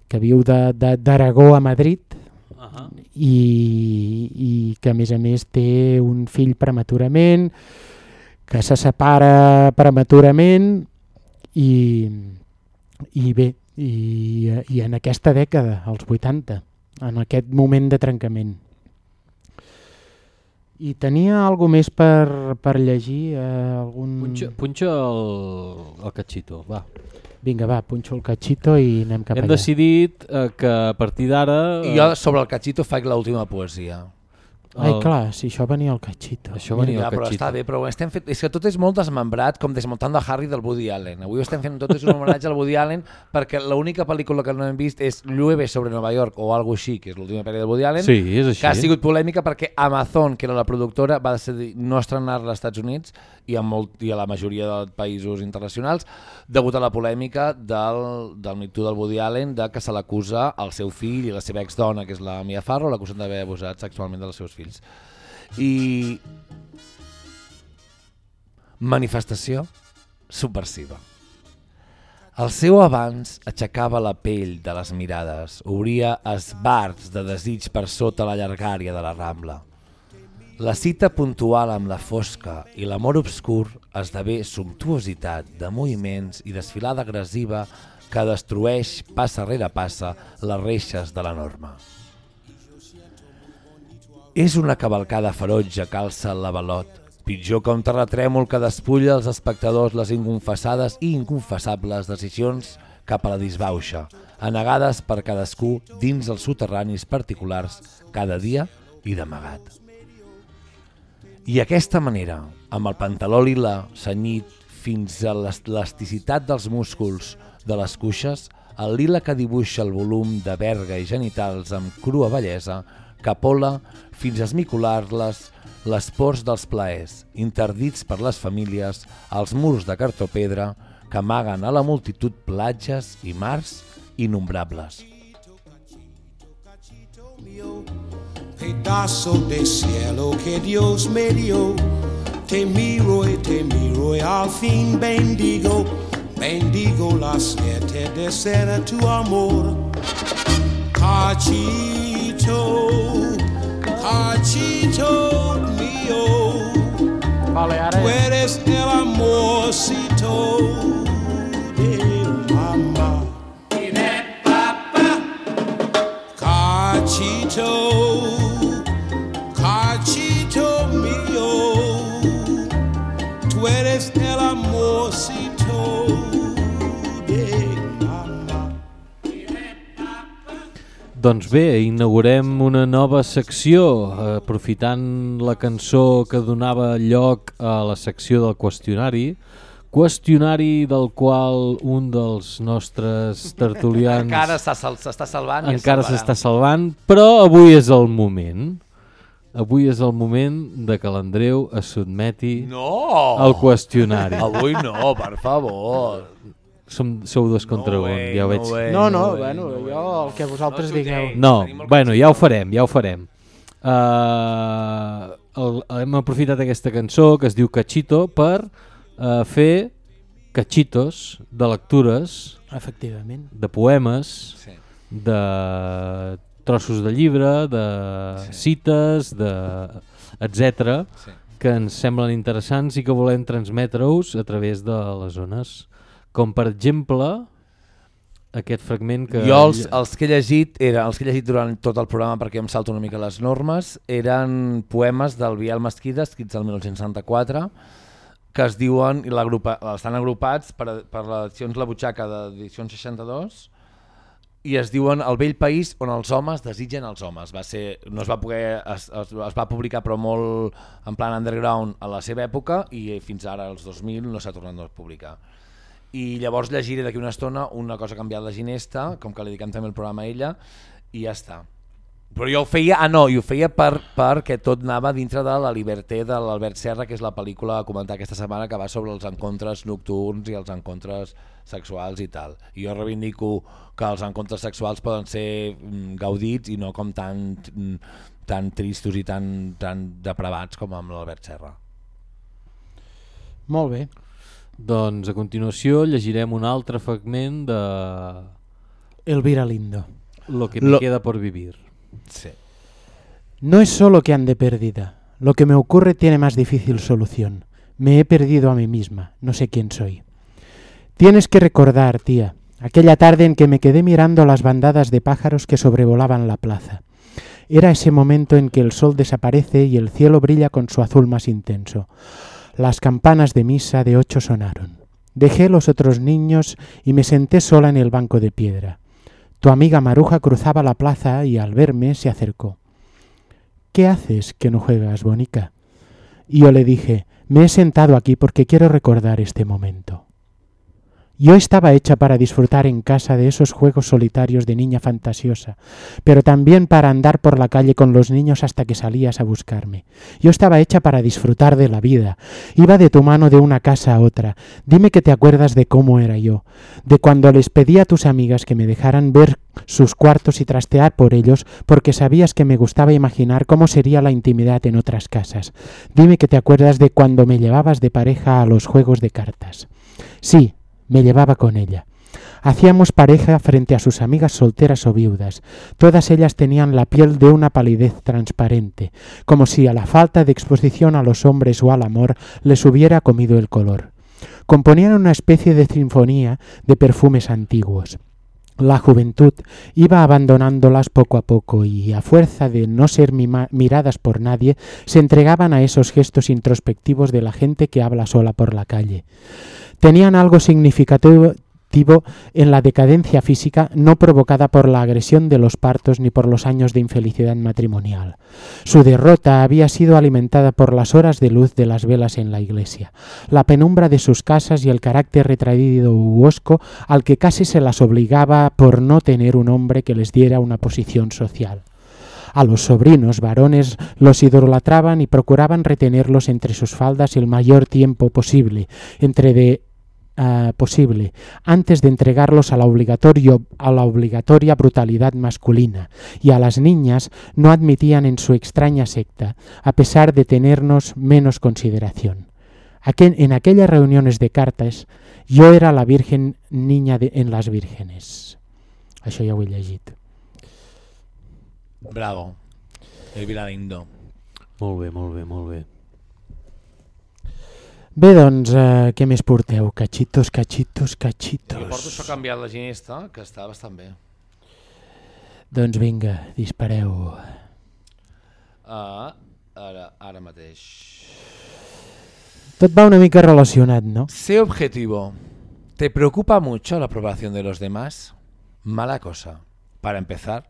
que viu de- de- d'Aragó a Madrid, Ahà. i, i que a més a més té un fill prematurament, que se separa prematurament i, i bé, i, i en aquesta dècada, als 80, en aquest moment de trencament. I tenia alguna més per, per llegir? Eh, algun... Punxa, punxa el, el catxito, va. Vinga, va, punxo el catxito i anem cap Hem allà. decidit eh, que a partir d'ara... I jo sobre el cachito faig l'última poesia. Ai, clar, si això venia al catxito. Això ja, però està bé, però ho estem fent... És que tot és molt desmembrat, com Desmontando a Harry del Woody Allen. Avui ho estem fent tot és un homenatge al Woody Allen perquè l'única pel·lícula que no hem vist és Llueve sobre Nova York o algo així, que és l'última pel·lícula del Woody Allen, Sí, és així. que ha sigut polèmica perquè Amazon, que era la productora, va decidir no estrenar-la als Estats Units i a, molt, i a la majoria de països internacionals degut a la polèmica del, del Too del Woody Allen de que se l'acusa al seu fill i la seva exdona, que és la Mia Farrow, l'acusen d'haver abusat sexualment dels seus fills. I manifestació subversiva. El seu abans aixecava la pell de les mirades, obria esbarts de desig per sota la llargària de la Rambla. La cita puntual amb la fosca i l'amor obscur esdevé sumptuositat de moviments i desfilada agressiva que destrueix passa rere passa les reixes de la norma. És una cavalcada ferotge que alça l'avalot, pitjor que un terratrèmol que despulla als espectadors les inconfessades i inconfessables decisions cap a la disbauxa, anegades per cadascú dins els soterranis particulars cada dia i d'amagat. I aquesta manera, amb el pantaló lila senyit fins a l'elasticitat dels músculs de les cuixes, el lila que dibuixa el volum de verga i genitals amb crua bellesa, capola fins a esmicolar-les les pors dels plaers, interdits per les famílies, als murs de cartó-pedra que amaguen a la multitud platges i mars innombrables. Pedazo de cielo que Dios me dio, te miro y te miro y al fin bendigo, bendigo la suerte de ser tu amor. Cachito, cachito mío, tú eres el amorcito de mamá. Cachito, cachito Doncs bé, inaugurem una nova secció, eh, aprofitant la cançó que donava lloc a la secció del qüestionari, qüestionari del qual un dels nostres tertulians Encara s'està sal s'està salvant i encara s'està salvant, però avui és el moment. Avui és el moment de que l'Andreu es sotmeti No! al qüestionari. Avui no, per favor. Som, sou dos contra un, way, ja ho no veig. way. No, no, no, bueno, no, jo el que vosaltres digueu. No, bueno, ja ho farem, ja ho farem. Uh, el, hem aprofitat aquesta cançó que es diu Cachito per uh, fer cachitos de lectures Efectivament. de poemes Sí. de trossos de llibre de cites de etc Sí. que ens semblen interessants i que volem transmetre-us a través de les zones com per exemple aquest fragment que Jo els, els que he llegit era, els que he llegit durant tot el programa perquè em salto una mica les normes eren poemes del Biel Mesquida escrits el 1964 que es diuen, i estan agrupats per, per l'edicions La Butxaca d'edició 62 i es diuen El vell país on els homes desitgen els homes. Va ser, no es va poder, es, es, es va publicar però molt en plan underground a la seva època i fins ara, als 2000, no s'ha tornat a publicar. I llavors llegiré d'aquí una estona una cosa canviat la Ginesta, com que li dediquem també el programa a ella, i ja està. Però jo ho feia, ah no, i ho feia per, perquè tot anava dintre de la Liberté de l'Albert Serra, que és la pel·lícula a comentar aquesta setmana que va sobre els encontres nocturns i els encontres sexuals i tal. I jo reivindico que els encontres sexuals poden ser mm, gaudits i no com tan, mm, tan tristos i tan, tan depravats com amb l'Albert Serra. Molt bé. Doncs a continuació llegirem un altre fragment de Elvira Lindo. Lo que me Lo- queda por vivir. Sí. No es solo que ande perdida. Lo que me ocurre tiene más difícil solución. Me he perdido a mí misma. No sé quién soy. Tienes que recordar, tía, aquella tarde en que me quedé mirando las bandadas de pájaros que sobrevolaban la plaza. Era ese momento en que el sol desaparece y el cielo brilla con su azul más intenso. Las campanas de misa de ocho sonaron. Dejé los otros niños y me senté sola en el banco de piedra. Tu amiga Maruja cruzaba la plaza y al verme se acercó. ¿Qué haces que no juegas, Bonica? Y yo le dije, me he sentado aquí porque quiero recordar este momento. Yo estaba hecha para disfrutar en casa de esos juegos solitarios de niña fantasiosa, pero también para andar por la calle con los niños hasta que salías a buscarme. Yo estaba hecha para disfrutar de la vida. Iba de tu mano de una casa a otra. Dime que te acuerdas de cómo era yo, de cuando les pedí a tus amigas que me dejaran ver sus cuartos y trastear por ellos porque sabías que me gustaba imaginar cómo sería la intimidad en otras casas. Dime que te acuerdas de cuando me llevabas de pareja a los juegos de cartas. Sí, me llevaba con ella. Hacíamos pareja frente a sus amigas solteras o viudas. Todas ellas tenían la piel de una palidez transparente, como si a la falta de exposición a los hombres o al amor les hubiera comido el color. Componían una especie de sinfonía de perfumes antiguos. La juventud iba abandonándolas poco a poco y, a fuerza de no ser miradas por nadie, se entregaban a esos gestos introspectivos de la gente que habla sola por la calle. Tenían algo significativo en la decadencia física no provocada por la agresión de los partos ni por los años de infelicidad matrimonial. Su derrota había sido alimentada por las horas de luz de las velas en la iglesia, la penumbra de sus casas y el carácter retraído u hosco al que casi se las obligaba por no tener un hombre que les diera una posición social. A los sobrinos varones los idolatraban y procuraban retenerlos entre sus faldas el mayor tiempo posible, entre de ah, posible, antes de entregarlos a la, obligatorio, a la obligatoria brutalidad masculina, y a las niñas no admitían en su extraña secta, a pesar de tenernos menos consideración. Aquel- en aquellas reuniones de cartas, yo era la virgen niña de, en las vírgenes. Això ja ho he llegit. Bravo. Elvira Lindo. Molt bé, molt bé, molt bé. Bé, doncs, eh, què més porteu? Cachitos, cachitos, Jo porto cachitos. això canviat la ginesta, que està bastant bé. Doncs vinga, dispareu. Ah, ara, ara mateix. Tot va una mica relacionat, no? Sé objetivo. ¿Te preocupa mucho la aprobación de los demás? Mala cosa. Para empezar,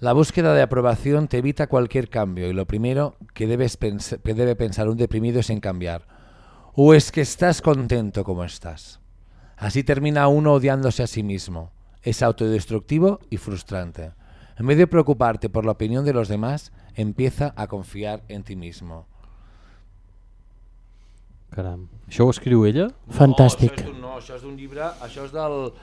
la búsqueda de aprobación te evita cualquier cambio y lo primero que, debes pens- que debe pensar un deprimido es en cambiar. ¿O es que estás contento como estás? Así termina uno odiándose a sí mismo. Es autodestructivo y frustrante. En vez de preocuparte por la opinión de los demás, Empieza a confiar en ti mismo. Caram. Això ho escriu ella? Fantàstic. No, això és d'un- no, llibre, això és del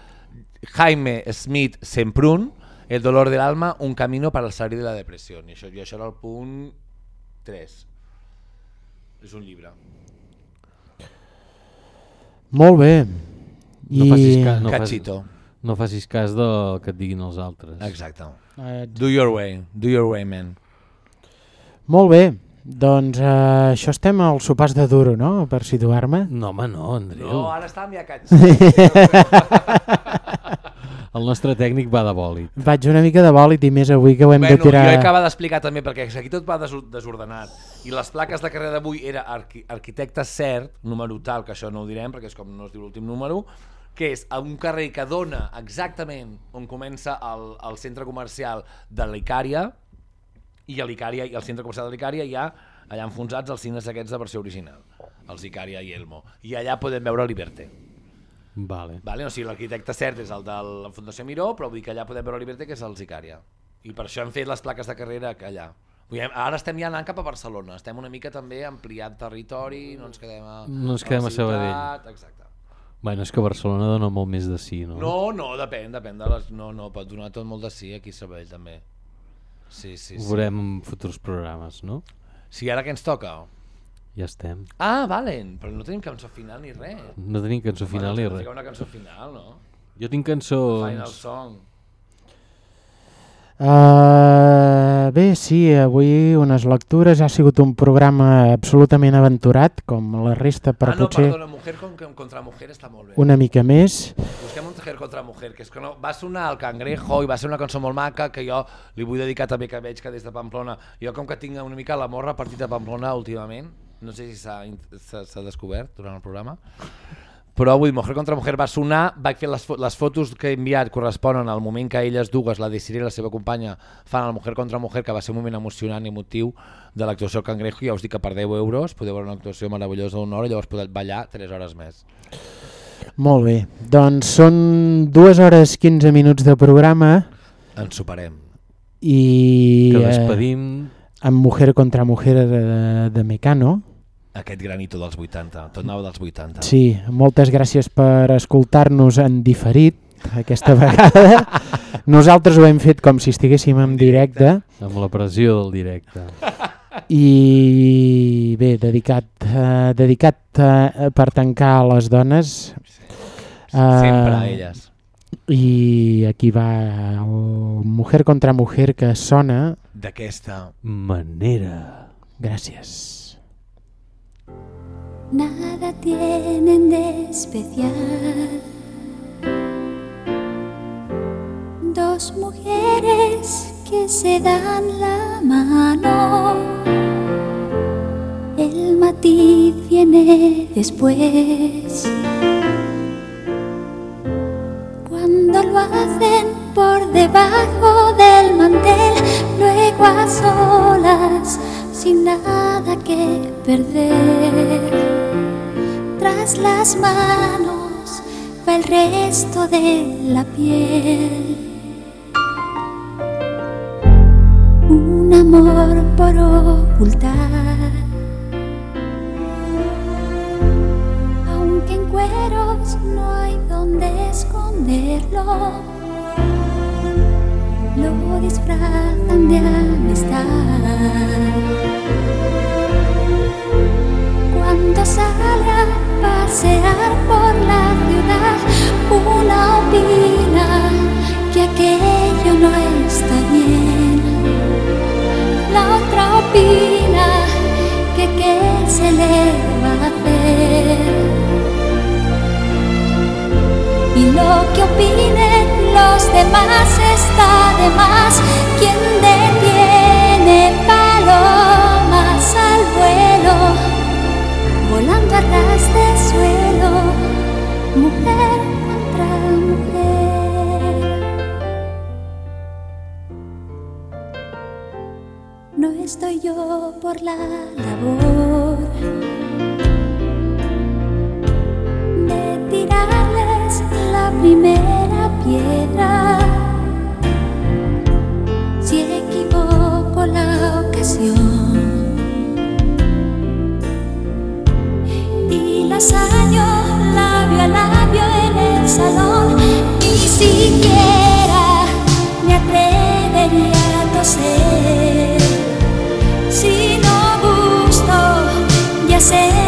Jaime Smith Semprún, El dolor del alma, un camino para salir de la depressió. I això, i això era el punt 3. És un llibre. Molt bé. No I... facis, cas, no, Cachito. facis, no facis cas del que et diguin els altres. Exacte. Eh, Do your way, do your way, man. Molt bé. Doncs eh, això estem als sopars de duro, no? Per situar-me. No, home, no, Andreu. No, ara estàvem ja cats. El nostre tècnic va de bòlit. Vaig una mica de bòlit i més avui que ho hem bueno, de tirar... Jo he acabat d'explicar també, perquè aquí tot va desordenat. I les plaques de carrera d'avui era arqui arquitecte cert, número tal, que això no ho direm, perquè és com no es diu l'últim número, que és a un carrer que dona exactament on comença el, el centre comercial de l'Icària, i a l'Icària i al centre comercial de l'Icària hi ha allà enfonsats els cines aquests de versió original, els Icària i Elmo. I allà podem veure Liberté. Vale. Vale? O sigui, l'arquitecte cert és el de la Fundació Miró, però vull dir que allà podem veure Liberté, que és el Icària. I per això hem fet les plaques de carrera que allà. Ara estem ja anant cap a Barcelona, estem una mica també ampliant territori, no ens quedem a, No ens quedem la a Sabadell. Exacte. Bueno, és que Barcelona dona molt més de sí, no? No, no, depèn, depèn de les... No, no, pot donar tot molt de sí aquí a Sabadell també. Sí, sí, Ho sí. veurem en futurs programes, no? Sí, ara què ens toca? Ja estem. Ah, valen, però no tenim cançó final ni res. No tenim cançó final ni res. una cançó final, no? Jo tinc cançons... Final song. Uh, bé, sí, avui unes lectures, ha sigut un programa absolutament aventurat, com la resta, però ah, no, potser perdona, Mujer con, contra Mujer està molt bé. una mica més. Busquem un Mujer contra Mujer, que és que no, va sonar el Cangrejo i va ser una cançó molt maca que jo li vull dedicar també que veig que des de Pamplona, jo com que tinc una mica l'amor repartit a Pamplona últimament, no sé si s'ha descobert durant el programa, però vull dir, Mujer contra Mujer va sonar, vaig fer les, fo les fotos que he enviat corresponen al moment que elles dues, la Desiree i la seva companya, fan el Mujer contra Mujer, que va ser un moment emocionant i emotiu de l'actuació del Cangrejo, ja us dic que per 10 euros podeu veure una actuació meravellosa d'una hora i llavors podeu ballar 3 hores més. Molt bé, doncs són dues hores 15 minuts de programa Ens superem. i... Que eh, despedim... amb Mujer contra Mujer de, de Mecano. Aquest granito dels 80, tot anava dels 80. Sí, moltes gràcies per escoltar-nos en diferit aquesta vegada. Nosaltres ho hem fet com si estiguéssim en directe Amb la pressió del directe. i bé, dedicat, eh, dedicat eh, per tancar a les dones. Sempre a elles. I aquí va el Mujer contra Mujer que sona D'aquesta manera. Gràcies. Nada tienen de especial. Dos mujeres que se dan la mano. El matiz viene después. Cuando lo hacen por debajo del mantel, luego a solas, sin nada que perder. Tras las manos va el resto de la piel. Un amor por ocultar. Aunque en cueros no hay donde esconderlo, lo disfrazan de amistad. Cuando sale a pasear por la ciudad, una opina que aquello no está bien. La otra opina que qué se le va a hacer. Y lo que opinen los demás está de más. Quien detiene palomas al vuelo, cuando arrastra el suelo, mujer contra mujer. No estoy yo por la labor de tirarles la primera piedra. Si equivoco la ocasión. ensayo, labio a labio en el salón, ni siquiera me atrevería a toser. Si no gusto, ya sé.